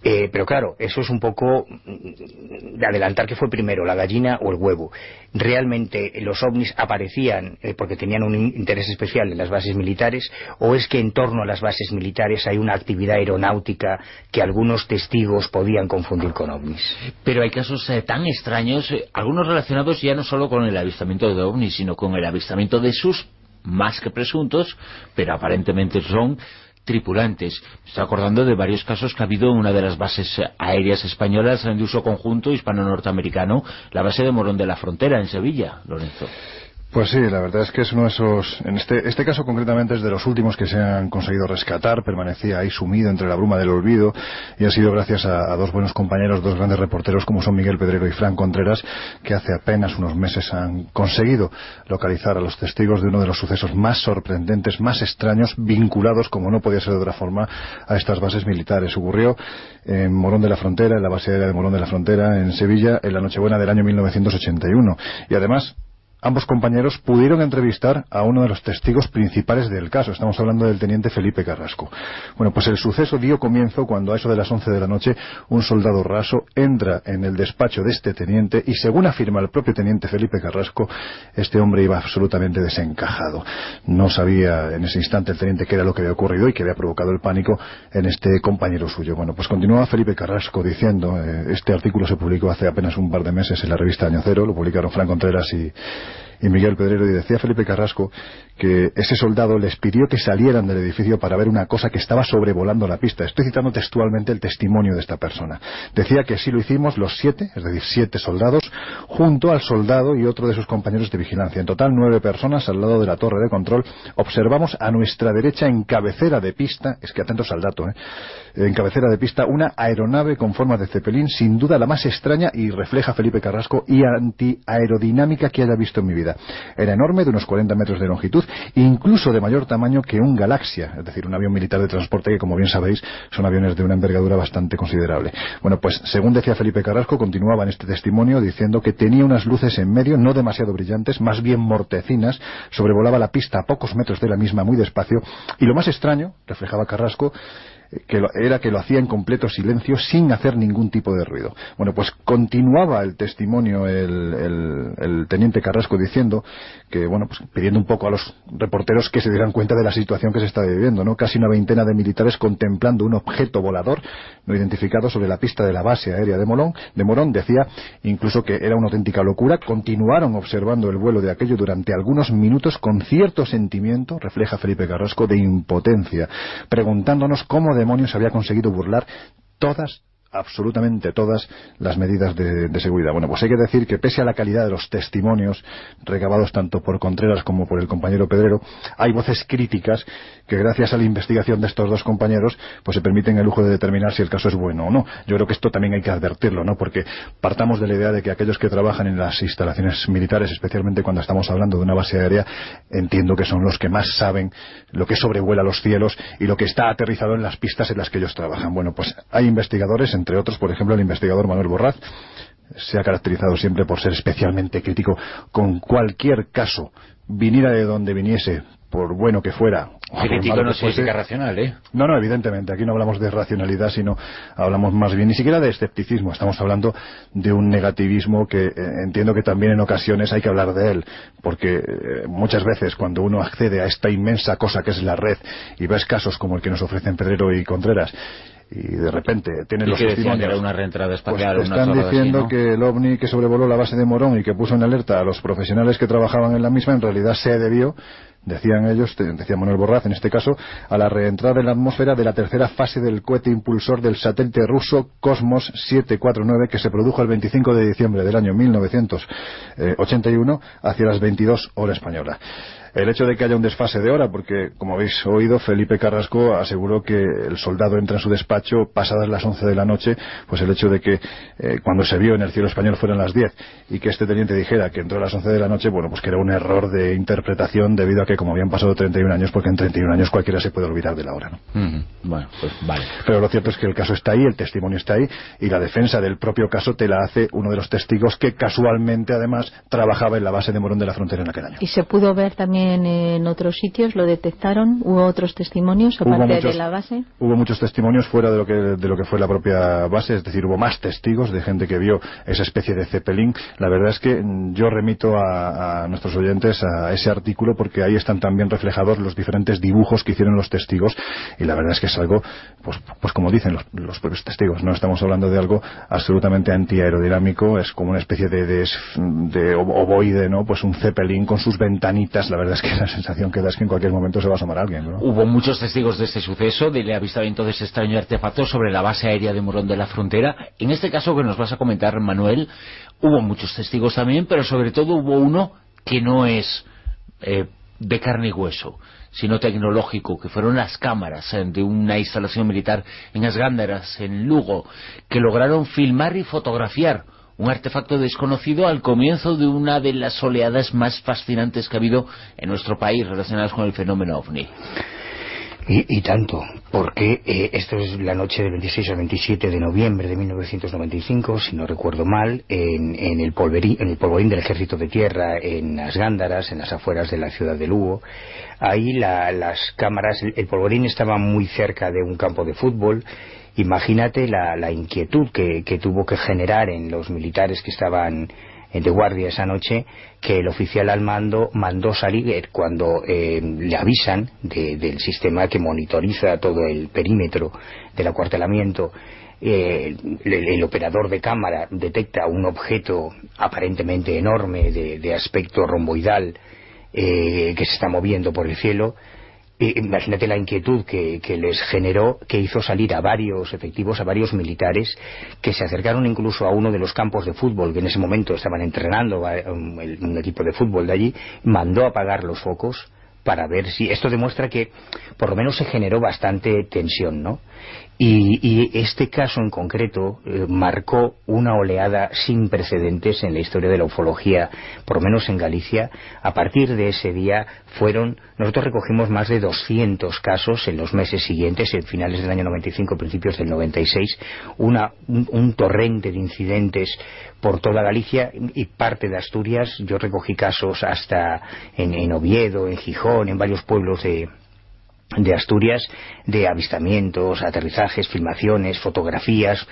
Eh, pero claro, eso es un poco mm, de adelantar que fue primero, la gallina o el huevo. ¿Realmente los ovnis aparecían eh, porque tenían un in- interés especial en las bases militares o es que en torno a las bases militares hay una actividad aeronáutica que algunos testigos podían confundir con ovnis? Pero hay casos eh, tan extraños, eh, algunos relacionados ya no solo con el avistamiento de ovnis, sino con el avistamiento de sus más que presuntos, pero aparentemente son tripulantes. Me estoy acordando de varios casos que ha habido en una de las bases aéreas españolas de uso conjunto hispano-norteamericano, la base de Morón de la Frontera, en Sevilla, Lorenzo. Pues sí, la verdad es que es uno de esos... En este, este caso concretamente es de los últimos que se han conseguido rescatar, permanecía ahí sumido entre la bruma del olvido y ha sido gracias a, dos buenos compañeros, dos grandes reporteros como son Miguel Pedrero y Fran Contreras, que hace apenas unos meses han conseguido localizar a los testigos de uno de los sucesos más sorprendentes, más extraños, vinculados, como no podía ser de otra forma, a estas bases militares. Ocurrió en Morón de la Frontera, en la base aérea de Morón de la Frontera, en Sevilla, en la Nochebuena del año 1981. Y además, Ambos compañeros pudieron entrevistar a uno de los testigos principales del caso. Estamos hablando del teniente Felipe Carrasco. Bueno, pues el suceso dio comienzo cuando a eso de las 11 de la noche un soldado raso entra en el despacho de este teniente y según afirma el propio teniente Felipe Carrasco, este hombre iba absolutamente desencajado. No sabía en ese instante el teniente qué era lo que había ocurrido y que había provocado el pánico en este compañero suyo. Bueno, pues continúa Felipe Carrasco diciendo, eh, este artículo se publicó hace apenas un par de meses en la revista Año Cero, lo publicaron Fran Contreras y y Miguel Pedrero y decía Felipe Carrasco que ese soldado les pidió que salieran del edificio para ver una cosa que estaba sobrevolando la pista. Estoy citando textualmente el testimonio de esta persona. Decía que así lo hicimos los siete, es decir, siete soldados, junto al soldado y otro de sus compañeros de vigilancia. En total, nueve personas al lado de la torre de control. Observamos a nuestra derecha en cabecera de pista, es que atentos al dato, ¿eh? en cabecera de pista, una aeronave con forma de cepelín, sin duda la más extraña y refleja Felipe Carrasco y antiaerodinámica que haya visto en mi vida. Era enorme, de unos 40 metros de longitud, incluso de mayor tamaño que un Galaxia, es decir, un avión militar de transporte que, como bien sabéis, son aviones de una envergadura bastante considerable. Bueno, pues según decía Felipe Carrasco, continuaba en este testimonio diciendo que tenía unas luces en medio, no demasiado brillantes, más bien mortecinas, sobrevolaba la pista a pocos metros de la misma muy despacio, y lo más extraño, reflejaba Carrasco, que lo- era que lo hacía en completo silencio sin hacer ningún tipo de ruido. Bueno, pues continuaba el testimonio el, teniente Carrasco diciendo que, bueno, pues pidiendo un poco a los reporteros que se dieran cuenta de la situación que se estaba viviendo, ¿no? Casi una veintena de militares contemplando un objeto volador no identificado sobre la pista de la base aérea de Morón, de Morón decía incluso que era una auténtica locura, continuaron observando el vuelo de aquello durante algunos minutos con cierto sentimiento, refleja Felipe Carrasco, de impotencia, preguntándonos cómo demonios había conseguido burlar todas absolutamente todas las medidas de, seguridad. Bueno, pues hay que decir que pese a la calidad de los testimonios recabados tanto por Contreras como por el compañero Pedrero, hay voces críticas que gracias a la investigación de estos dos compañeros pues se permiten el lujo de determinar si el caso es bueno o no. Yo creo que esto también hay que advertirlo, ¿no? Porque partamos de la idea de que aquellos que trabajan en las instalaciones militares, especialmente cuando estamos hablando de una base aérea, entiendo que son los que más saben lo que sobrevuela los cielos y lo que está aterrizado en las pistas en las que ellos trabajan. Bueno, pues hay investigadores, entre otros, por ejemplo, el investigador Manuel Borraz, se ha caracterizado siempre por ser especialmente crítico con cualquier caso, viniera de donde viniese, por bueno que fuera. Crítico no significa racional, ¿eh? No, no, evidentemente. Aquí no hablamos de racionalidad, sino hablamos más bien ni siquiera de escepticismo. Estamos hablando de un negativismo que eh, entiendo que también en ocasiones hay que hablar de él, porque eh, muchas veces cuando uno accede a esta inmensa cosa que es la red y ves casos como el que nos ofrecen Pedrero y Contreras y de repente tienen los que decían que testimonios era una reentrada pues espacial, una están así, diciendo ¿no? que el ovni que sobrevoló la base de Morón y que puso en alerta a los profesionales que trabajaban en la misma en realidad se debió decían ellos, decía Manuel Borraz en este caso, a la reentrada en la atmósfera de la tercera fase del cohete impulsor del satélite ruso Cosmos 749 que se produjo el 25 de diciembre del año 1981 hacia las 22 hora española. El hecho de que haya un desfase de hora, porque como habéis oído, Felipe Carrasco aseguró que el soldado entra en su despacho pasadas las 11 de la noche, pues el hecho de que eh, cuando se vio en el cielo español fueran las 10 y que este teniente dijera que entró a las 11 de la noche, bueno, pues que era un error de interpretación debido a que como habían pasado 31 años, porque en 31 años cualquiera se puede olvidar de la hora, ¿no? Bueno, pues vale. Pero lo cierto es que el caso está ahí, el testimonio está ahí y la defensa del propio caso te la hace uno de los testigos que casualmente además trabajaba en la base de Morón de la Frontera en aquel año. ¿Y se pudo ver también en otros sitios? ¿Lo detectaron? ¿Hubo otros testimonios aparte muchos- de la base? Hubo muchos testimonios fuera de lo que de lo que fue la propia base, es decir, hubo más testigos de gente que vio esa especie de Zeppelin. La verdad es que yo remito a, a nuestros oyentes a ese artículo porque ahí están también reflejados los diferentes dibujos que hicieron los testigos y la verdad es que es algo, pues, pues como dicen los, los propios testigos, no estamos hablando de algo absolutamente antiaerodinámico, es como una especie de, de, de ovoide, ¿no? Pues un Zeppelin con sus ventanitas, la verdad es que la sensación que da es que en cualquier momento se va a asomar alguien, ¿no? Hubo muchos testigos de este suceso, del avistamiento de ese extraño artefacto sobre la base aérea de Morón de la Frontera. En este caso que nos vas a comentar, Manuel, hubo muchos testigos también, pero sobre todo hubo uno que no es eh, de carne y hueso, sino tecnológico, que fueron las cámaras eh, de una instalación militar en Asgándaras, en Lugo, que lograron filmar y fotografiar un artefacto desconocido al comienzo de una de las oleadas más fascinantes que ha habido en nuestro país relacionadas con el fenómeno OVNI. Y, tanto, porque eh, esto es la noche del 26 al 27 de noviembre de 1995, si no recuerdo mal, en, en el, en el polvorín del Ejército de Tierra, en las Gándaras, en las afueras de la ciudad de Lugo. Ahí la- las cámaras, el, el polvorín estaba muy cerca de un campo de fútbol. Imagínate la, la inquietud que, tuvo que generar en los militares que estaban eh, de guardia esa noche que el oficial al mando mandó salir eh, cuando eh, le avisan de- del sistema que monitoriza todo el perímetro del acuartelamiento el, operador de cámara detecta un objeto aparentemente enorme de, aspecto romboidal que se está moviendo por el cielo imagínate la inquietud que, les generó, que hizo salir a varios efectivos, a varios militares, que se acercaron incluso a uno de los campos de fútbol, que en ese momento estaban entrenando un equipo de fútbol de allí, mandó apagar los focos para ver si esto demuestra que por lo menos se generó bastante tensión, ¿no? Y, y este caso en concreto eh, marcó una oleada sin precedentes en la historia de la ufología, por lo menos en Galicia. A partir de ese día fueron, nosotros recogimos más de 200 casos en los meses siguientes, en finales del año 95, principios del 96, una, un, un torrente de incidentes por toda Galicia y parte de Asturias. Yo recogí casos hasta en, en Oviedo, en Gijón, en varios pueblos de, de Asturias de avistamientos, aterrizajes, filmaciones, fotografías,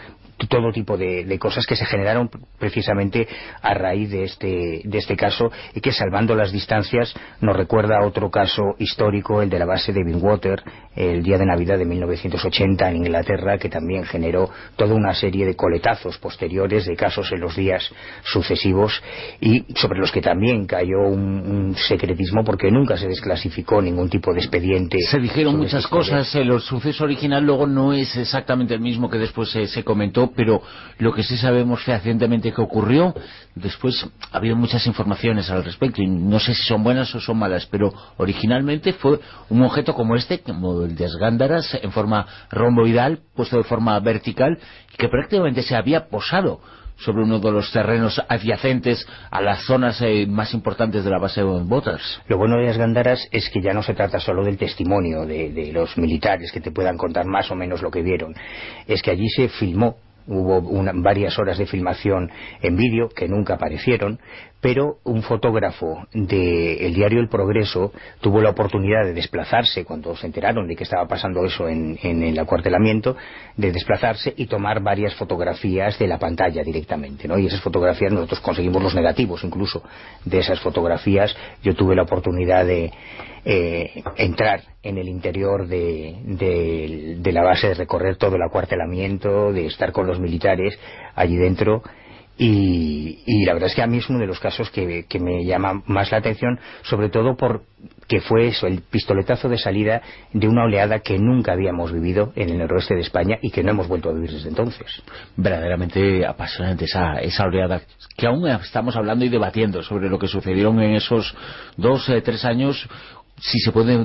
todo tipo de, de, cosas que se generaron precisamente a raíz de este, de este caso y que salvando las distancias nos recuerda a otro caso histórico, el de la base de Bingwater, el día de Navidad de 1980 en Inglaterra, que también generó toda una serie de coletazos posteriores de casos en los días sucesivos y sobre los que también cayó un, un secretismo porque nunca se desclasificó ningún tipo de expediente. Se dijeron muchas cosas, el suceso original luego no es exactamente el mismo que después se, se comentó, pero lo que sí sabemos fehacientemente que ocurrió, después ha muchas informaciones al respecto y no sé si son buenas o son malas, pero originalmente fue un objeto como este, como el de Asgándaras, en forma romboidal, puesto de forma vertical, que prácticamente se había posado sobre uno de los terrenos adyacentes a las zonas eh, más importantes de la base de Botas. Lo bueno de las Gandaras es que ya no se trata solo del testimonio de, de, los militares que te puedan contar más o menos lo que vieron, es que allí se filmó hubo varias horas de filmación en vídeo que nunca aparecieron, pero un fotógrafo del diario El Progreso tuvo la oportunidad de desplazarse cuando se enteraron de que estaba pasando eso en, en, el acuartelamiento, de desplazarse y tomar varias fotografías de la pantalla directamente, ¿no? Y esas fotografías nosotros conseguimos los negativos incluso de esas fotografías. Yo tuve la oportunidad de eh, entrar en el interior de, de, de la base, de recorrer todo el acuartelamiento, de estar con los militares allí dentro y, y, la verdad es que a mí es uno de los casos que, que, me llama más la atención, sobre todo porque fue eso, el pistoletazo de salida de una oleada que nunca habíamos vivido en el noroeste de España y que no hemos vuelto a vivir desde entonces. Verdaderamente apasionante esa, esa oleada, que aún estamos hablando y debatiendo sobre lo que sucedieron en esos dos, eh, tres años, si se puede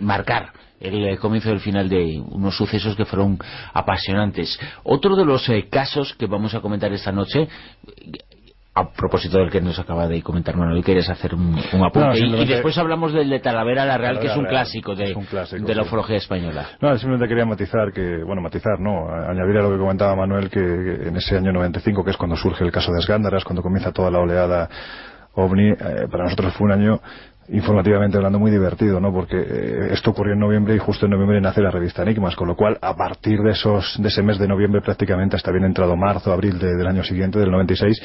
marcar el comienzo y el final de unos sucesos que fueron apasionantes. Otro de los eh, casos que vamos a comentar esta noche a propósito del que nos acaba de comentar Manuel, quieres hacer un, un apunte no, y, y, después hablamos del de Talavera la Real, que es un clásico de, un clásico, de la ufología sí. española. No, simplemente quería matizar que, bueno, matizar, no, añadir a lo que comentaba Manuel que, que en ese año 95, que es cuando surge el caso de Esgándaras, cuando comienza toda la oleada OVNI, eh, para nosotros fue un año informativamente hablando muy divertido, ¿no? Porque eh, esto ocurrió en noviembre y justo en noviembre nace la revista Enigmas, con lo cual a partir de esos de ese mes de noviembre prácticamente hasta bien entrado marzo, abril de, del año siguiente, del 96,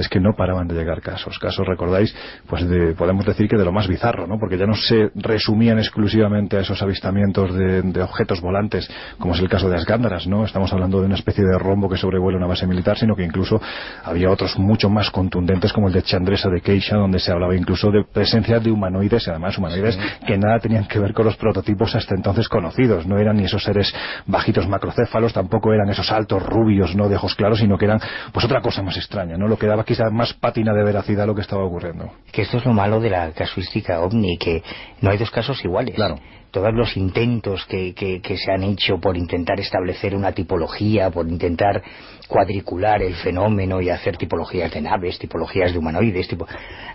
es que no paraban de llegar casos. Casos, recordáis, pues de, podemos decir que de lo más bizarro, ¿no? Porque ya no se resumían exclusivamente a esos avistamientos de, de objetos volantes, como es el caso de Asgándaras, ¿no? Estamos hablando de una especie de rombo que sobrevuela una base militar, sino que incluso había otros mucho más contundentes como el de Chandresa de Keisha, donde se hablaba incluso de presencia de humanoides, y además humanoides sí. que nada tenían que ver con los prototipos hasta entonces conocidos. No eran ni esos seres bajitos macrocéfalos, tampoco eran esos altos rubios, ¿no? De ojos claros, sino que eran pues otra cosa más extraña, ¿no? Lo que daba quizás más pátina de veracidad lo que estaba ocurriendo. Que esto es lo malo de la casuística ovni, que no hay dos casos iguales. Claro todos los intentos que, que, que, se han hecho por intentar establecer una tipología, por intentar cuadricular el fenómeno y hacer tipologías de naves, tipologías de humanoides, tipo...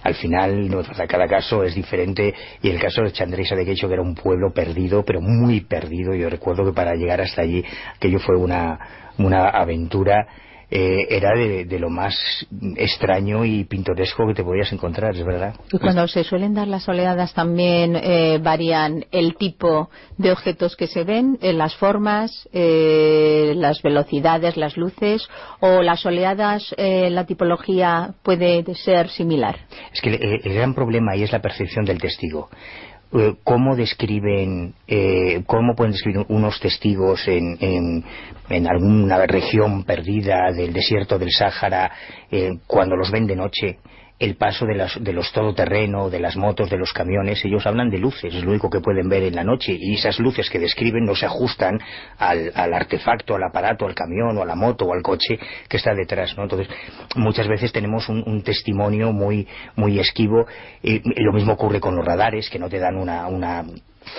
al final no, cada caso es diferente y el caso de Chandresa de Quecho que era un pueblo perdido, pero muy perdido, yo recuerdo que para llegar hasta allí aquello fue una, una aventura eh, era de, de, lo más extraño y pintoresco que te podías encontrar, es verdad. Y cuando se suelen dar las oleadas también eh, varían el tipo de objetos que se ven, eh, las formas, eh, las velocidades, las luces, o las oleadas, eh, la tipología puede ser similar. Es que el, el gran problema ahí es la percepción del testigo eh, cómo describen, eh, cómo pueden describir unos testigos en, en, en, alguna región perdida del desierto del Sáhara eh, cuando los ven de noche el paso de, las, de los todoterreno, de las motos, de los camiones, ellos hablan de luces, es lo único que pueden ver en la noche y esas luces que describen no se ajustan al, al artefacto, al aparato, al camión o a la moto o al coche que está detrás, ¿no? Entonces, muchas veces tenemos un, un testimonio muy, muy esquivo y lo mismo ocurre con los radares que no te dan una, una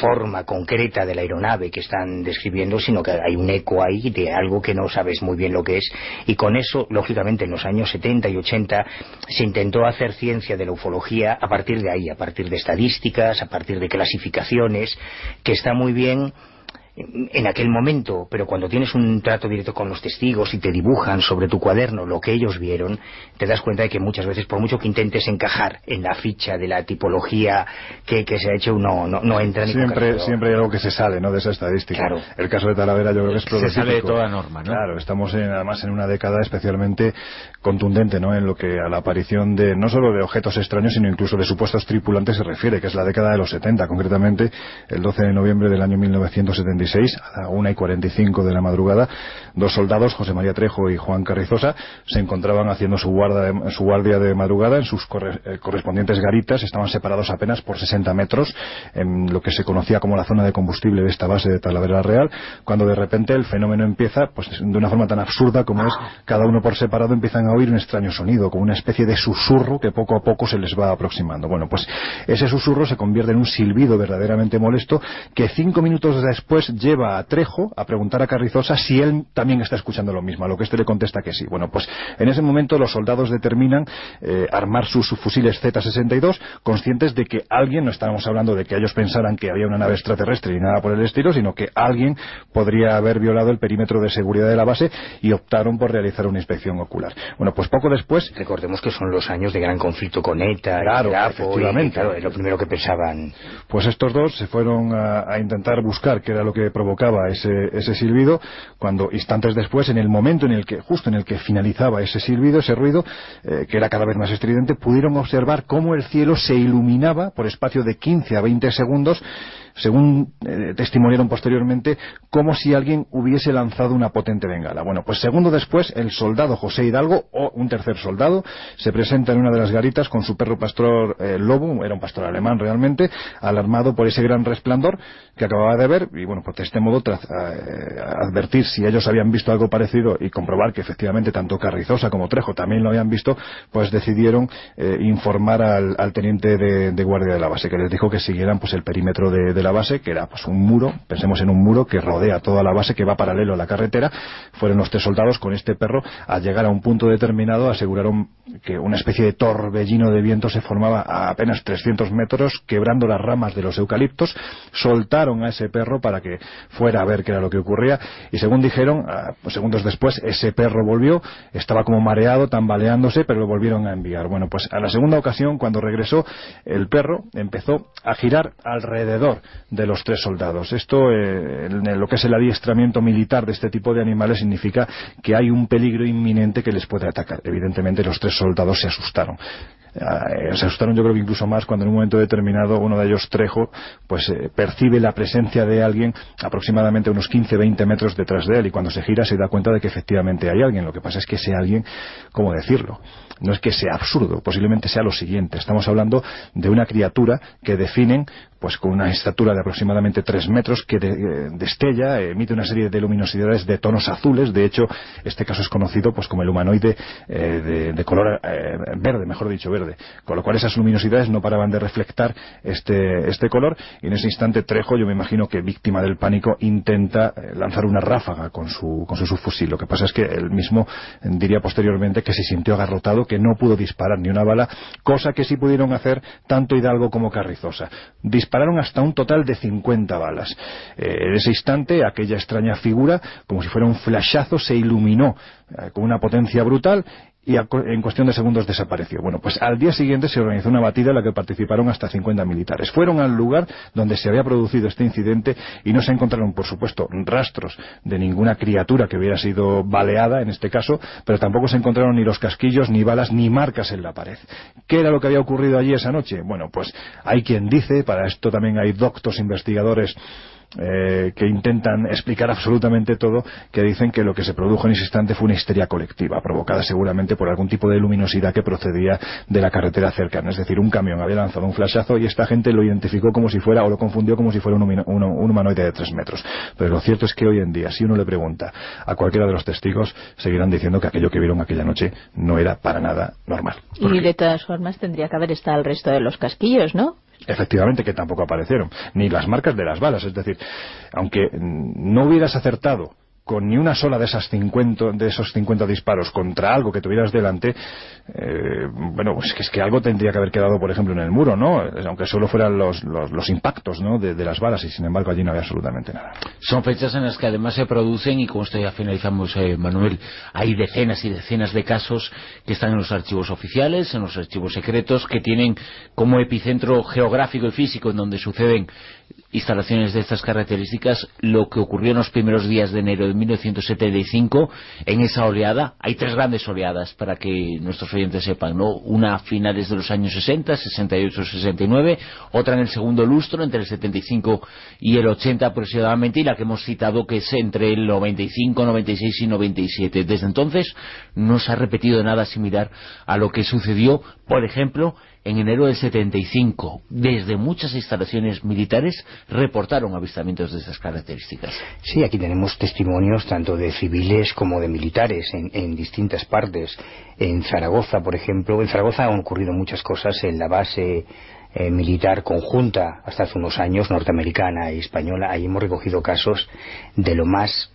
forma concreta de la aeronave que están describiendo, sino que hay un eco ahí de algo que no sabes muy bien lo que es. Y con eso, lógicamente, en los años 70 y 80 se intentó hacer ciencia de la ufología a partir de ahí, a partir de estadísticas, a partir de clasificaciones, que está muy bien en, en aquel momento, pero cuando tienes un trato directo con los testigos y te dibujan sobre tu cuaderno lo que ellos vieron, te das cuenta de que muchas veces, por mucho que intentes encajar en la ficha de la tipología que, que se ha hecho, no, no, no entra ni con Siempre, calzador. siempre hay algo que se sale ¿no? de esa estadística. Claro. El caso de Talavera yo creo que es Se sale de toda norma, ¿no? Claro, estamos en- además en una década especialmente contundente ¿no? en lo que a la aparición de no solo de objetos extraños, sino incluso de supuestos tripulantes se refiere, que es la década de los 70, concretamente el 12 de noviembre del año 1976, a la 1 y 45 de la madrugada, dos soldados, José María Trejo y Juan Carrizosa, se encontraban haciendo su, guarda de- su guardia de madrugada en sus eh, correspondientes garitas, estaban separados apenas por 60 metros en lo que se conocía como la zona de combustible de esta base de Talavera Real, cuando de repente el fenómeno empieza pues de una forma tan absurda como es cada uno por separado empiezan a oír un extraño sonido, como una especie de susurro que poco a poco se les va aproximando. Bueno, pues ese susurro se convierte en un silbido verdaderamente molesto que cinco minutos después lleva a Trejo a preguntar a Carrizosa si él también está escuchando lo mismo, a lo que este le contesta que sí. Bueno, pues en ese momento los soldados determinan eh, armar sus fusiles Z-62 conscientes de que alguien, no estábamos hablando de que ellos pensaran que había una nave extraterrestre ni nada por el estilo, sino que alguien podría haber violado el perímetro de seguridad de la base y optaron por realizar una inspección ocular. Bueno, pues poco después... Recordemos que son los años de gran conflicto con ETA, Claro, Grapo, y, efectivamente. claro, es lo primero que pensaban. Pues estos dos se fueron a, a intentar buscar qué era lo que provocaba ese, ese silbido, cuando instantes después, en el momento en el que, justo en el que finalizaba ese silbido, ese ruido, eh, que era cada vez más estridente, pudieron observar cómo el cielo se iluminaba por espacio de 15 a 20 segundos, según eh, testimoniaron posteriormente, como si alguien hubiese lanzado una potente bengala. Bueno, pues segundo después, el soldado José Hidalgo, o un tercer soldado, se presenta en una de las garitas con su perro pastor eh, lobo, era un pastor alemán realmente, alarmado por ese gran resplandor que acababa de ver, y bueno, pues de este modo, tras eh, advertir si ellos habían visto algo parecido y comprobar que efectivamente tanto Carrizosa como Trejo también lo habían visto, pues decidieron eh, informar al, al teniente de, guardia de la base, que les dijo que siguieran pues el perímetro de la base, que era pues un muro, pensemos en un muro que rodea toda la base, que va paralelo a la carretera, fueron los tres soldados con este perro, al llegar a un punto determinado aseguraron que una especie de torbellino de viento se formaba a apenas 300 metros, quebrando las ramas de los eucaliptos, soltaron a ese perro para que fuera a ver qué era lo que ocurría, y según dijeron, ah, pues segundos después, ese perro volvió, estaba como mareado, tambaleándose, pero lo volvieron a enviar. Bueno, pues a la segunda ocasión, cuando regresó, el perro empezó a girar alrededor de los tres soldados. Esto, eh, lo que es el adiestramiento militar de este tipo de animales, significa que hay un peligro inminente que les puede atacar. Evidentemente, los tres soldados se asustaron. Eh, se asustaron yo creo que incluso más cuando en un momento determinado uno de ellos, Trejo, pues eh, percibe la presencia de alguien aproximadamente unos 15-20 metros detrás de él y cuando se gira se da cuenta de que efectivamente hay alguien. Lo que pasa es que ese alguien, ¿cómo decirlo? No es que sea absurdo, posiblemente sea lo siguiente. Estamos hablando de una criatura que definen pues con una estatura de aproximadamente 3 metros que de- eh, destella, emite una serie de luminosidades de tonos azules. De hecho, este caso es conocido pues como el humanoide eh, de, de color eh, verde, mejor dicho, verde. Con lo cual esas luminosidades no paraban de reflectar este, este color y en ese instante Trejo, yo me imagino que víctima del pánico, intenta lanzar una ráfaga con su, con su subfusil. Lo que pasa es que él mismo diría posteriormente que se sintió agarrotado, que no pudo disparar ni una bala, cosa que sí pudieron hacer tanto Hidalgo como Carrizosa. Dispararon hasta un total de 50 balas. Eh, en ese instante, aquella extraña figura, como si fuera un flashazo, se iluminó eh, con una potencia brutal y a en cuestión de segundos desapareció. Bueno, pues al día siguiente se organizó una batida en la que participaron hasta 50 militares. Fueron al lugar donde se había producido este incidente y no se encontraron, por supuesto, rastros de ninguna criatura que hubiera sido baleada, en este caso, pero tampoco se encontraron ni los casquillos, ni balas, ni marcas en la pared. ¿Qué era lo que había ocurrido allí esa noche? Bueno, pues hay quien dice, para esto también hay doctos investigadores eh, que intentan explicar absolutamente todo, que dicen que lo que se produjo en ese instante fue una histeria colectiva, provocada seguramente por algún tipo de luminosidad que procedía de la carretera cercana. Es decir, un camión había lanzado un flashazo y esta gente lo identificó como si fuera, o lo confundió como si fuera un, un humanoide de tres metros. Pero lo cierto es que hoy en día, si uno le pregunta a cualquiera de los testigos, seguirán diciendo que aquello que vieron aquella noche no era para nada normal. Y de todas formas tendría que haber estado el resto de los casquillos, ¿no? Efectivamente que tampoco aparecieron, ni las marcas de las balas. Es decir, aunque no hubieras acertado con ni una sola de esas 50, de esos 50 disparos contra algo que tuvieras delante, eh, bueno, pues que es que algo tendría que haber quedado, por ejemplo, en el muro, ¿no? Aunque solo fueran los, los, los impactos, ¿no? De, las balas y sin embargo allí no había absolutamente nada. Son fechas en las que además se producen y con esto ya finalizamos, eh, Manuel, hay decenas y decenas de casos que están en los archivos oficiales, en los archivos secretos, que tienen como epicentro geográfico y físico en donde suceden instalaciones de estas características lo que ocurrió en los primeros días de enero de 1975 en esa oleada. Hay tres grandes oleadas para que nuestros oyentes sepan, ¿no? Una a finales de los años 60, 68, 69, otra en el segundo lustro, entre el 75 y el 80 aproximadamente, y la que hemos citado que es entre el 95, 96 y 97. Desde entonces no se ha repetido nada similar a lo que sucedió, por ejemplo, en enero del 75, desde muchas instalaciones militares, reportaron avistamientos de esas características. Sí, aquí tenemos testimonios tanto de civiles como de militares en, distintas partes. En Zaragoza, por ejemplo, en Zaragoza han ocurrido muchas cosas en la base eh, militar conjunta hasta hace unos años, norteamericana y española. Ahí hemos recogido casos de lo más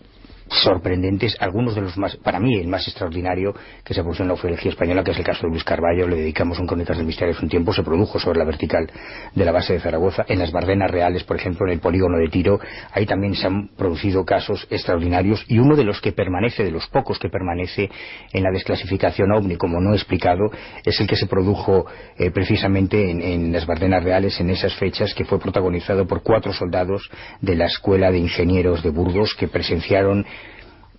sorprendentes, algunos de los más, para mí el más extraordinario que se produjo en la ufología española, que es el caso de Luis Carballo, le dedicamos un Crónicas del Misterio hace un tiempo, se produjo sobre la vertical de la base de Zaragoza, en las Bardenas Reales, por ejemplo, en el polígono de tiro, ahí también se han producido casos extraordinarios y uno de los que permanece, de los pocos que permanece en la desclasificación OVNI, como no he explicado, es el que se produjo eh, precisamente en, en las Bardenas Reales en esas fechas, que fue protagonizado por cuatro soldados de la Escuela de Ingenieros de Burgos que presenciaron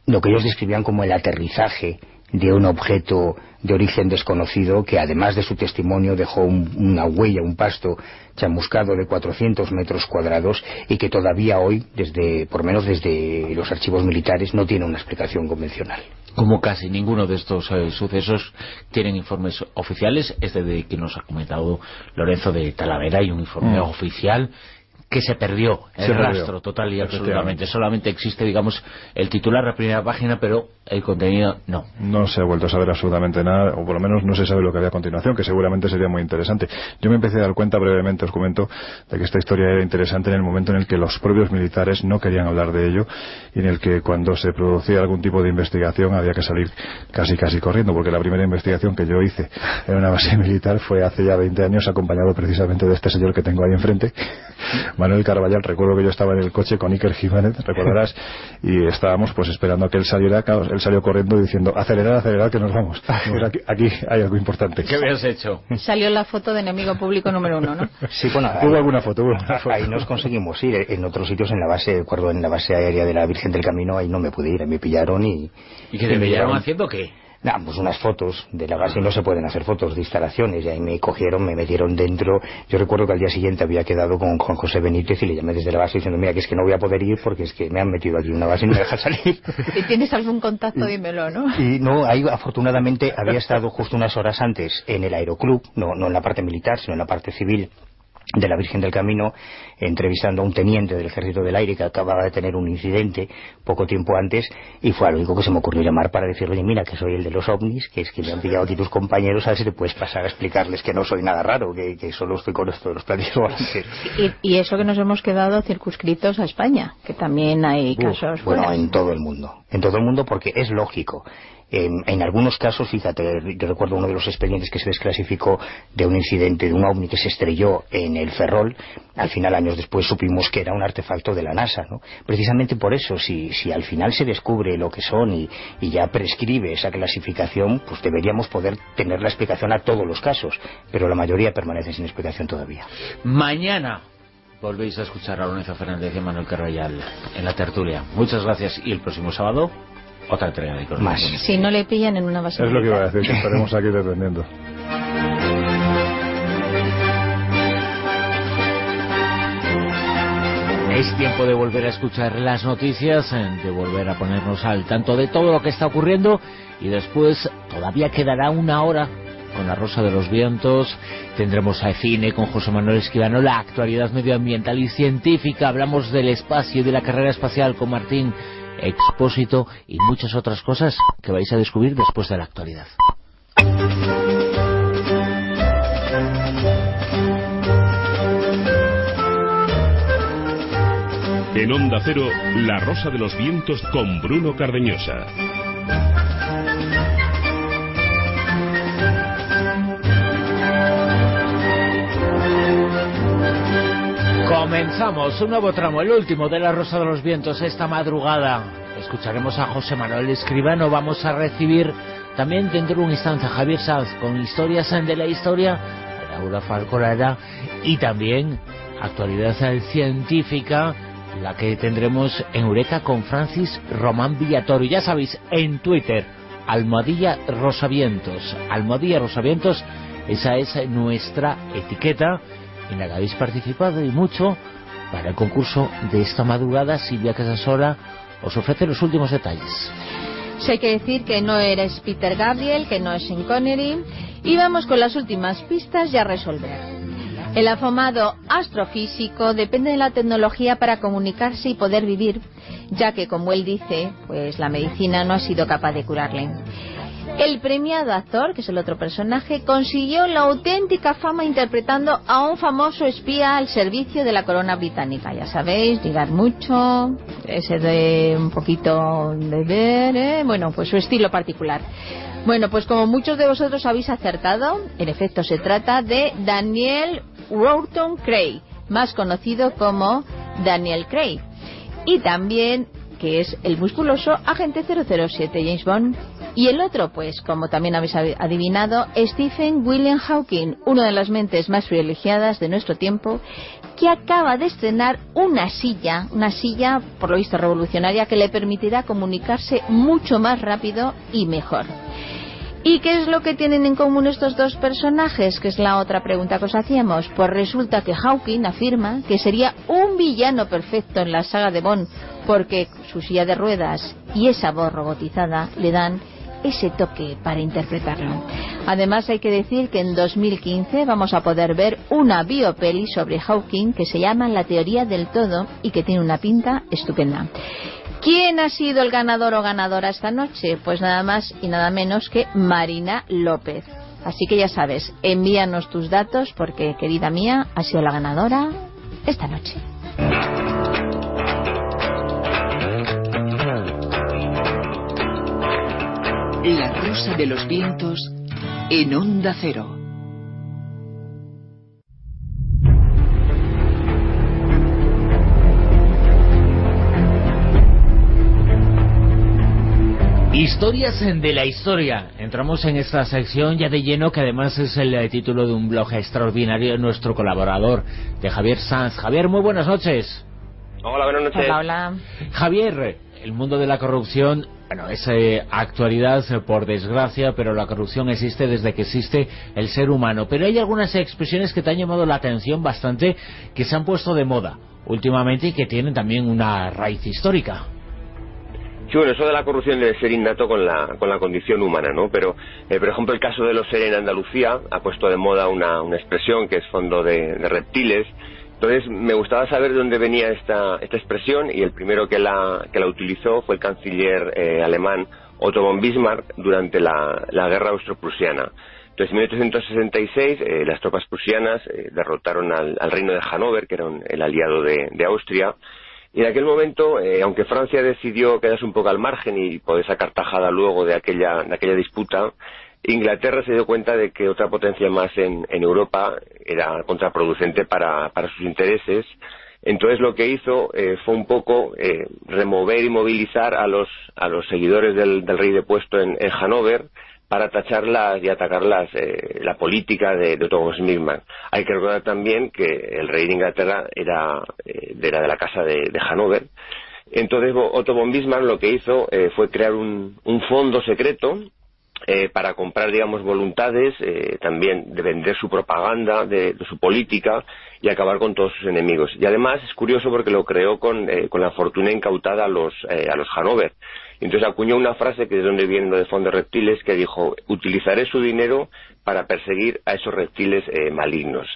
lo que ellos describían como el aterrizaje de un objeto de origen desconocido que además de su testimonio dejó un, una huella, un pasto chamuscado de 400 metros cuadrados y que todavía hoy, desde por menos desde los archivos militares, no tiene una explicación convencional. Como casi ninguno de estos eh, sucesos tienen informes oficiales, este de que nos ha comentado Lorenzo de Talavera y un informe Mm. oficial que se perdió el Se perdió. rastro total y absolutamente. Solamente existe, digamos, el titular, la primera página, pero el contenido no. No se ha vuelto a saber absolutamente nada, o por lo menos no se sabe lo que había a continuación, que seguramente sería muy interesante. Yo me empecé a dar cuenta brevemente, os comento, de que esta historia era interesante en el momento en el que los propios militares no querían hablar de ello y en el que cuando se producía algún tipo de investigación había que salir casi casi corriendo, porque la primera investigación que yo hice en una base militar fue hace ya 20 años, acompañado precisamente de este señor que tengo ahí enfrente, Manuel Carballal. Recuerdo que yo estaba en el coche con Iker Jiménez, recordarás, y estábamos pues esperando a que él saliera, él salió corriendo diciendo, acelerar, acelerar, que nos vamos. Pues aquí, aquí hay algo importante. ¿Qué habías hecho? Salió la foto de enemigo público número uno, ¿no? Sí, bueno, Hubo alguna foto, hubo foto. Ahí nos conseguimos ir. En otros sitios, en la base, recuerdo en la base aérea de la Virgen del Camino, ahí no me pude ir, ahí me pillaron y... ¿Y que te me pillaron haciendo qué? Nah, pues unas fotos de la base, no se pueden hacer fotos de instalaciones, y ahí me cogieron, me metieron dentro. Yo recuerdo que al día siguiente había quedado con Juan José Benítez y le llamé desde la base diciendo, mira, que es que no voy a poder ir porque es que me han metido aquí en una base y no me dejan salir. Si tienes algún contacto, dímelo, ¿no? Y no, ahí afortunadamente había estado justo unas horas antes en el aeroclub, no, no en la parte militar, sino en la parte civil de la Virgen del Camino, entrevistando a un teniente del Ejército del Aire que acababa de tener un incidente poco tiempo antes y fue a lo único que se me ocurrió llamar para decirle, mira, que soy el de los ovnis, que es que me han pillado aquí tus compañeros, a ver si te puedes pasar a explicarles que no soy nada raro, que, que solo estoy con esto de los platillos volantes. Y, y eso que nos hemos quedado circunscritos a España, que también hay casos Bueno, fuera. en todo el mundo. En todo el mundo porque es lógico. En, algunos casos, fíjate, yo recuerdo uno de los expedientes que se desclasificó de un incidente de un ovni que se estrelló en el Ferrol. Al final, años después, supimos que era un artefacto de la NASA, ¿no? Precisamente por eso, si, si al final se descubre lo que son y, y ya prescribe esa clasificación, pues deberíamos poder tener la explicación a todos los casos. Pero la mayoría permanece sin explicación todavía. Mañana volvéis a escuchar a Lorenzo Fernández y a Manuel Carvallal en la tertulia. Muchas gracias. Y el próximo sábado, otra entrega de del Si no le pillan en una base Es lo que iba a decir, que estaremos aquí dependiendo. Es tiempo de volver a escuchar las noticias, eh, de volver a ponernos al tanto de todo lo que está ocurriendo y después todavía quedará una hora con la Rosa de los Vientos, tendremos a cine con José Manuel Esquivano, la actualidad medioambiental y científica, hablamos del espacio y de la carrera espacial con Martín Expósito y muchas otras cosas que vais a descubrir después de la actualidad. En Onda Cero, La Rosa de los Vientos con Bruno Cardeñosa. Comenzamos un nuevo tramo, el último de La Rosa de los Vientos esta madrugada. Escucharemos a José Manuel Escribano, vamos a recibir también dentro de un instante a Javier Sanz con historias de la historia, Laura Falcorada y también actualidad científica, la que tendremos en Eureka con Francis Román Villatorio. Ya sabéis, en Twitter, Almohadilla Rosavientos. Almohadilla Rosavientos, esa es nuestra etiqueta en la que habéis participado y mucho para el concurso de esta madrugada. Silvia Casasola os ofrece los últimos detalles. Sí hay que decir que no eres Peter Gabriel, que no es Sean Connery. Y vamos con las últimas pistas ya a resolver. El afamado astrofísico depende de la tecnología para comunicarse y poder vivir, ya que, como él dice, pues la medicina no ha sido capaz de curarle. El premiado actor, que es el otro personaje, consiguió la auténtica fama interpretando a un famoso espía al servicio de la corona británica. Ya sabéis, llegar mucho, ese de un poquito de ver, ¿eh? bueno, pues su estilo particular. Bueno, pues como muchos de vosotros habéis acertado, en efecto se trata de Daniel Wharton Cray, más conocido como Daniel Craig. Y también que es el musculoso agente 007 James Bond. Y el otro, pues, como también habéis adivinado, Stephen William Hawking, una de las mentes más privilegiadas de nuestro tiempo, que acaba de estrenar una silla, una silla, por lo visto revolucionaria, que le permitirá comunicarse mucho más rápido y mejor. ¿Y qué es lo que tienen en común estos dos personajes? Que es la otra pregunta que os hacíamos. Pues resulta que Hawking afirma que sería un villano perfecto en la saga de Bond, porque su silla de ruedas y esa voz robotizada le dan ese toque para interpretarlo. Además hay que decir que en 2015 vamos a poder ver una biopeli sobre Hawking que se llama La teoría del todo y que tiene una pinta estupenda. ¿Quién ha sido el ganador o ganadora esta noche? Pues nada más y nada menos que Marina López. Así que ya sabes, envíanos tus datos porque, querida mía, ha sido la ganadora esta noche. La Rosa de los Vientos en Onda Cero. Historias de la historia. Entramos en esta sección ya de lleno, que además es el eh, título de un blog extraordinario de nuestro colaborador, de Javier Sanz. Javier, muy buenas noches. Hola, buenas noches. Hola, hola. Javier, el mundo de la corrupción, bueno, es eh, actualidad eh, por desgracia, pero la corrupción existe desde que existe el ser humano. Pero hay algunas expresiones que te han llamado la atención bastante, que se han puesto de moda últimamente y que tienen también una raíz histórica. Sí, bueno, eso de la corrupción debe ser innato con la, con la condición humana, ¿no? Pero, eh, por ejemplo, el caso de los SERE en Andalucía ha puesto de moda una, una expresión que es fondo de, reptiles. Entonces, me gustaba saber de dónde venía esta, esta expresión y el primero que la, que la utilizó fue el canciller eh, alemán Otto von Bismarck durante la, la guerra austro-prusiana. Entonces, en 1866, eh, las tropas prusianas derrotaron al, reino de Hannover, que era el aliado de, de Austria, y en aquel momento, eh, aunque Francia decidió quedarse un poco al margen y poder sacar tajada luego de aquella, de aquella disputa, Inglaterra se dio cuenta de que otra potencia más en, en Europa era contraproducente para, sus intereses. Entonces lo que hizo eh, fue un poco eh, remover y movilizar a los, a los seguidores del, del rey depuesto en, en Hannover, para tacharlas y atacarlas eh, la política de, de Otto von Hay que recordar también que el rey de Inglaterra era, eh, de la casa de, Hannover. Entonces Otto von Bismarck lo que hizo eh, fue crear un, un fondo secreto eh, para comprar, digamos, voluntades, eh, también de vender su propaganda, de, su política y acabar con todos sus enemigos. Y además es curioso porque lo creó con, eh, con la fortuna incautada a los, a los Hanover. Entonces acuñó una frase que es donde viene lo de fondos reptiles que dijo, utilizaré su dinero para perseguir a esos reptiles eh, malignos.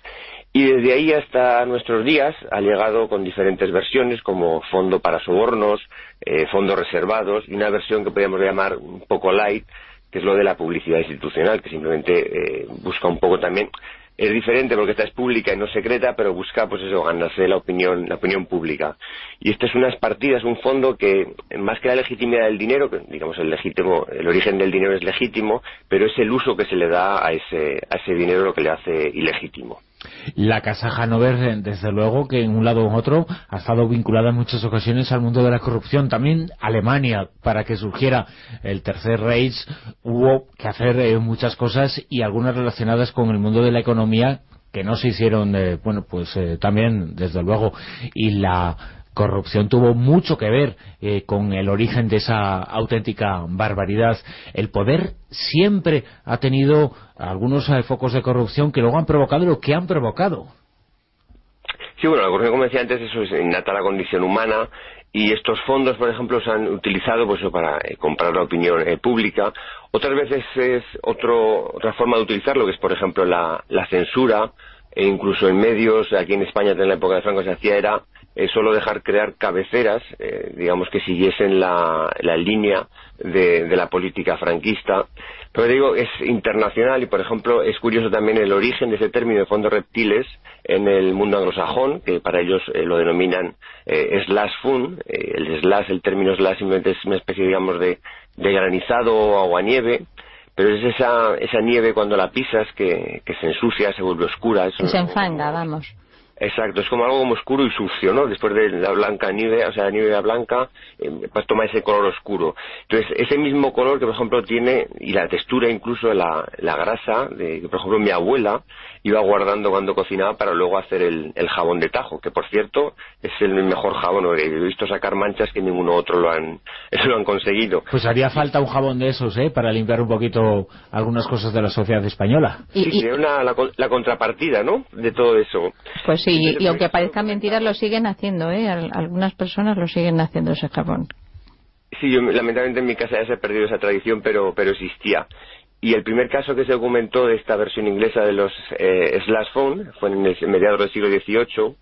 Y desde ahí hasta nuestros días ha llegado con diferentes versiones como fondo para sobornos, eh, fondos reservados y una versión que podríamos llamar un poco light, que es lo de la publicidad institucional, que simplemente eh, busca un poco también es diferente porque esta es pública y no secreta, pero busca, pues eso, ganarse la opinión, la opinión pública. Y esto es unas partidas, un fondo que, más que la legitimidad del dinero, que digamos el legítimo, el origen del dinero es legítimo, pero es el uso que se le da a ese, a ese dinero lo que le hace ilegítimo. La Casa Hanover, desde luego, que en un lado u otro ha estado vinculada en muchas ocasiones al mundo de la corrupción. También Alemania, para que surgiera el Tercer Reich, hubo que hacer eh, muchas cosas y algunas relacionadas con el mundo de la economía que no se hicieron, eh, bueno, pues eh, también, desde luego, y la corrupción tuvo mucho que ver eh, con el origen de esa auténtica barbaridad. El poder siempre ha tenido algunos eh, focos de corrupción que luego han provocado lo que han provocado. Sí, bueno, la corrupción, como decía antes, eso es innata la condición humana y estos fondos, por ejemplo, se han utilizado pues, para eh, comprar la opinión eh, pública. Otras veces es otro, otra forma de utilizarlo, que es, por ejemplo, la, la censura, e incluso en medios, aquí en España en la época de Franco se hacía, era eh, solo dejar crear cabeceras, eh, digamos que siguiesen la, la línea de, de, la política franquista. Pero digo, es internacional y, por ejemplo, es curioso también el origen de ese término de fondos reptiles en el mundo anglosajón, que para ellos eh, lo denominan slash fund. El slash, el término slash simplemente es una especie, digamos, de, de granizado o aguanieve pero es esa, esa nieve cuando la pisas que, que se ensucia, se vuelve oscura. Eso se enfanga, vamos. Exacto, es como algo como oscuro y sucio, ¿no? Después de la blanca nieve, o sea, la nieve blanca, eh, pues toma ese color oscuro. Entonces, ese mismo color que, por ejemplo, tiene, y la textura incluso de la, la grasa, de, que, por ejemplo, mi abuela iba guardando cuando cocinaba para luego hacer el, el jabón de tajo, que, por cierto, es el mejor jabón. He visto sacar manchas que ninguno otro lo han, eso lo han conseguido. Pues haría falta un jabón de esos, ¿eh? Para limpiar un poquito algunas cosas de la sociedad española. Sí, sería una, la, la contrapartida, ¿no? De todo eso. Pues sí, y aunque parezca mentira, lo siguen haciendo, ¿eh? Algunas personas lo siguen haciendo ese jabón. Sí, yo, lamentablemente en mi casa ya se ha perdido esa tradición, pero, pero existía. Y el primer caso que se documentó de esta versión inglesa de los eh, slash phone fue en el mediados del siglo XVIII,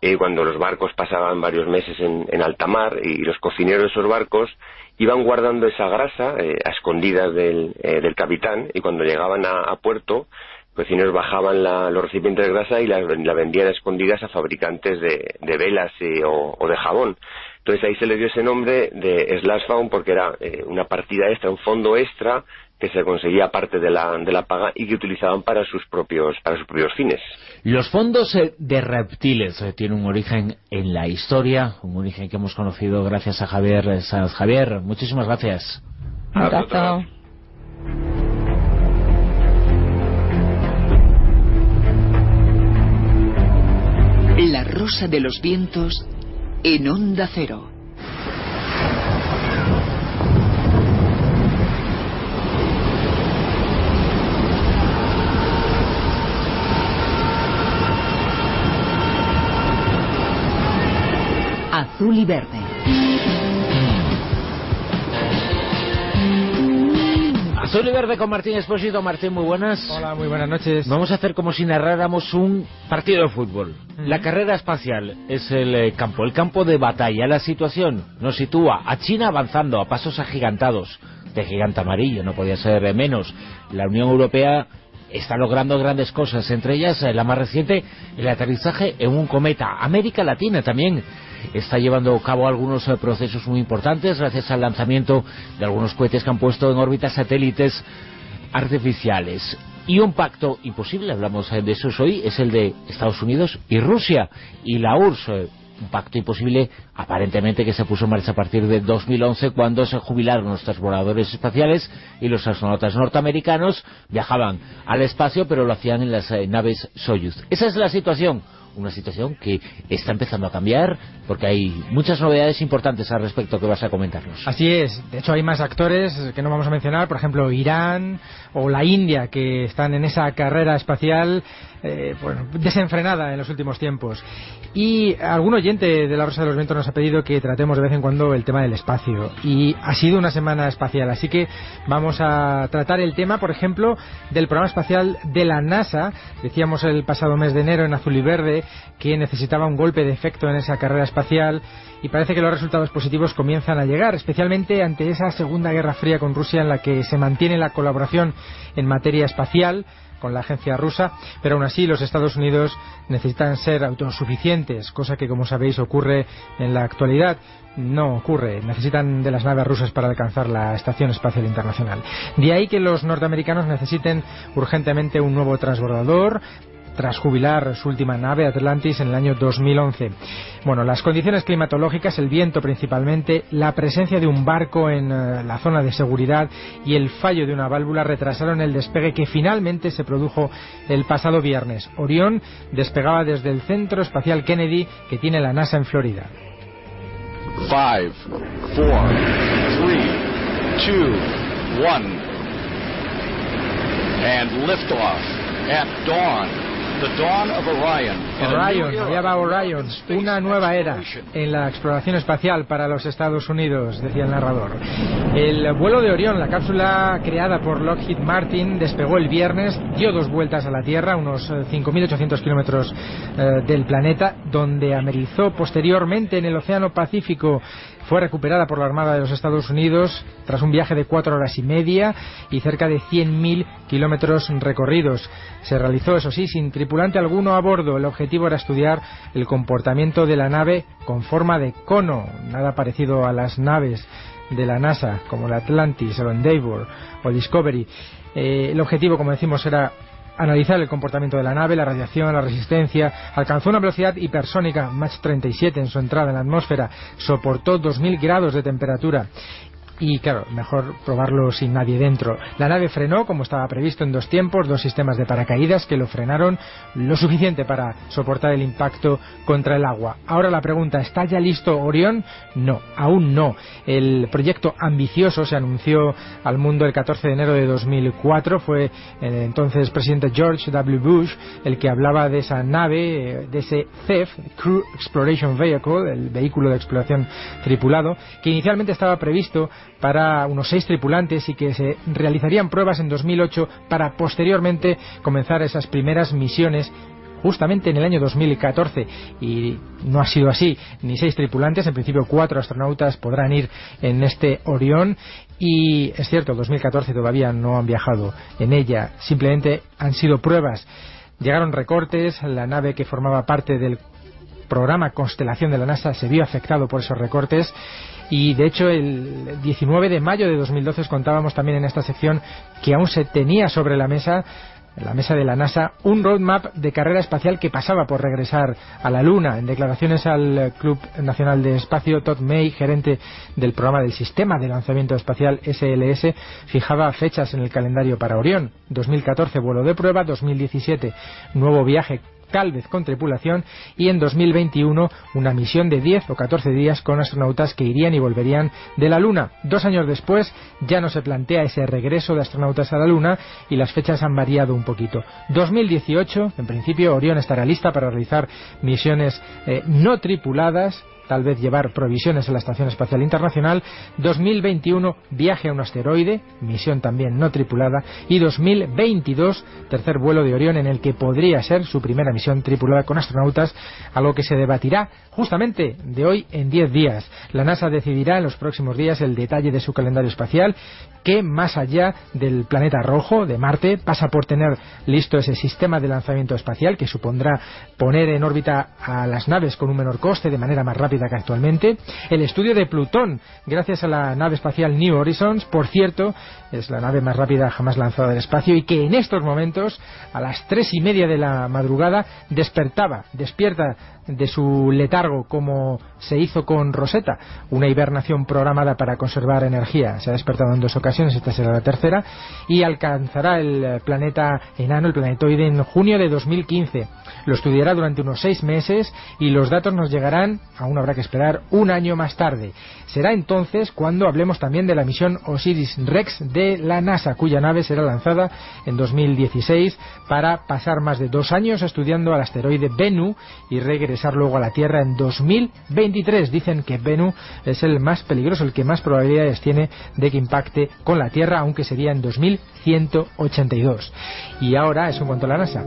eh, cuando los barcos pasaban varios meses en, en alta mar y los cocineros de esos barcos iban guardando esa grasa eh, a escondidas del, eh, del capitán y cuando llegaban a, a puerto cocineros bajaban la, los recipientes de grasa y la, la vendían a escondidas a fabricantes de, de velas eh, o, o, de jabón. Entonces ahí se le dio ese nombre de slash found porque era eh, una partida extra, un fondo extra que se conseguía aparte de la, de la paga y que utilizaban para sus propios para sus propios fines. Los fondos eh, de reptiles tienen un origen en la historia, un origen que hemos conocido gracias a Javier Sanz. Javier, muchísimas gracias. Un La rosa de los vientos en onda cero. Azul y verde. Azul y verde con Martín Espósito. Martín, muy buenas. Hola, muy buenas noches. Vamos a hacer como si narráramos un partido de fútbol. Uh -huh. La carrera espacial es el eh, campo, el campo de batalla. La situación nos sitúa a China avanzando a pasos agigantados. De gigante amarillo, no podía ser menos. La Unión Europea está logrando grandes cosas, entre ellas eh, la más reciente, el aterrizaje en un cometa. América Latina también está llevando a cabo algunos eh, procesos muy importantes gracias al lanzamiento de algunos cohetes que han puesto en órbita satélites artificiales. Y un pacto imposible, hablamos de eso hoy, es el de Estados Unidos y Rusia y la URSS. Eh, un pacto imposible aparentemente que se puso en marcha a partir de 2011 cuando se jubilaron los transbordadores espaciales y los astronautas norteamericanos viajaban al espacio pero lo hacían en las eh, naves Soyuz. Esa es la situación una situación que está empezando a cambiar porque hay muchas novedades importantes al respecto que vas a comentarnos. Así es, de hecho hay más actores que no vamos a mencionar, por ejemplo Irán o la India que están en esa carrera espacial eh, bueno, desenfrenada en los últimos tiempos. Y algún oyente de la Rosa de los Vientos nos ha pedido que tratemos de vez en cuando el tema del espacio. Y ha sido una semana espacial, así que vamos a tratar el tema, por ejemplo, del programa espacial de la NASA. Decíamos el pasado mes de enero en Azul y Verde que necesitaba un golpe de efecto en esa carrera espacial y parece que los resultados positivos comienzan a llegar, especialmente ante esa Segunda Guerra Fría con Rusia en la que se mantiene la colaboración en materia espacial con la agencia rusa, pero aún así los Estados Unidos necesitan ser autosuficientes, cosa que como sabéis ocurre en la actualidad. No ocurre, necesitan de las naves rusas para alcanzar la Estación Espacial Internacional. De ahí que los norteamericanos necesiten urgentemente un nuevo transbordador, tras jubilar su última nave Atlantis en el año 2011. Bueno, las condiciones climatológicas, el viento principalmente, la presencia de un barco en eh, la zona de seguridad y el fallo de una válvula retrasaron el despegue que finalmente se produjo el pasado viernes. Orión despegaba desde el Centro Espacial Kennedy que tiene la NASA en Florida. Five, four, three, two, one. And liftoff at dawn. Orion. Va Orion, una nueva era en la exploración espacial para los Estados Unidos, decía el narrador. El vuelo de Orión, la cápsula creada por Lockheed Martin, despegó el viernes, dio dos vueltas a la Tierra, unos eh, 5.800 kilómetros eh, del planeta, donde amerizó posteriormente en el Océano Pacífico fue recuperada por la Armada de los Estados Unidos tras un viaje de cuatro horas y media y cerca de 100.000 kilómetros recorridos. Se realizó, eso sí, sin tripulante alguno a bordo. El objetivo era estudiar el comportamiento de la nave con forma de cono, nada parecido a las naves de la NASA, como la Atlantis, o Endeavour o Discovery. Eh, el objetivo, como decimos, era analizar el comportamiento de la nave, la radiación, la resistencia, alcanzó una velocidad hipersónica Mach 37 en su entrada en la atmósfera, soportó 2.000 grados de temperatura y claro, mejor probarlo sin nadie dentro. La nave frenó como estaba previsto en dos tiempos, dos sistemas de paracaídas que lo frenaron lo suficiente para soportar el impacto contra el agua. Ahora la pregunta, ¿está ya listo Orión? No, aún no. El proyecto ambicioso se anunció al mundo el 14 de enero de 2004. Fue el entonces presidente George W. Bush el que hablaba de esa nave, de ese CEF, Crew Exploration Vehicle, el vehículo de exploración tripulado, que inicialmente estaba previsto para unos seis tripulantes y que se realizarían pruebas en 2008 para posteriormente comenzar esas primeras misiones justamente en el año 2014 y no ha sido así. Ni seis tripulantes en principio cuatro astronautas podrán ir en este Orión. Y es cierto 2014 todavía no han viajado en ella. Simplemente han sido pruebas. Llegaron recortes. La nave que formaba parte del programa Constelación de la NASA se vio afectado por esos recortes y de hecho el 19 de mayo de 2012 os contábamos también en esta sección que aún se tenía sobre la mesa la mesa de la NASA un roadmap de carrera espacial que pasaba por regresar a la Luna. En declaraciones al Club Nacional de Espacio, Todd May, gerente del programa del Sistema de Lanzamiento Espacial SLS, fijaba fechas en el calendario para Orión. 2014 vuelo de prueba, 2017 nuevo viaje tal vez con tripulación, y en 2021 una misión de 10 o 14 días con astronautas que irían y volverían de la Luna. Dos años después ya no se plantea ese regreso de astronautas a la Luna y las fechas han variado un poquito. 2018, en principio, Orión estará lista para realizar misiones eh, no tripuladas tal vez llevar provisiones a la Estación Espacial Internacional, 2021 viaje a un asteroide, misión también no tripulada, y 2022 tercer vuelo de Orión en el que podría ser su primera misión tripulada con astronautas, algo que se debatirá justamente de hoy en 10 días. La NASA decidirá en los próximos días el detalle de su calendario espacial que más allá del planeta rojo de Marte pasa por tener listo ese sistema de lanzamiento espacial que supondrá poner en órbita a las naves con un menor coste de manera más rápida que actualmente. El estudio de Plutón, gracias a la nave espacial New Horizons, por cierto, es la nave más rápida jamás lanzada del espacio y que en estos momentos, a las tres y media de la madrugada, despertaba, despierta de su letargo como se hizo con Rosetta, una hibernación programada para conservar energía. Se ha despertado en dos ocasiones, esta será la tercera, y alcanzará el planeta enano, el planetoide, en junio de 2015. Lo estudiará durante unos seis meses y los datos nos llegarán, aún habrá que esperar, un año más tarde. Será entonces cuando hablemos también de la misión Osiris-Rex la NASA, cuya nave será lanzada en 2016 para pasar más de dos años estudiando al asteroide Bennu y regresar luego a la Tierra en 2023. Dicen que Bennu es el más peligroso, el que más probabilidades tiene de que impacte con la Tierra, aunque sería en 2182. Y ahora, eso en cuanto a la NASA.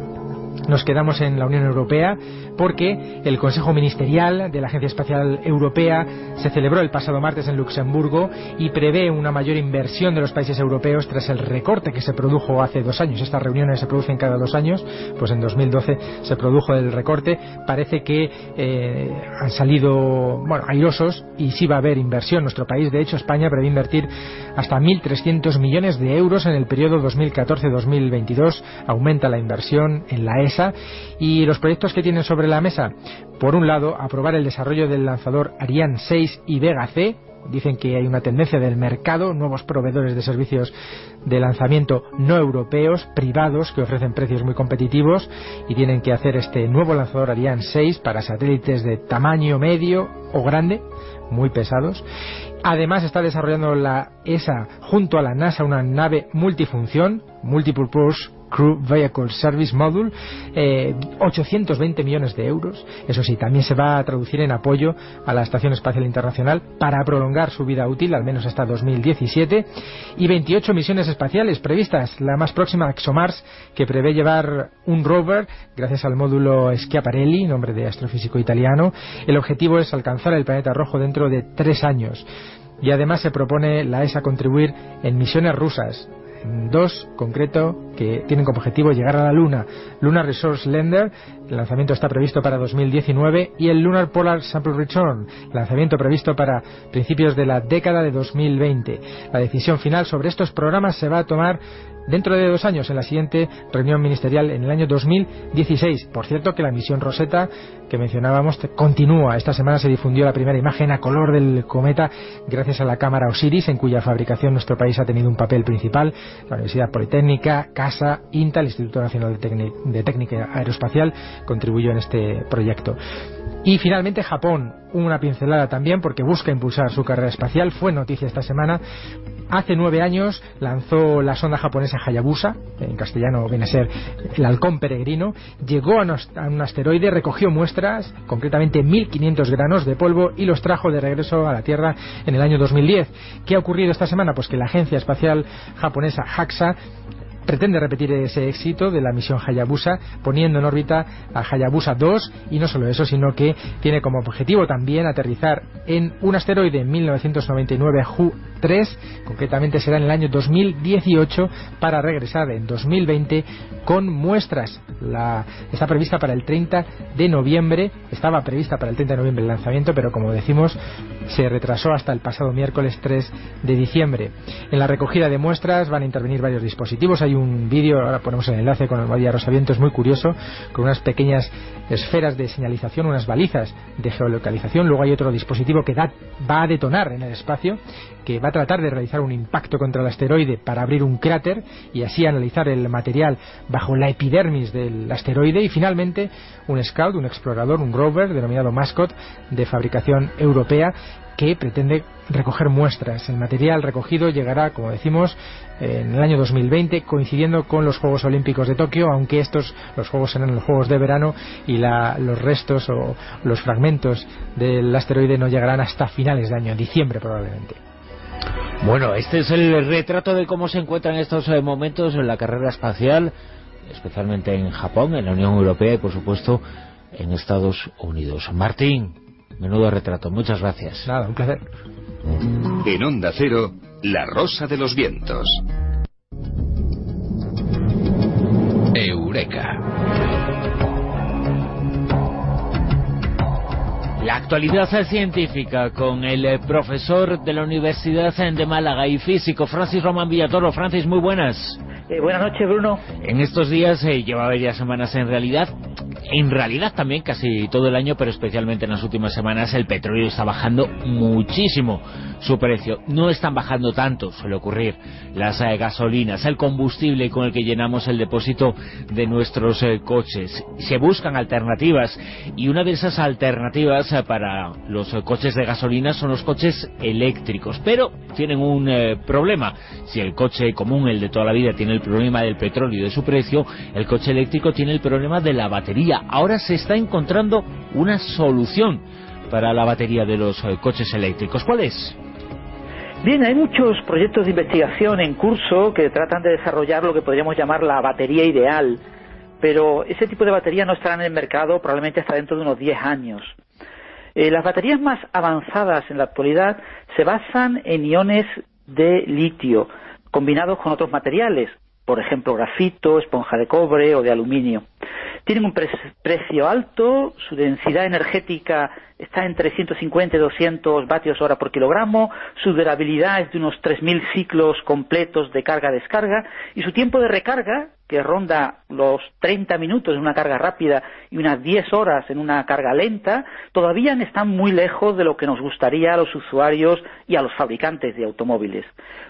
Nos quedamos en la Unión Europea porque el Consejo Ministerial de la Agencia Espacial Europea se celebró el pasado martes en Luxemburgo y prevé una mayor inversión de los países europeos tras el recorte que se produjo hace dos años. Estas reuniones se producen cada dos años, pues en 2012 se produjo el recorte. Parece que eh, han salido bueno, airosos y sí va a haber inversión. Nuestro país, de hecho, España, prevé invertir hasta 1.300 millones de euros en el periodo 2014-2022. Aumenta la inversión en la ESA y los proyectos que tienen sobre la mesa, por un lado, aprobar el desarrollo del lanzador Ariane 6 y Vega C, dicen que hay una tendencia del mercado, nuevos proveedores de servicios de lanzamiento no europeos, privados, que ofrecen precios muy competitivos y tienen que hacer este nuevo lanzador Ariane 6 para satélites de tamaño medio o grande, muy pesados. Además está desarrollando la ESA junto a la NASA una nave multifunción, Multipurpose Crew Vehicle Service Module, eh, 820 millones de euros. Eso sí, también se va a traducir en apoyo a la Estación Espacial Internacional para prolongar su vida útil, al menos hasta 2017, y 28 misiones espaciales previstas. La más próxima, ExoMars, que prevé llevar un rover gracias al módulo Schiaparelli, nombre de astrofísico italiano. El objetivo es alcanzar el planeta rojo dentro de tres años. Y además se propone la ESA contribuir en misiones rusas dos concreto que tienen como objetivo llegar a la Luna. Lunar Resource Lander, el lanzamiento está previsto para 2019 y el Lunar Polar Sample Return, lanzamiento previsto para principios de la década de 2020. La decisión final sobre estos programas se va a tomar dentro de dos años en la siguiente reunión ministerial en el año 2016. Por cierto que la misión Rosetta que mencionábamos continúa. Esta semana se difundió la primera imagen a color del cometa gracias a la cámara Osiris en cuya fabricación nuestro país ha tenido un papel principal. La Universidad Politécnica, CASA, INTA, el Instituto Nacional de, Técnica Aeroespacial contribuyó en este proyecto. Y finalmente Japón, una pincelada también porque busca impulsar su carrera espacial. Fue noticia esta semana. Hace nueve años lanzó la sonda japonesa Hayabusa, en castellano viene a ser el halcón peregrino. Llegó a un asteroide, recogió muestras, concretamente 1.500 granos de polvo, y los trajo de regreso a la Tierra en el año 2010. ¿Qué ha ocurrido esta semana? Pues que la agencia espacial japonesa JAXA pretende repetir ese éxito de la misión Hayabusa poniendo en órbita a Hayabusa 2 y no solo eso sino que tiene como objetivo también aterrizar en un asteroide en 1999 Hu 3 concretamente será en el año 2018 para regresar en 2020 con muestras. La, está prevista para el 30 de noviembre estaba prevista para el 30 de noviembre el lanzamiento pero como decimos se retrasó hasta el pasado miércoles 3 de diciembre. En la recogida de muestras van a intervenir varios dispositivos un vídeo, ahora ponemos el enlace con el María es muy curioso, con unas pequeñas esferas de señalización, unas balizas de geolocalización. Luego hay otro dispositivo que da, va a detonar en el espacio, que va a tratar de realizar un impacto contra el asteroide para abrir un cráter y así analizar el material bajo la epidermis del asteroide. Y finalmente un Scout, un explorador, un rover denominado Mascot de fabricación europea que pretende recoger muestras. El material recogido llegará, como decimos, en el año 2020, coincidiendo con los Juegos Olímpicos de Tokio, aunque estos, los Juegos serán los Juegos de verano y los restos o los fragmentos del asteroide no llegarán hasta finales de año, diciembre probablemente. Bueno, este es el retrato de cómo se encuentra en estos eh, momentos en la carrera espacial, especialmente en Japón, en la Unión Europea y, por supuesto, en Estados Unidos. Martín, menudo retrato. Muchas gracias. Nada, un placer. En Onda Cero, La Rosa de los Vientos. Eureka. La actualidad científica con el eh, profesor de la Universidad de Málaga y físico Francis Román Villatoro. Francis, muy buenas. Eh, buenas noches, Bruno. En estos días, eh, lleva varias semanas en realidad, en realidad también casi todo el año, pero especialmente en las últimas semanas, el petróleo está bajando muchísimo su precio. No están bajando tanto, suele ocurrir, las eh, gasolinas, el combustible con el que llenamos el depósito de nuestros eh, coches. Se buscan alternativas y una de esas alternativas eh, para los coches de gasolina son los coches eléctricos, pero tienen un problema. Si el coche común, el de toda la vida, tiene el problema del petróleo y de su precio, el coche eléctrico tiene el problema de la batería. Ahora se está encontrando una solución para la batería de los coches eléctricos. ¿Cuál es? Bien, hay muchos proyectos de investigación en curso que tratan de desarrollar lo que podríamos llamar la batería ideal, pero ese tipo de batería no estará en el mercado probablemente hasta dentro de unos 10 años. Eh, las baterías más avanzadas en la actualidad se basan en iones de litio combinados con otros materiales, por ejemplo grafito, esponja de cobre o de aluminio. Tienen un precio alto, su densidad energética está entre 150 y 200 vatios hora por kilogramo, su durabilidad es de unos 3.000 ciclos completos de carga-descarga y su tiempo de recarga, que ronda los 30 minutos en una carga rápida y unas 10 horas en una carga lenta, todavía están muy lejos de lo que nos gustaría a los usuarios y a los fabricantes de automóviles.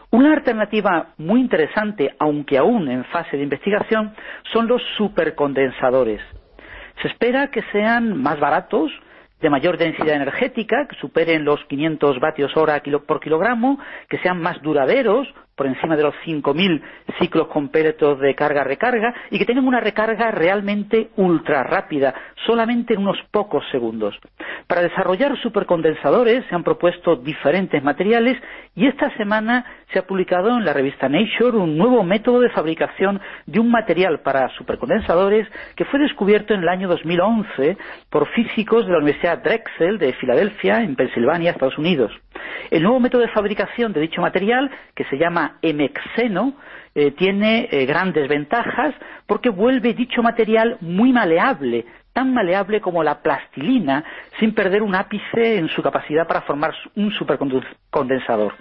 Una alternativa muy interesante, aunque aún en fase de investigación, son los supercondensadores. Se espera que sean más baratos, de mayor densidad energética, que superen los 500 vatios hora por kilogramo, que sean más duraderos, por encima de los 5.000 ciclos completos de carga-recarga y que tengan una recarga realmente ultra rápida, solamente en unos pocos segundos. Para desarrollar supercondensadores se han propuesto diferentes materiales y esta semana se ha publicado en la revista Nature un nuevo método de fabricación de un material para supercondensadores que fue descubierto en el año 2011 por físicos de la Universidad Drexel de Filadelfia, en Pensilvania, Estados Unidos. El nuevo método de fabricación de dicho material, que se llama emexeno, eh, tiene eh, grandes ventajas porque vuelve dicho material muy maleable, tan maleable como la plastilina, sin perder un ápice en su capacidad para formar un supercondensador.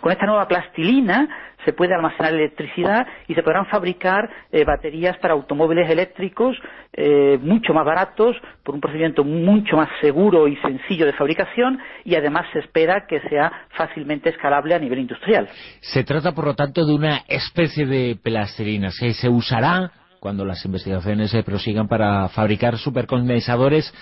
Con esta nueva plastilina se puede almacenar electricidad y se podrán fabricar eh, baterías para automóviles eléctricos eh, mucho más baratos, por un procedimiento mucho más seguro y sencillo de fabricación y además se espera que sea fácilmente escalable a nivel industrial. Se trata, por lo tanto, de una especie de plastilina. que se usará cuando las investigaciones se prosigan para fabricar supercondensadores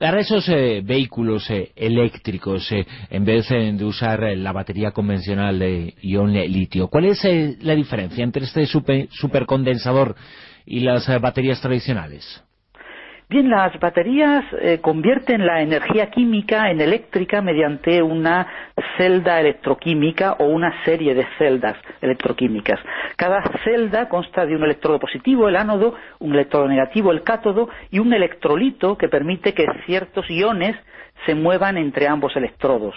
para esos eh, vehículos eh, eléctricos, eh, en vez de usar la batería convencional de ion litio, ¿cuál es la diferencia entre este supercondensador y las baterías tradicionales? Bien, las baterías eh, convierten la energía química en eléctrica mediante una celda electroquímica o una serie de celdas electroquímicas. Cada celda consta de un electrodo positivo, el ánodo, un electrodo negativo, el cátodo, y un electrolito que permite que ciertos iones se muevan entre ambos electrodos.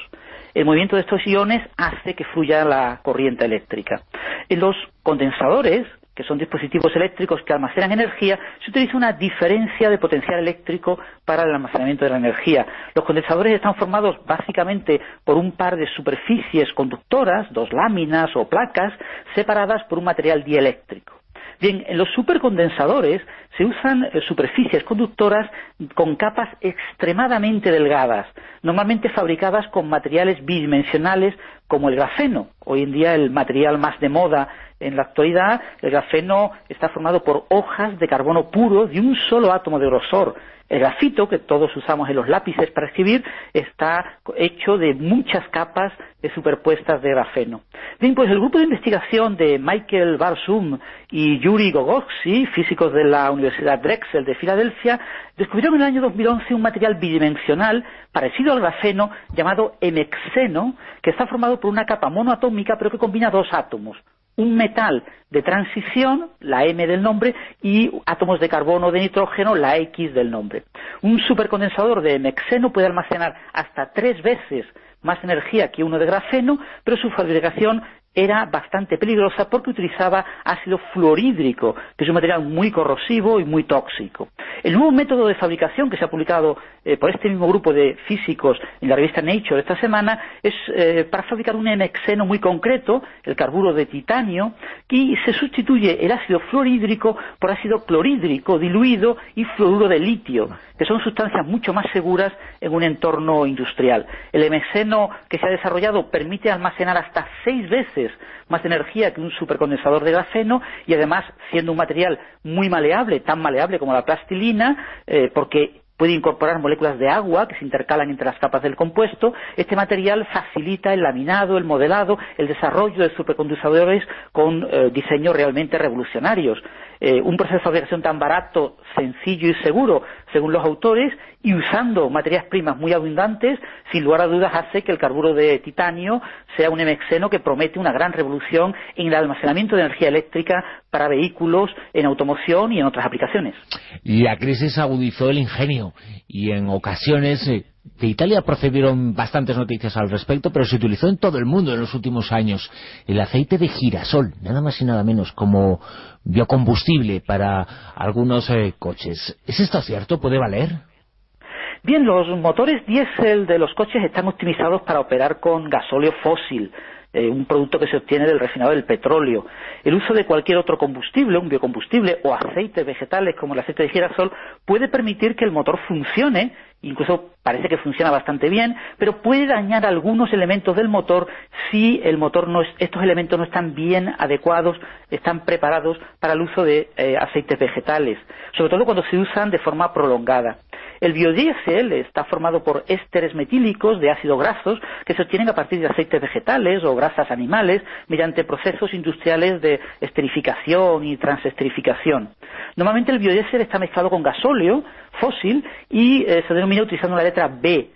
El movimiento de estos iones hace que fluya la corriente eléctrica. En los condensadores, que son dispositivos eléctricos que almacenan energía, se utiliza una diferencia de potencial eléctrico para el almacenamiento de la energía. Los condensadores están formados básicamente por un par de superficies conductoras, dos láminas o placas, separadas por un material dieléctrico. Bien, en los supercondensadores se usan eh, superficies conductoras con capas extremadamente delgadas, normalmente fabricadas con materiales bidimensionales como el grafeno, hoy en día el material más de moda en la actualidad, el grafeno está formado por hojas de carbono puro de un solo átomo de grosor. El grafito, que todos usamos en los lápices para escribir, está hecho de muchas capas superpuestas de grafeno. Bien, pues el grupo de investigación de Michael Barsum y Yuri Gogotsi, físicos de la Universidad Drexel de Filadelfia, descubrieron en el año 2011 un material bidimensional parecido al grafeno llamado hemexeno, que está formado por una capa monoatómica pero que combina dos átomos, un metal de transición, la M del nombre, y átomos de carbono de nitrógeno, la X del nombre. Un supercondensador de mexeno puede almacenar hasta tres veces más energía que uno de grafeno, pero su fabricación era bastante peligrosa porque utilizaba ácido fluorhídrico, que es un material muy corrosivo y muy tóxico. El nuevo método de fabricación que se ha publicado eh, por este mismo grupo de físicos en la revista Nature esta semana es eh, para fabricar un hemexeno muy concreto, el carburo de titanio, y se sustituye el ácido fluorhídrico por ácido clorhídrico diluido y fluoruro de litio, que son sustancias mucho más seguras en un entorno industrial. El hemexeno que se ha desarrollado permite almacenar hasta seis veces más energía que un supercondensador de grafeno y además siendo un material muy maleable, tan maleable como la plastilina, eh, porque puede incorporar moléculas de agua que se intercalan entre las capas del compuesto. Este material facilita el laminado, el modelado, el desarrollo de supercondensadores con eh, diseños realmente revolucionarios. Eh, un proceso de fabricación tan barato, sencillo y seguro, según los autores, y usando materias primas muy abundantes, sin lugar a dudas hace que el carburo de titanio sea un hemexeno que promete una gran revolución en el almacenamiento de energía eléctrica para vehículos, en automoción y en otras aplicaciones. La crisis agudizó el ingenio y en ocasiones eh, De Italia procedieron bastantes noticias al respecto, pero se utilizó en todo el mundo en los últimos años. El aceite de girasol, nada más y nada menos, como biocombustible para algunos eh, coches. ¿Es esto cierto? ¿Puede valer? Bien, los motores diésel de los coches están optimizados para operar con gasóleo fósil, eh, un producto que se obtiene del refinado del petróleo. El uso de cualquier otro combustible, un biocombustible o aceites vegetales como el aceite de girasol puede permitir que el motor funcione, incluso parece que funciona bastante bien, pero puede dañar algunos elementos del motor si el motor no es, estos elementos no están bien adecuados, están preparados para el uso de eh, aceites vegetales, sobre todo cuando se usan de forma prolongada. El biodiesel está formado por ésteres metílicos de ácidos grasos que se obtienen a partir de aceites vegetales o grasas animales mediante procesos industriales de esterificación y transesterificación. Normalmente el biodiesel está mezclado con gasóleo fósil y eh, se denomina utilizando la letra B.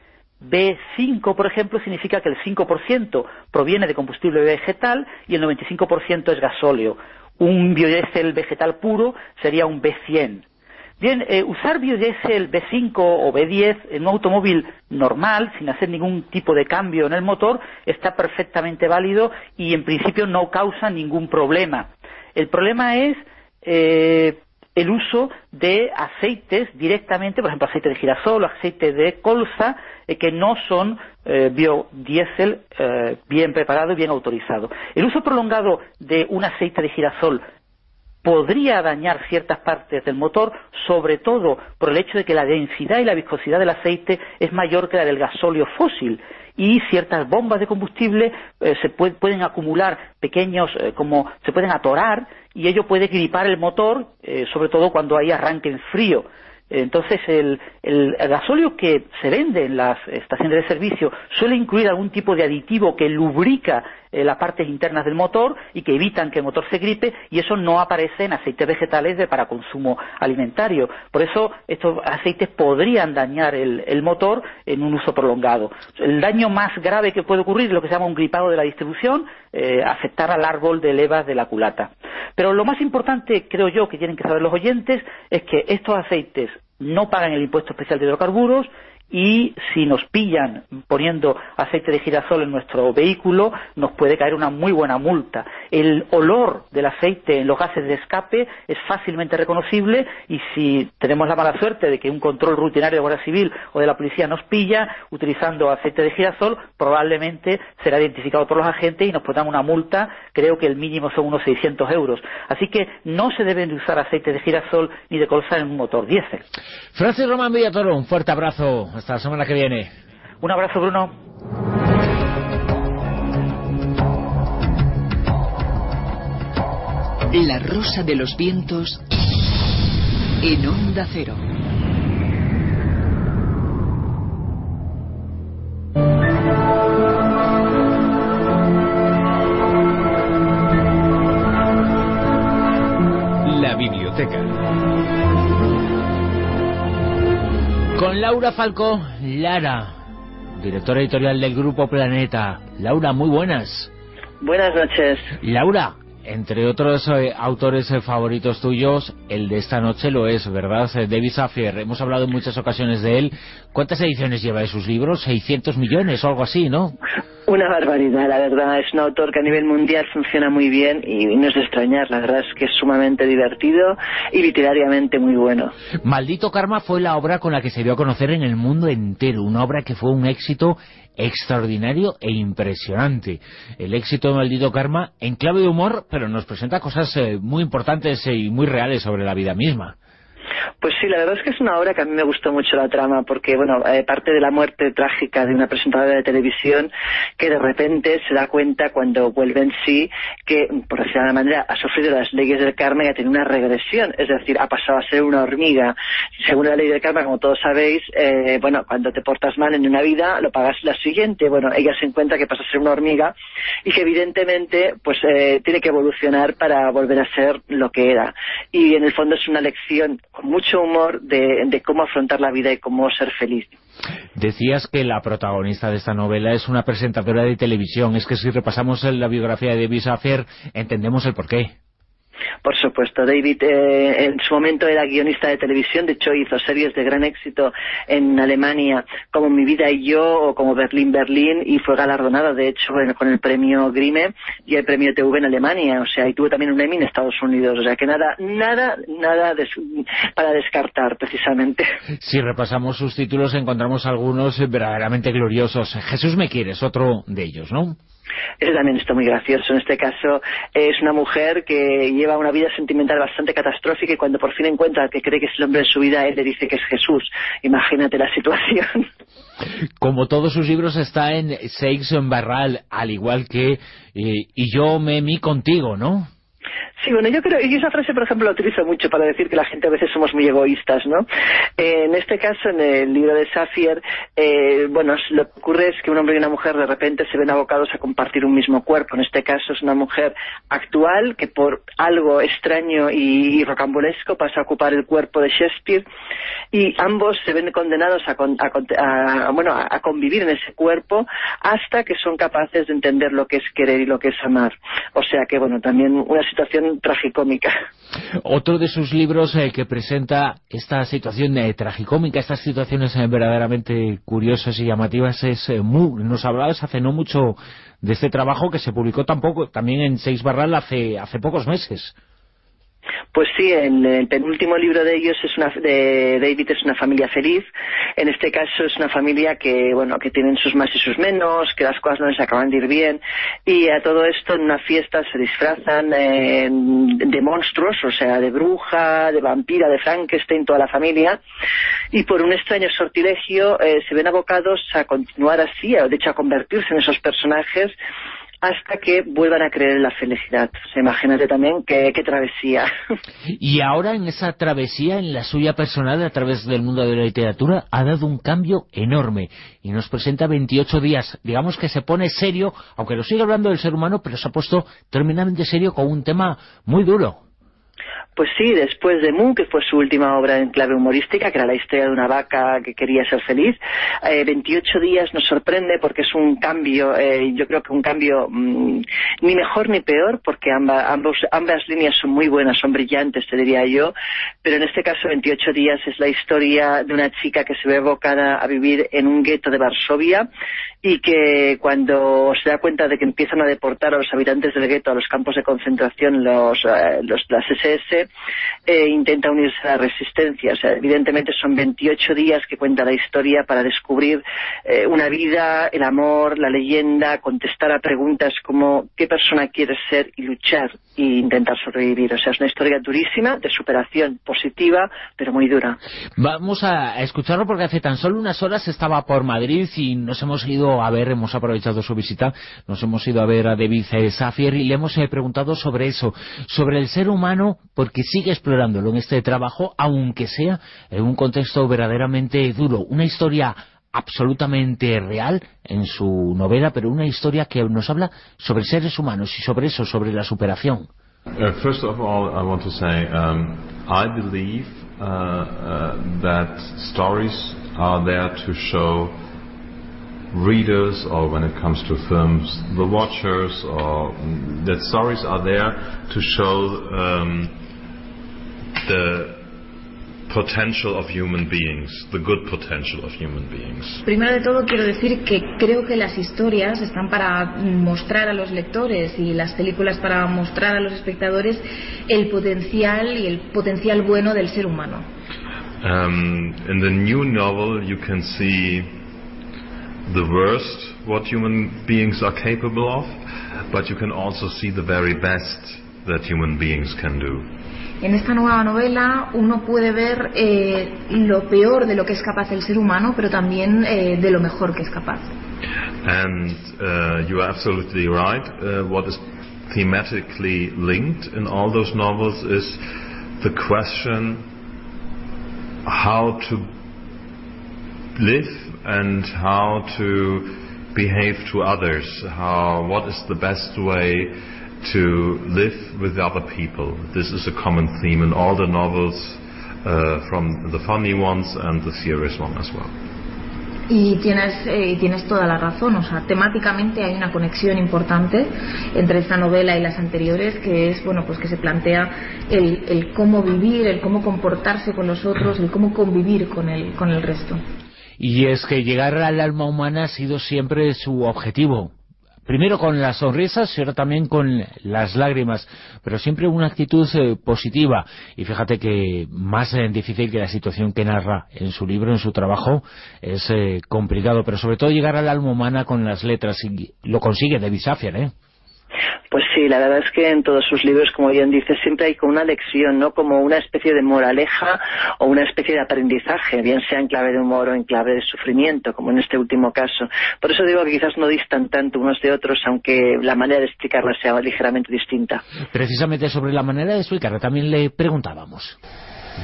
B5, por ejemplo, significa que el 5% proviene de combustible vegetal y el 95% es gasóleo. Un biodiesel vegetal puro sería un B100. Bien, eh, usar biodiesel B5 o B10 en un automóvil normal, sin hacer ningún tipo de cambio en el motor, está perfectamente válido y en principio no causa ningún problema. El problema es eh, el uso de aceites directamente, por ejemplo, aceite de girasol o aceite de colza, eh, que no son biodiesel bien preparado y bien autorizado. El uso prolongado de un aceite de girasol podría dañar ciertas partes del motor, sobre todo por el hecho de que la densidad y la viscosidad del aceite es mayor que la del gasóleo fósil y ciertas bombas de combustible eh, se pueden acumular pequeños, eh, como se pueden atorar y ello puede gripar el motor, eh, sobre todo cuando hay arranque en frío. Entonces, el, el, gasóleo que se vende en las estaciones de servicio suele incluir algún tipo de aditivo que lubrica eh, las partes internas del motor y que evitan que el motor se gripe y eso no aparece en aceites vegetales de para consumo alimentario. Por eso, estos aceites podrían dañar el, motor en un uso prolongado. El daño más grave que puede ocurrir es lo que se llama un gripado de la distribución, eh, afectar al árbol de levas de la culata. Pero lo más importante, creo yo, que tienen que saber los oyentes, es que estos aceites no pagan el impuesto especial de hidrocarburos y si nos pillan poniendo aceite de girasol en nuestro vehículo nos puede caer una muy buena multa. El olor del aceite en los gases de escape es fácilmente reconocible y si tenemos la mala suerte de que un control rutinario de Guardia Civil o de la policía nos pilla utilizando aceite de girasol, probablemente será identificado por los agentes y nos pondrán una multa, creo que el mínimo son unos 600 euros. Así que no se deben de usar aceite de girasol ni de colza en un motor diésel. Francis Román Villatoro, un fuerte abrazo. Hasta la semana que viene. Un abrazo, Bruno. La rosa de los vientos en onda cero. Con Laura Falcó, Lara, directora editorial del Grupo Planeta. Laura, muy buenas. Buenas noches. Laura, entre otros eh, autores eh, favoritos tuyos, el de esta noche lo es, ¿verdad? Eh, David Safier, hemos hablado en muchas ocasiones de él. ¿Cuántas ediciones lleva de sus libros? 600 millones o algo así, ¿no? Una barbaridad, la verdad. Es un autor que a nivel mundial funciona muy bien y no es de extrañar. La verdad es que es sumamente divertido y literariamente muy bueno. Maldito Karma fue la obra con la que se dio a conocer en el mundo entero. Una obra que fue un éxito extraordinario e impresionante. El éxito de Maldito Karma en clave de humor, pero nos presenta cosas eh, muy importantes y muy reales sobre la vida misma. Pues sí, la verdad es que es una obra que a mí me gustó mucho la trama, porque, bueno, eh, parte de la muerte trágica de una presentadora de televisión que de repente se da cuenta cuando vuelve en sí que, por decirlo de alguna manera, ha sufrido las leyes del karma y ha tenido una regresión, es decir, ha pasado a ser una hormiga. Según la ley del karma, como todos sabéis, eh, bueno, cuando te portas mal en una vida, lo pagas la siguiente. Bueno, ella se encuentra que pasa a ser una hormiga y que evidentemente, pues, eh, tiene que evolucionar para volver a ser lo que era. Y en el fondo es una lección con mucho humor de, cómo afrontar la vida y cómo ser feliz. Decías que la protagonista de esta novela es una presentadora de televisión. Es que si repasamos la biografía de David Safier, entendemos el porqué. Por supuesto, David eh, en su momento era guionista de televisión, de hecho hizo series de gran éxito en Alemania como Mi vida y yo o como Berlín Berlín y fue galardonado de hecho con el premio Grimme y el premio TV en Alemania, o sea, y tuvo también un Emmy en Estados Unidos, o sea que nada, nada, nada para descartar precisamente. Si repasamos sus títulos encontramos algunos verdaderamente gloriosos. Jesús me quieres, otro de ellos, ¿no? Eso también está muy gracioso. En este caso es una mujer que lleva una vida sentimental bastante catastrófica y cuando por fin encuentra que cree que es el hombre de su vida, él le dice que es Jesús. Imagínate la situación. Como todos sus libros está en Seix Barral, al igual que eh, Y yo me mí contigo, ¿no? Sí, bueno, yo creo, y esa frase, por ejemplo, la utilizo mucho para decir que la gente a veces somos muy egoístas, ¿no? Eh, en este caso, en el libro de Safier, eh, bueno, lo que ocurre es que un hombre y una mujer de repente se ven abocados a compartir un mismo cuerpo. En este caso es una mujer actual que por algo extraño y, y rocambolesco pasa a ocupar el cuerpo de Shakespeare y ambos se ven condenados a, con- a a- bueno, a convivir en ese cuerpo hasta que son capaces de entender lo que es querer y lo que es amar. O sea que, bueno, también una situación tragicómica. Otro de sus libros eh, que presenta esta situación eh, tragicómica, estas situaciones eh, verdaderamente curiosas y llamativas es eh, Mu. Nos hablabas hace no mucho de este trabajo que se publicó tampoco también en Seis Barral hace, hace pocos meses. Pues sí, en el penúltimo libro de ellos es una, de David es una familia feliz. En este caso es una familia que, bueno, que tienen sus más y sus menos, que las cosas no les acaban de ir bien. Y a todo esto en una fiesta se disfrazan eh, de monstruos, o sea, de bruja, de vampira, de Frankenstein, toda la familia. Y por un extraño sortilegio eh, se ven abocados a continuar así, de hecho a convertirse en esos personajes hasta que vuelvan a creer en la felicidad. O sea, imagínate también qué, travesía. Y ahora en esa travesía, en la suya personal, a través del mundo de la literatura, ha dado un cambio enorme. Y nos presenta 28 días. Digamos que se pone serio, aunque lo sigue hablando del ser humano, pero se ha puesto tremendamente serio con un tema muy duro. Pues sí, después de Moon, que fue su última obra en clave humorística, que era la historia de una vaca que quería ser feliz, eh, 28 días nos sorprende porque es un cambio, eh, yo creo que un cambio mm, ni mejor ni peor, porque amba- ambos, ambas líneas son muy buenas, son brillantes, te diría yo, pero en este caso 28 días es la historia de una chica que se ve evocada a vivir en un gueto de Varsovia y que cuando se da cuenta de que empiezan a deportar a los habitantes del gueto a los campos de concentración, los, eh, los- las SS, eh, intenta unirse a la resistencia. O sea, evidentemente son 28 días que cuenta la historia para descubrir eh, una vida, el amor, la leyenda, contestar a preguntas como qué persona quieres ser y luchar e intentar sobrevivir. O sea, es una historia durísima, de superación positiva, pero muy dura. Vamos a escucharlo porque hace tan solo unas horas estaba por Madrid y nos hemos ido a ver, hemos aprovechado su visita, nos hemos ido a ver a David eh, Safier y le hemos eh, preguntado sobre eso, sobre el ser humano, porque sigue explorándolo en este trabajo, aunque sea en un contexto verdaderamente duro. Una historia absolutamente real en su novela, pero una historia que nos habla sobre seres humanos y sobre eso, sobre la superación. Uh, first of all, I want to say um, I believe uh, uh, that stories are there to show readers, or when it comes to films, the watchers, or that stories are there to show um, the potential of human beings, the good potential of human beings. Primero de todo quiero decir que creo que las historias están para mostrar a los lectores y las películas para mostrar a los espectadores el potencial y el potencial bueno del ser humano. Um, in the new novel, you can see the worst what human beings are capable of, but you can also see the very best that human beings can do. En esta nueva novela uno puede ver eh, lo peor de lo que es capaz el ser humano, pero también eh, de lo mejor que es capaz. And uh, you are absolutely right. Uh, what is thematically linked in all those novels is the question how to live and how to behave to others. How what is the best way to live with other people? This is a common theme in all the novels, uh, from the funny ones and the serious one as well. Y tienes, eh, tienes toda la razón, o sea, temáticamente hay una conexión importante entre esta novela y las anteriores, que es, bueno, pues que se plantea el, el cómo vivir, el cómo comportarse con los otros, el cómo convivir con el, con el resto. Y es que llegar al alma humana ha sido siempre su objetivo. Primero con las sonrisas y ahora también con las lágrimas, pero siempre una actitud eh, positiva. Y fíjate que más eh, difícil que la situación que narra en su libro, en su trabajo, es eh, complicado, pero sobre todo llegar al alma humana con las letras, y lo consigue David Safian, ¿eh? Pues sí, la verdad es que en todos sus libros, como bien dice, siempre hay como una lección, ¿no? Como una especie de moraleja o una especie de aprendizaje, bien sea en clave de humor o en clave de sufrimiento, como en este último caso. Por eso digo que quizás no distan tanto unos de otros, aunque la manera de explicarla sea ligeramente distinta. Precisamente sobre la manera de explicarla también le preguntábamos.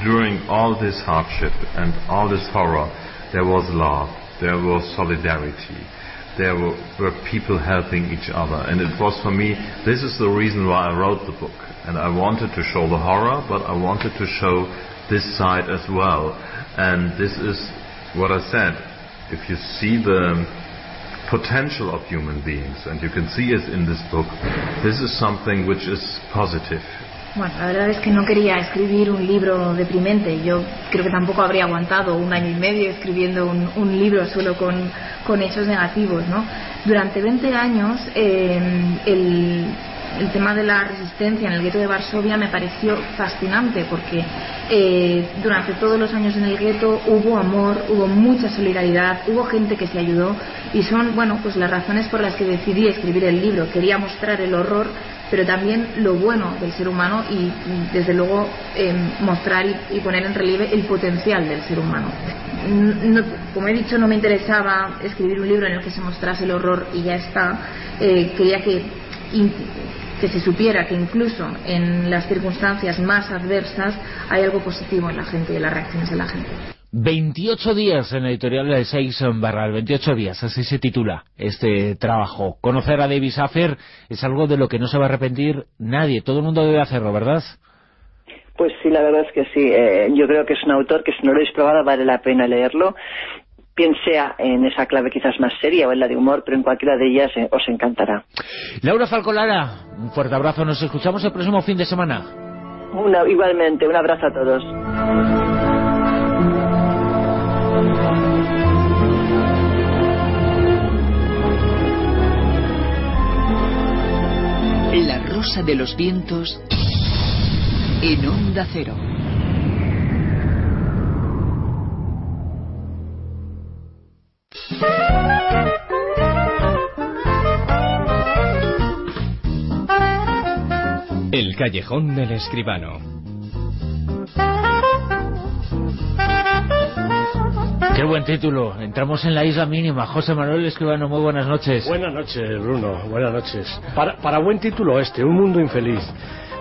During all this hardship and all this horror, there was love, there was solidarity. There were, were, people helping each other. And it was for me, this is the reason why I wrote the book. And I wanted to show the horror, but I wanted to show this side as well. And this is what I said. If you see the potential of human beings, and you can see it in this book, this is something which is positive. Bueno, la verdad es que no quería escribir un libro deprimente. Yo creo que tampoco habría aguantado un año y medio escribiendo un, un libro solo con, hechos negativos, ¿no? Durante 20 años eh, el, el, tema de la resistencia en el gueto de Varsovia me pareció fascinante porque eh, durante todos los años en el gueto hubo amor, hubo mucha solidaridad, hubo gente que se ayudó y son, bueno, pues las razones por las que decidí escribir el libro. Quería mostrar el horror pero también lo bueno del ser humano y, desde luego, eh, mostrar y, poner en relieve el potencial del ser humano. No, como he dicho, no me interesaba escribir un libro en el que se mostrase el horror y ya está. Eh, quería que, que se supiera que incluso en las circunstancias más adversas hay algo positivo en la gente y en las reacciones de la gente. 28 días en la editorial de Seix Barral, 28 días, así se titula este trabajo. Conocer a David Saffer es algo de lo que no se va a arrepentir nadie, todo el mundo debe hacerlo, ¿verdad? Pues sí, la verdad es que sí. Eh, yo creo que es un autor que si no lo habéis probado vale la pena leerlo. Bien sea en esa clave quizás más seria o en la de humor, pero en cualquiera de ellas eh, os encantará. Laura Falcolara, un fuerte abrazo. Nos escuchamos el próximo fin de semana. Una, igualmente, un abrazo a todos. De los vientos en onda cero. El callejón del escribano. Qué buen título. Entramos en la isla mínima. José Manuel Escribano, muy buenas noches. Buenas noches, Bruno. Buenas noches. Para, para buen título este, Un mundo infeliz.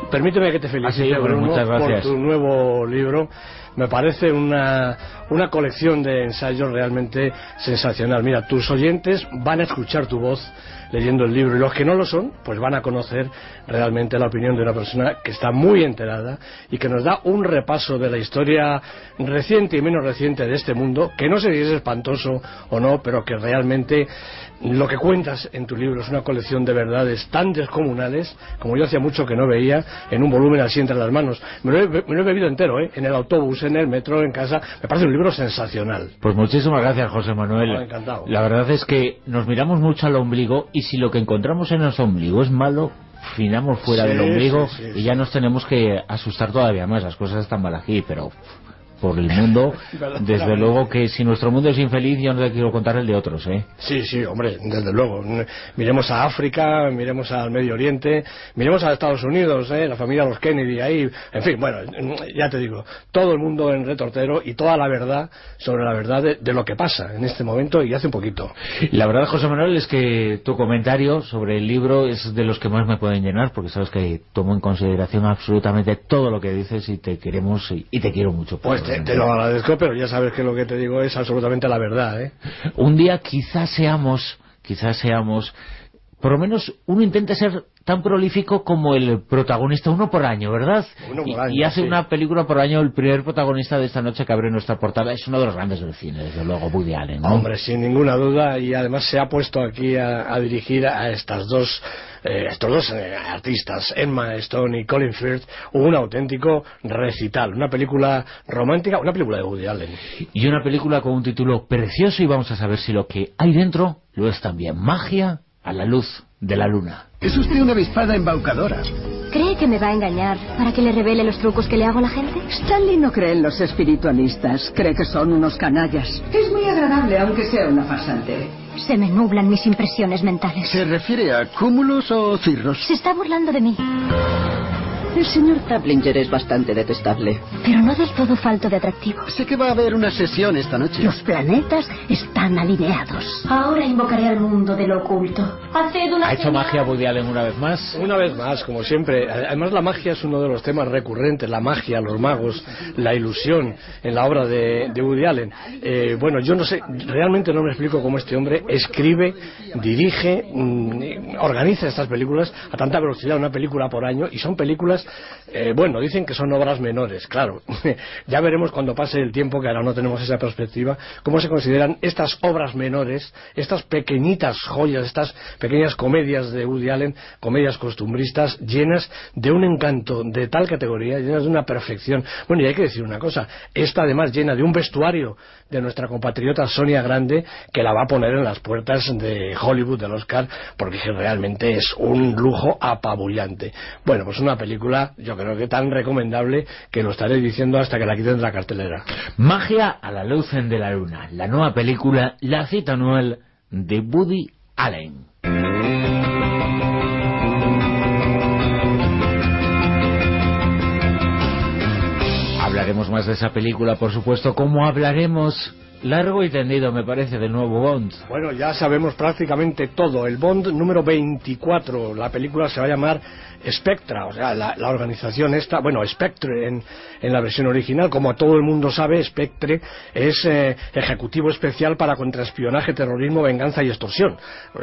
Permíteme que te felicite, Ah, sí, bueno, Bruno, muchas por tu nuevo libro. Me parece una, una colección de ensayos realmente sensacional. Mira, tus oyentes van a escuchar tu voz leyendo el libro. Y los que no lo son, pues van a conocer realmente la opinión de una persona que está muy enterada y que nos da un repaso de la historia reciente y menos reciente de este mundo, que no sé si es espantoso o no, pero que realmente lo que cuentas en tu libro es una colección de verdades tan descomunales como yo hacía mucho que no veía en un volumen así entre las manos. Me lo he, me lo he bebido entero, ¿eh? en el autobús, en el metro, en casa. Me parece un libro sensacional. Pues muchísimas gracias, José Manuel. Ah, encantado. La verdad es que nos miramos mucho al ombligo y si lo que encontramos en nuestro ombligo es malo, finamos fuera Sí, del ombligo sí, sí, y ya nos tenemos que asustar todavía más. Las cosas están mal aquí, pero por el mundo, desde luego que si nuestro mundo es infeliz, yo no te quiero contar el de otros, ¿eh? Sí, sí, hombre, desde luego. Miremos a África, miremos al Medio Oriente, miremos a Estados Unidos, ¿eh? la familia de los Kennedy ahí. En fin, bueno, ya te digo, todo el mundo en retortero y toda la verdad sobre la verdad de, de lo que pasa en este momento y hace un poquito. La verdad, José Manuel, es que tu comentario sobre el libro es de los que más me pueden llenar, porque sabes que tomo en consideración absolutamente todo lo que dices y te queremos y, y te quiero mucho. Pues te, te lo agradezco, pero ya sabes que lo que te digo es absolutamente la verdad, ¿eh? Un día quizás seamos, quizás seamos por lo menos uno intente ser tan prolífico como el protagonista, uno por año, ¿verdad? Uno por y, hace sí. una película por año, el primer protagonista de esta noche que abre nuestra portada es uno de los grandes del cine, desde luego, Woody Allen, ¿no? Hombre, sin ninguna duda, y además se ha puesto aquí a, a dirigir a estas dos, eh, estos dos eh, artistas, Emma Stone y Colin Firth, un auténtico recital, una película romántica, una película de Woody Allen. Y una película con un título precioso y vamos a saber si lo que hay dentro lo es también. Magia a la luz de la luna. Es usted una avispada embaucadora. ¿Cree que me va a engañar para que le revele los trucos que le hago a la gente? Stanley no cree en los espiritualistas. Cree que son unos canallas. Es muy agradable, aunque sea una farsante. Se me nublan mis impresiones mentales. ¿Se refiere a cúmulos o cirros? Se está burlando de mí, El señor Tablinger es bastante detestable. pero no del todo falto de atractivo. Sé que va a haber una sesión esta noche. Los planetas están alineados. Ahora invocaré al mundo de lo oculto. Haced una ¿Ha hecho señal. magia Woody Allen una vez más? Una vez más, como siempre, además la magia es uno de los temas recurrentes, la magia, los magos, la ilusión en la obra de, de Woody Allen. Eh, bueno, yo no sé, realmente no me explico cómo este hombre escribe, dirige, mm, organiza estas películas a tanta velocidad, una película por año, y son películas, eh, bueno, dicen que son obras menores, claro. ya veremos cuando pase el tiempo, que ahora no tenemos esa perspectiva, cómo se consideran estas obras menores, estas pequeñitas joyas, estas pequeñas comedias de Woody Allen, comedias costumbristas, llenas de un encanto de tal categoría, llenas de una perfección. Bueno, y hay que decir una cosa, esta además llena de un vestuario de nuestra compatriota Sonia Grande, que la va a poner en las puertas de Hollywood, del Oscar, porque realmente es un lujo apabullante. Bueno, pues una película, yo creo que tan recomendable, que lo estaré diciendo hasta que la quiten de la cartelera. Magia a la luz de la luna, la nueva película, la cita anual de Woody Allen. Hablaremos más de esa película, por supuesto, como hablaremos largo y tendido, me parece, del nuevo Bond. Bueno, ya sabemos prácticamente todo. El Bond número 24, la película se va a llamar Spectra, o sea, la, organización esta, bueno, Spectre en, la versión original, como todo el mundo sabe, Spectre es eh, Ejecutivo Especial para Contraespionaje, Terrorismo, Venganza y Extorsión.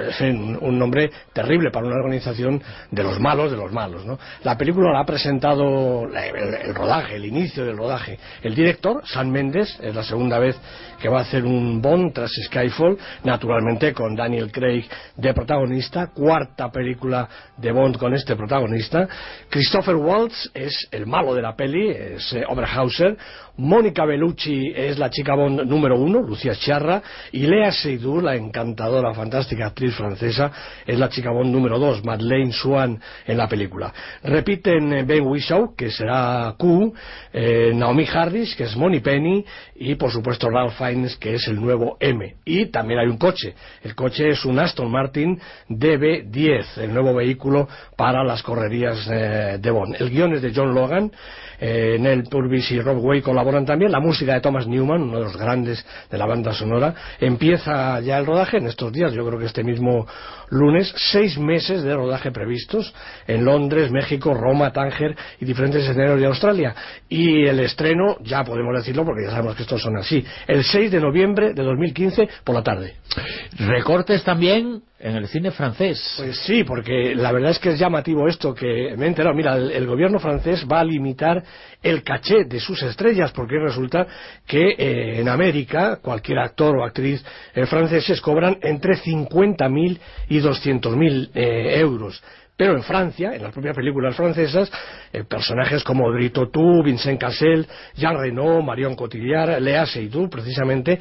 Es un, nombre terrible para una organización de los malos de los malos, ¿no? La película la ha presentado el, el rodaje, el inicio del rodaje. El director, Sam Mendes, es la segunda vez que va a hacer un Bond tras Skyfall, naturalmente con Daniel Craig de protagonista, cuarta película de Bond con este protagonista. Christopher Waltz es el malo de la peli, es eh, Oberhauser. Mónica Bellucci es la chica Bond número uno, Lucía Charra, y Lea Seydoux, la encantadora, fantástica actriz francesa, es la chica Bond número dos, Madeleine Swan en la película. Repiten eh, Ben Whishaw, que será Q, eh, Naomi Harris, que es Moni Penny, y por supuesto Ralph Fiennes, que es el nuevo M. Y también hay un coche. El coche es un Aston Martin DB10, el nuevo vehículo para las correrías eh, de Bond. El guion es de John Logan, eh, Neil Purvis y Rob Way colaboran también. La música de Thomas Newman, uno de los grandes de la banda sonora. Empieza ya el rodaje en estos días, yo creo que este mismo lunes. Seis meses de rodaje previstos en Londres, México, Roma, Tánger y diferentes escenarios de Australia. Y el estreno, ya podemos decirlo porque ya sabemos que estos son así, el 6 de noviembre de 2015 por la tarde. Recortes también en el cine francés. Pues sí, porque la verdad es que es llamativo esto que me he enterado. Mira, el, el gobierno francés va a limitar el caché de sus estrellas porque resulta que eh, en América cualquier actor o actriz eh, franceses cobran entre 50.000 y 200.000 eh, euros. Pero en Francia, en las propias películas francesas, eh, personajes como Audrey Tautou, Vincent Cassel, Jean Reno, Marion Cotillard, Léa Seydoux, precisamente,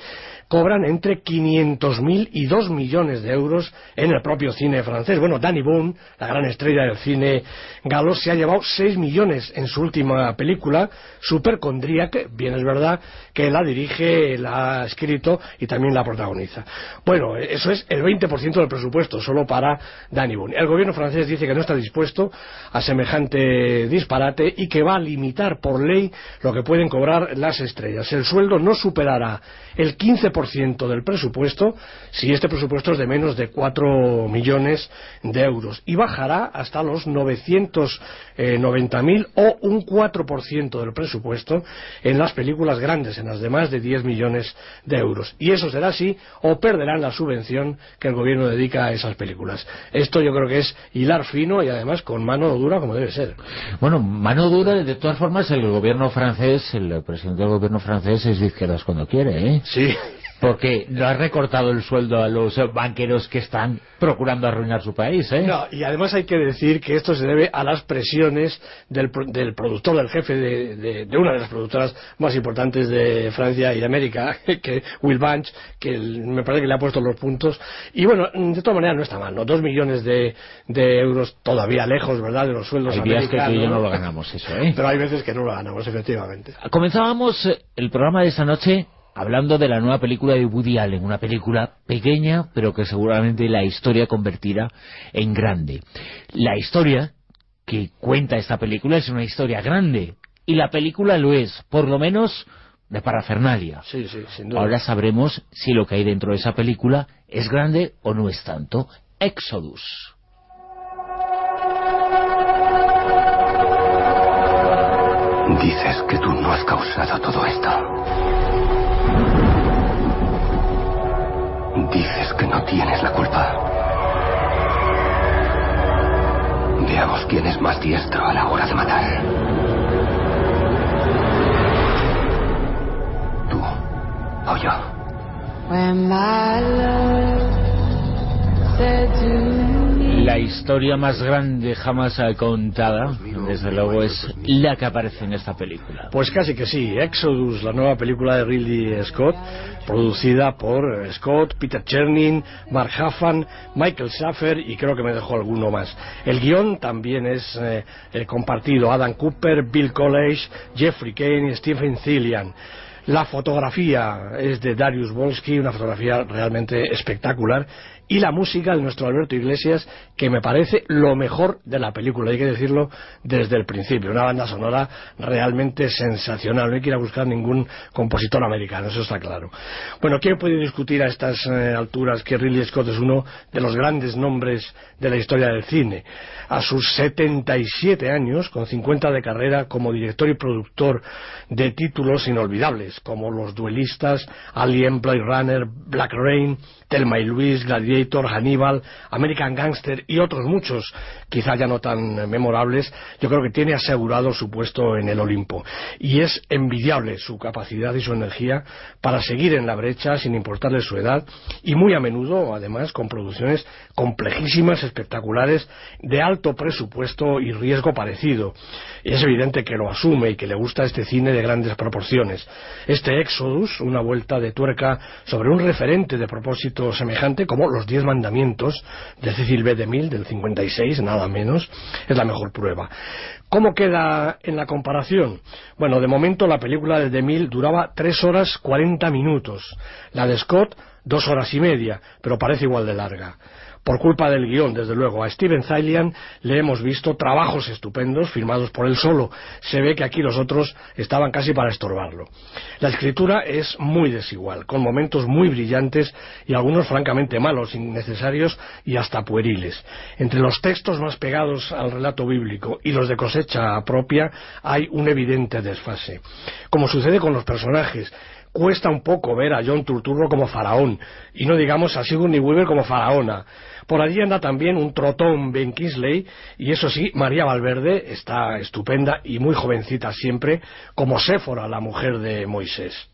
cobran entre 500.000 y 2 millones de euros en el propio cine francés. Bueno, Danny Boone, la gran estrella del cine galo, se ha llevado 6 millones en su última película, Supercondriac, bien es verdad que la dirige, la ha escrito y también la protagoniza. Bueno, eso es el 20% del presupuesto, solo para Danny Boone. El gobierno francés dice que no está dispuesto a semejante disparate y que va a limitar por ley lo que pueden cobrar las estrellas. El sueldo no superará el 15% 100% del presupuesto si este presupuesto es de menos de 4 millones de euros y bajará hasta los 990.000 o un 4% del presupuesto en las películas grandes, en las de más de 10 millones de euros. Y eso será así o perderán la subvención que el gobierno dedica a esas películas. Esto yo creo que es hilar fino y además con mano dura como debe ser. Bueno, mano dura, de todas formas, el gobierno francés, el presidente del gobierno francés es de izquierdas cuando quiere, ¿eh? Sí. Porque no ha recortado el sueldo a los banqueros que están procurando arruinar su país, ¿eh? No, y además hay que decir que esto se debe a las presiones del, del productor, del jefe de, de, de, una de las productoras más importantes de Francia y de América, que Will Bunch, que me parece que le ha puesto los puntos. Y bueno, de todas maneras no está mal, ¿no? Dos millones de, de euros todavía lejos, ¿verdad?, de los sueldos hay días americanos. que tú y yo no lo ganamos eso, ¿eh? Pero hay veces que no lo ganamos, efectivamente. Comenzábamos el programa de esta noche hablando de la nueva película de Woody Allen, una película pequeña, pero que seguramente la historia convertirá en grande. La historia que cuenta esta película es una historia grande, y la película lo es, por lo menos de parafernalia. Sí, sí, sin duda. Ahora sabremos si lo que hay dentro de esa película es grande o no es tanto. Exodus. Dices que tú no has causado todo esto. La historia más grande jamás contada, desde luego, es la que aparece en esta película. Pues casi que sí, Exodus, la nueva película de Ridley Scott, producida por Scott, Peter Chernin, Mark Huffman, Michael Schaffer y creo que me dejó alguno más. El guion también es eh, compartido, Adam Cooper, Bill College, Jeffrey Kane y Stephen Cillian. La fotografía es de Darius Wolski, una fotografía realmente espectacular, y la música de nuestro Alberto Iglesias, que me parece lo mejor de la película, hay que decirlo desde el principio. Una banda sonora realmente sensacional, no hay que ir a buscar ningún compositor americano, eso está claro. Bueno, ¿quién puede discutir a estas eh, alturas que Ridley Scott es uno de los grandes nombres de la historia del cine? A sus 77 años, con 50 de carrera como director y productor de títulos inolvidables, como Los Duelistas, Alien, Blade Runner, Black Rain, Telma y Luis, Gladiator, Hannibal, American Gangster y otros muchos, quizá ya no tan memorables, yo creo que tiene asegurado su puesto en el Olimpo. Y es envidiable su capacidad y su energía para seguir en la brecha sin importarle su edad y muy a menudo, además, con producciones complejísimas, espectaculares, de alto presupuesto y riesgo parecido. Y es evidente que lo asume y que le gusta este cine de grandes proporciones. Este Exodus, una vuelta de tuerca sobre un referente de propósito semejante como Los Diez Mandamientos de Cecil B. DeMille del 56, nada menos, es la mejor prueba. ¿Cómo queda en la comparación? Bueno, de momento la película de DeMille duraba tres horas cuarenta minutos, la de Scott dos horas y media, pero parece igual de larga por culpa del guion, desde luego. A Steven Zaillian le hemos visto trabajos estupendos firmados por él solo. Se ve que aquí los otros estaban casi para estorbarlo. La escritura es muy desigual, con momentos muy brillantes y algunos francamente malos, innecesarios y hasta pueriles. Entre los textos más pegados al relato bíblico y los de cosecha propia hay un evidente desfase. Como sucede con los personajes, cuesta un poco ver a John Turturro como faraón, y no digamos a Sigourney Weaver como faraona. Por allí anda también un trotón Ben Kingsley, y eso sí, María Valverde está estupenda y muy jovencita siempre, como Séfora, la mujer de Moisés.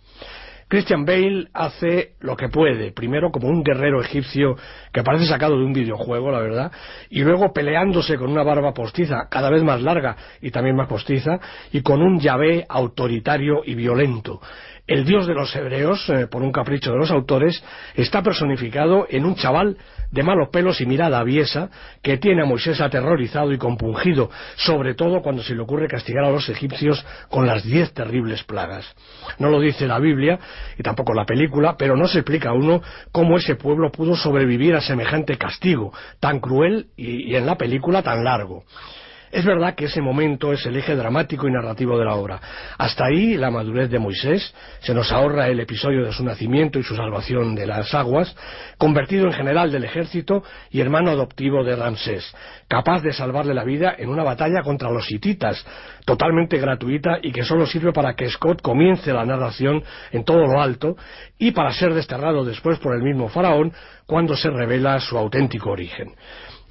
Christian Bale hace lo que puede, primero como un guerrero egipcio que parece sacado de un videojuego, la verdad, y luego peleándose con una barba postiza, cada vez más larga y también más postiza, y con un Yahvé autoritario y violento. El dios de los hebreos, eh, por un capricho de los autores, está personificado en un chaval de malos pelos y mirada aviesa que tiene a Moisés aterrorizado y compungido, sobre todo cuando se le ocurre castigar a los egipcios con las diez terribles plagas. No lo dice la Biblia y tampoco la película, pero no se explica a uno cómo ese pueblo pudo sobrevivir a semejante castigo, tan cruel y, y en la película tan largo. Es verdad que ese momento es el eje dramático y narrativo de la obra. Hasta ahí, la madurez de Moisés, se nos ahorra el episodio de su nacimiento y su salvación de las aguas, convertido en general del ejército y hermano adoptivo de Ramsés, capaz de salvarle la vida en una batalla contra los hititas, totalmente gratuita y que solo sirve para que Scott comience la narración en todo lo alto y para ser desterrado después por el mismo faraón cuando se revela su auténtico origen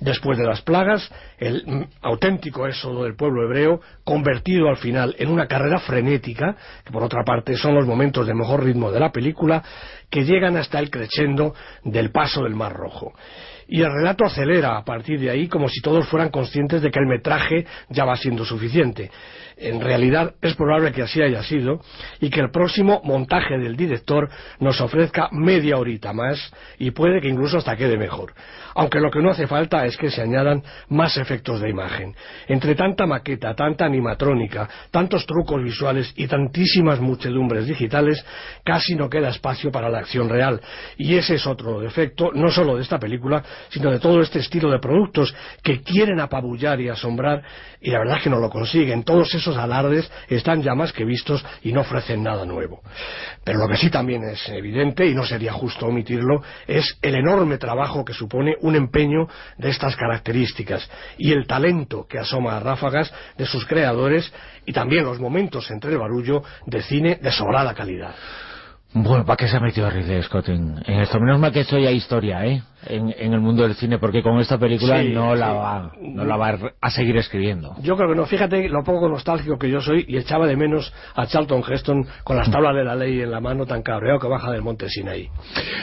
después de las plagas, el auténtico éxodo del pueblo hebreo, convertido al final en una carrera frenética, que por otra parte son los momentos de mejor ritmo de la película, que llegan hasta el crescendo del paso del Mar Rojo. Y el relato acelera a partir de ahí como si todos fueran conscientes de que el metraje ya va siendo suficiente. En realidad es probable que así haya sido y que el próximo montaje del director nos ofrezca media horita más y puede que incluso hasta quede mejor aunque lo que no hace falta es que se añadan más efectos de imagen. Entre tanta maqueta, tanta animatrónica, tantos trucos visuales y tantísimas muchedumbres digitales, casi no queda espacio para la acción real. Y ese es otro defecto, no solo de esta película, sino de todo este estilo de productos que quieren apabullar y asombrar, y la verdad es que no lo consiguen. Todos esos alardes están ya más que vistos y no ofrecen nada nuevo. Pero lo que sí también es evidente, y no sería justo omitirlo, es el enorme trabajo que supone un empeño de estas características y el talento que asoma a ráfagas de sus creadores y también los momentos entre el barullo de cine de sobrada calidad. Bueno, ¿para qué se ha metido Ridley Scott en, esto? Menos mal que esto ya historia, ¿eh? En, el mundo del cine, porque con esta película no, la va, no la va a seguir escribiendo. Yo creo que no. Fíjate lo poco nostálgico que yo soy y echaba de menos a Charlton Heston con las tablas de la ley en la mano tan cabreado que baja del monte Sinaí.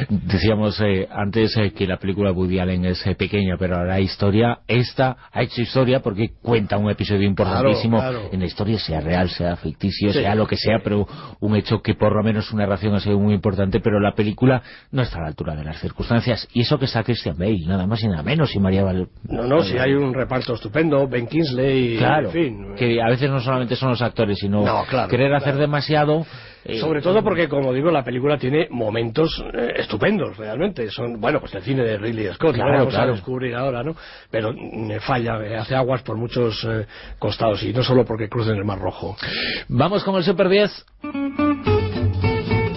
Decíamos eh, antes eh, que la película Woody Allen es eh, pequeña, pero la historia, esta ha hecho historia porque cuenta un episodio importantísimo en la historia, sea real, sea ficticio, sea lo que sea, pero un hecho que por lo menos una narración ha sido muy importante, pero la película no está a la altura de las circunstancias. Y eso que a Christian Bale, nada más y nada menos, y María Val... No, no, si hay un reparto estupendo, Ben Kingsley, claro, en fin. que a veces no solamente son los actores, sino querer hacer demasiado... Eh, Sobre todo porque, como digo, la película tiene momentos eh, estupendos, realmente. Son, bueno, pues el cine de Ridley Scott, claro, vamos a descubrir ahora, ¿no? Pero me falla, hace aguas por muchos eh, costados, y no solo porque crucen el Mar Rojo. Vamos con el Super 10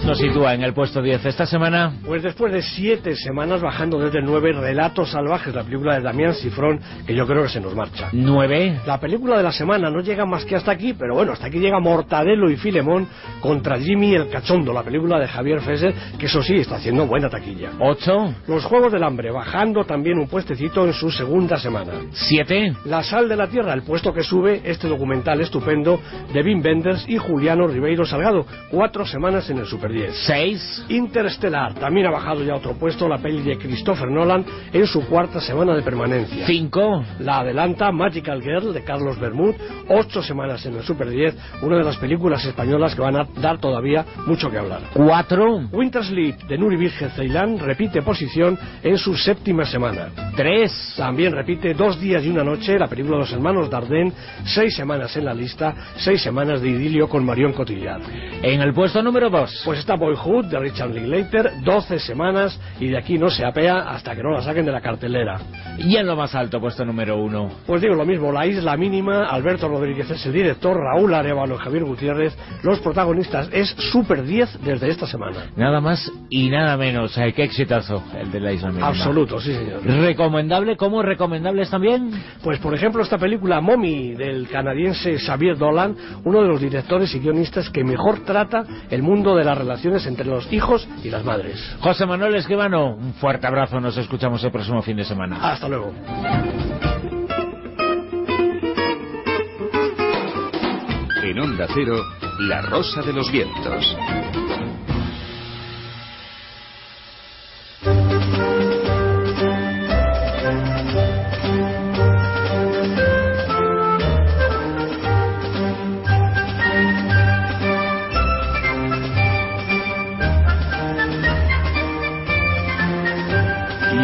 nos sitúa en el puesto 10 esta semana? Pues después de siete semanas bajando desde el 9, Relatos Salvajes, la película de Damián Cifrón, que yo creo que se nos marcha. ¿9? La película de la semana no llega más que hasta aquí, pero bueno, hasta aquí llega Mortadelo y Filemón contra Jimmy el Cachondo, la película de Javier Fesser, que eso sí, está haciendo buena taquilla. ¿8? Los Juegos del Hambre, bajando también un puestecito en su segunda semana. ¿7? La Sal de la Tierra, el puesto que sube este documental estupendo de Wim Wenders y Juliano Ribeiro Salgado, cuatro semanas en el Super 10. 6. Interestelar, también ha bajado ya otro puesto la peli de Christopher Nolan en su cuarta semana de permanencia. 5. La adelanta Magical Girl de Carlos Bermud, ocho semanas en el Super 10, una de las películas españolas que van a dar todavía mucho que hablar. 4. Winter Sleep de Nuri Virgen Ceilán repite posición en su séptima semana. 3. También repite Dos días y una noche, la película de los hermanos Dardenne, seis semanas en la lista, seis semanas de idilio con Marion Cotillard. En el puesto número 2. Pues está Boyhood de Richard Linklater, 12 semanas y de aquí no se apea hasta que no la saquen de la cartelera. Y en lo más alto, puesto número 1. Pues digo lo mismo, La Isla Mínima, Alberto Rodríguez es el director, Raúl Arevalo y Javier Gutiérrez, los protagonistas, es Super 10 desde esta semana. Nada más y nada menos, eh, qué exitazo el de La Isla Mínima. Absoluto, sí señor. ¿Recomendable? ¿Cómo recomendables también? Pues por ejemplo esta película Mommy del canadiense Xavier Dolan, uno de los directores y guionistas que mejor trata el mundo de las relaciones entre los hijos y las madres. José Manuel Esquivano, un fuerte abrazo, nos escuchamos el próximo fin de semana. Hasta luego. En Onda Cero, La Rosa de los Vientos.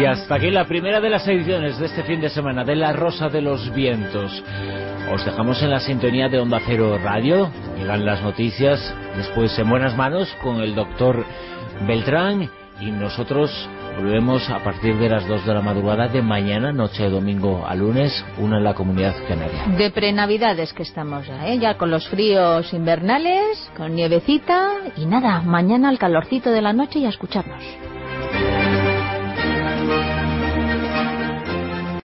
Y hasta aquí la primera de las ediciones de este fin de semana de La Rosa de los Vientos. Os dejamos en la sintonía de Onda Cero Radio. Llegan las noticias después en buenas manos con el doctor Beltrán y nosotros volvemos a partir de las 2 de la madrugada de mañana, noche de domingo a lunes, una en la comunidad canaria. De prenavidades que estamos ya, ¿eh? ya con los fríos invernales, con nievecita y nada, mañana al calorcito de la noche y a escucharnos.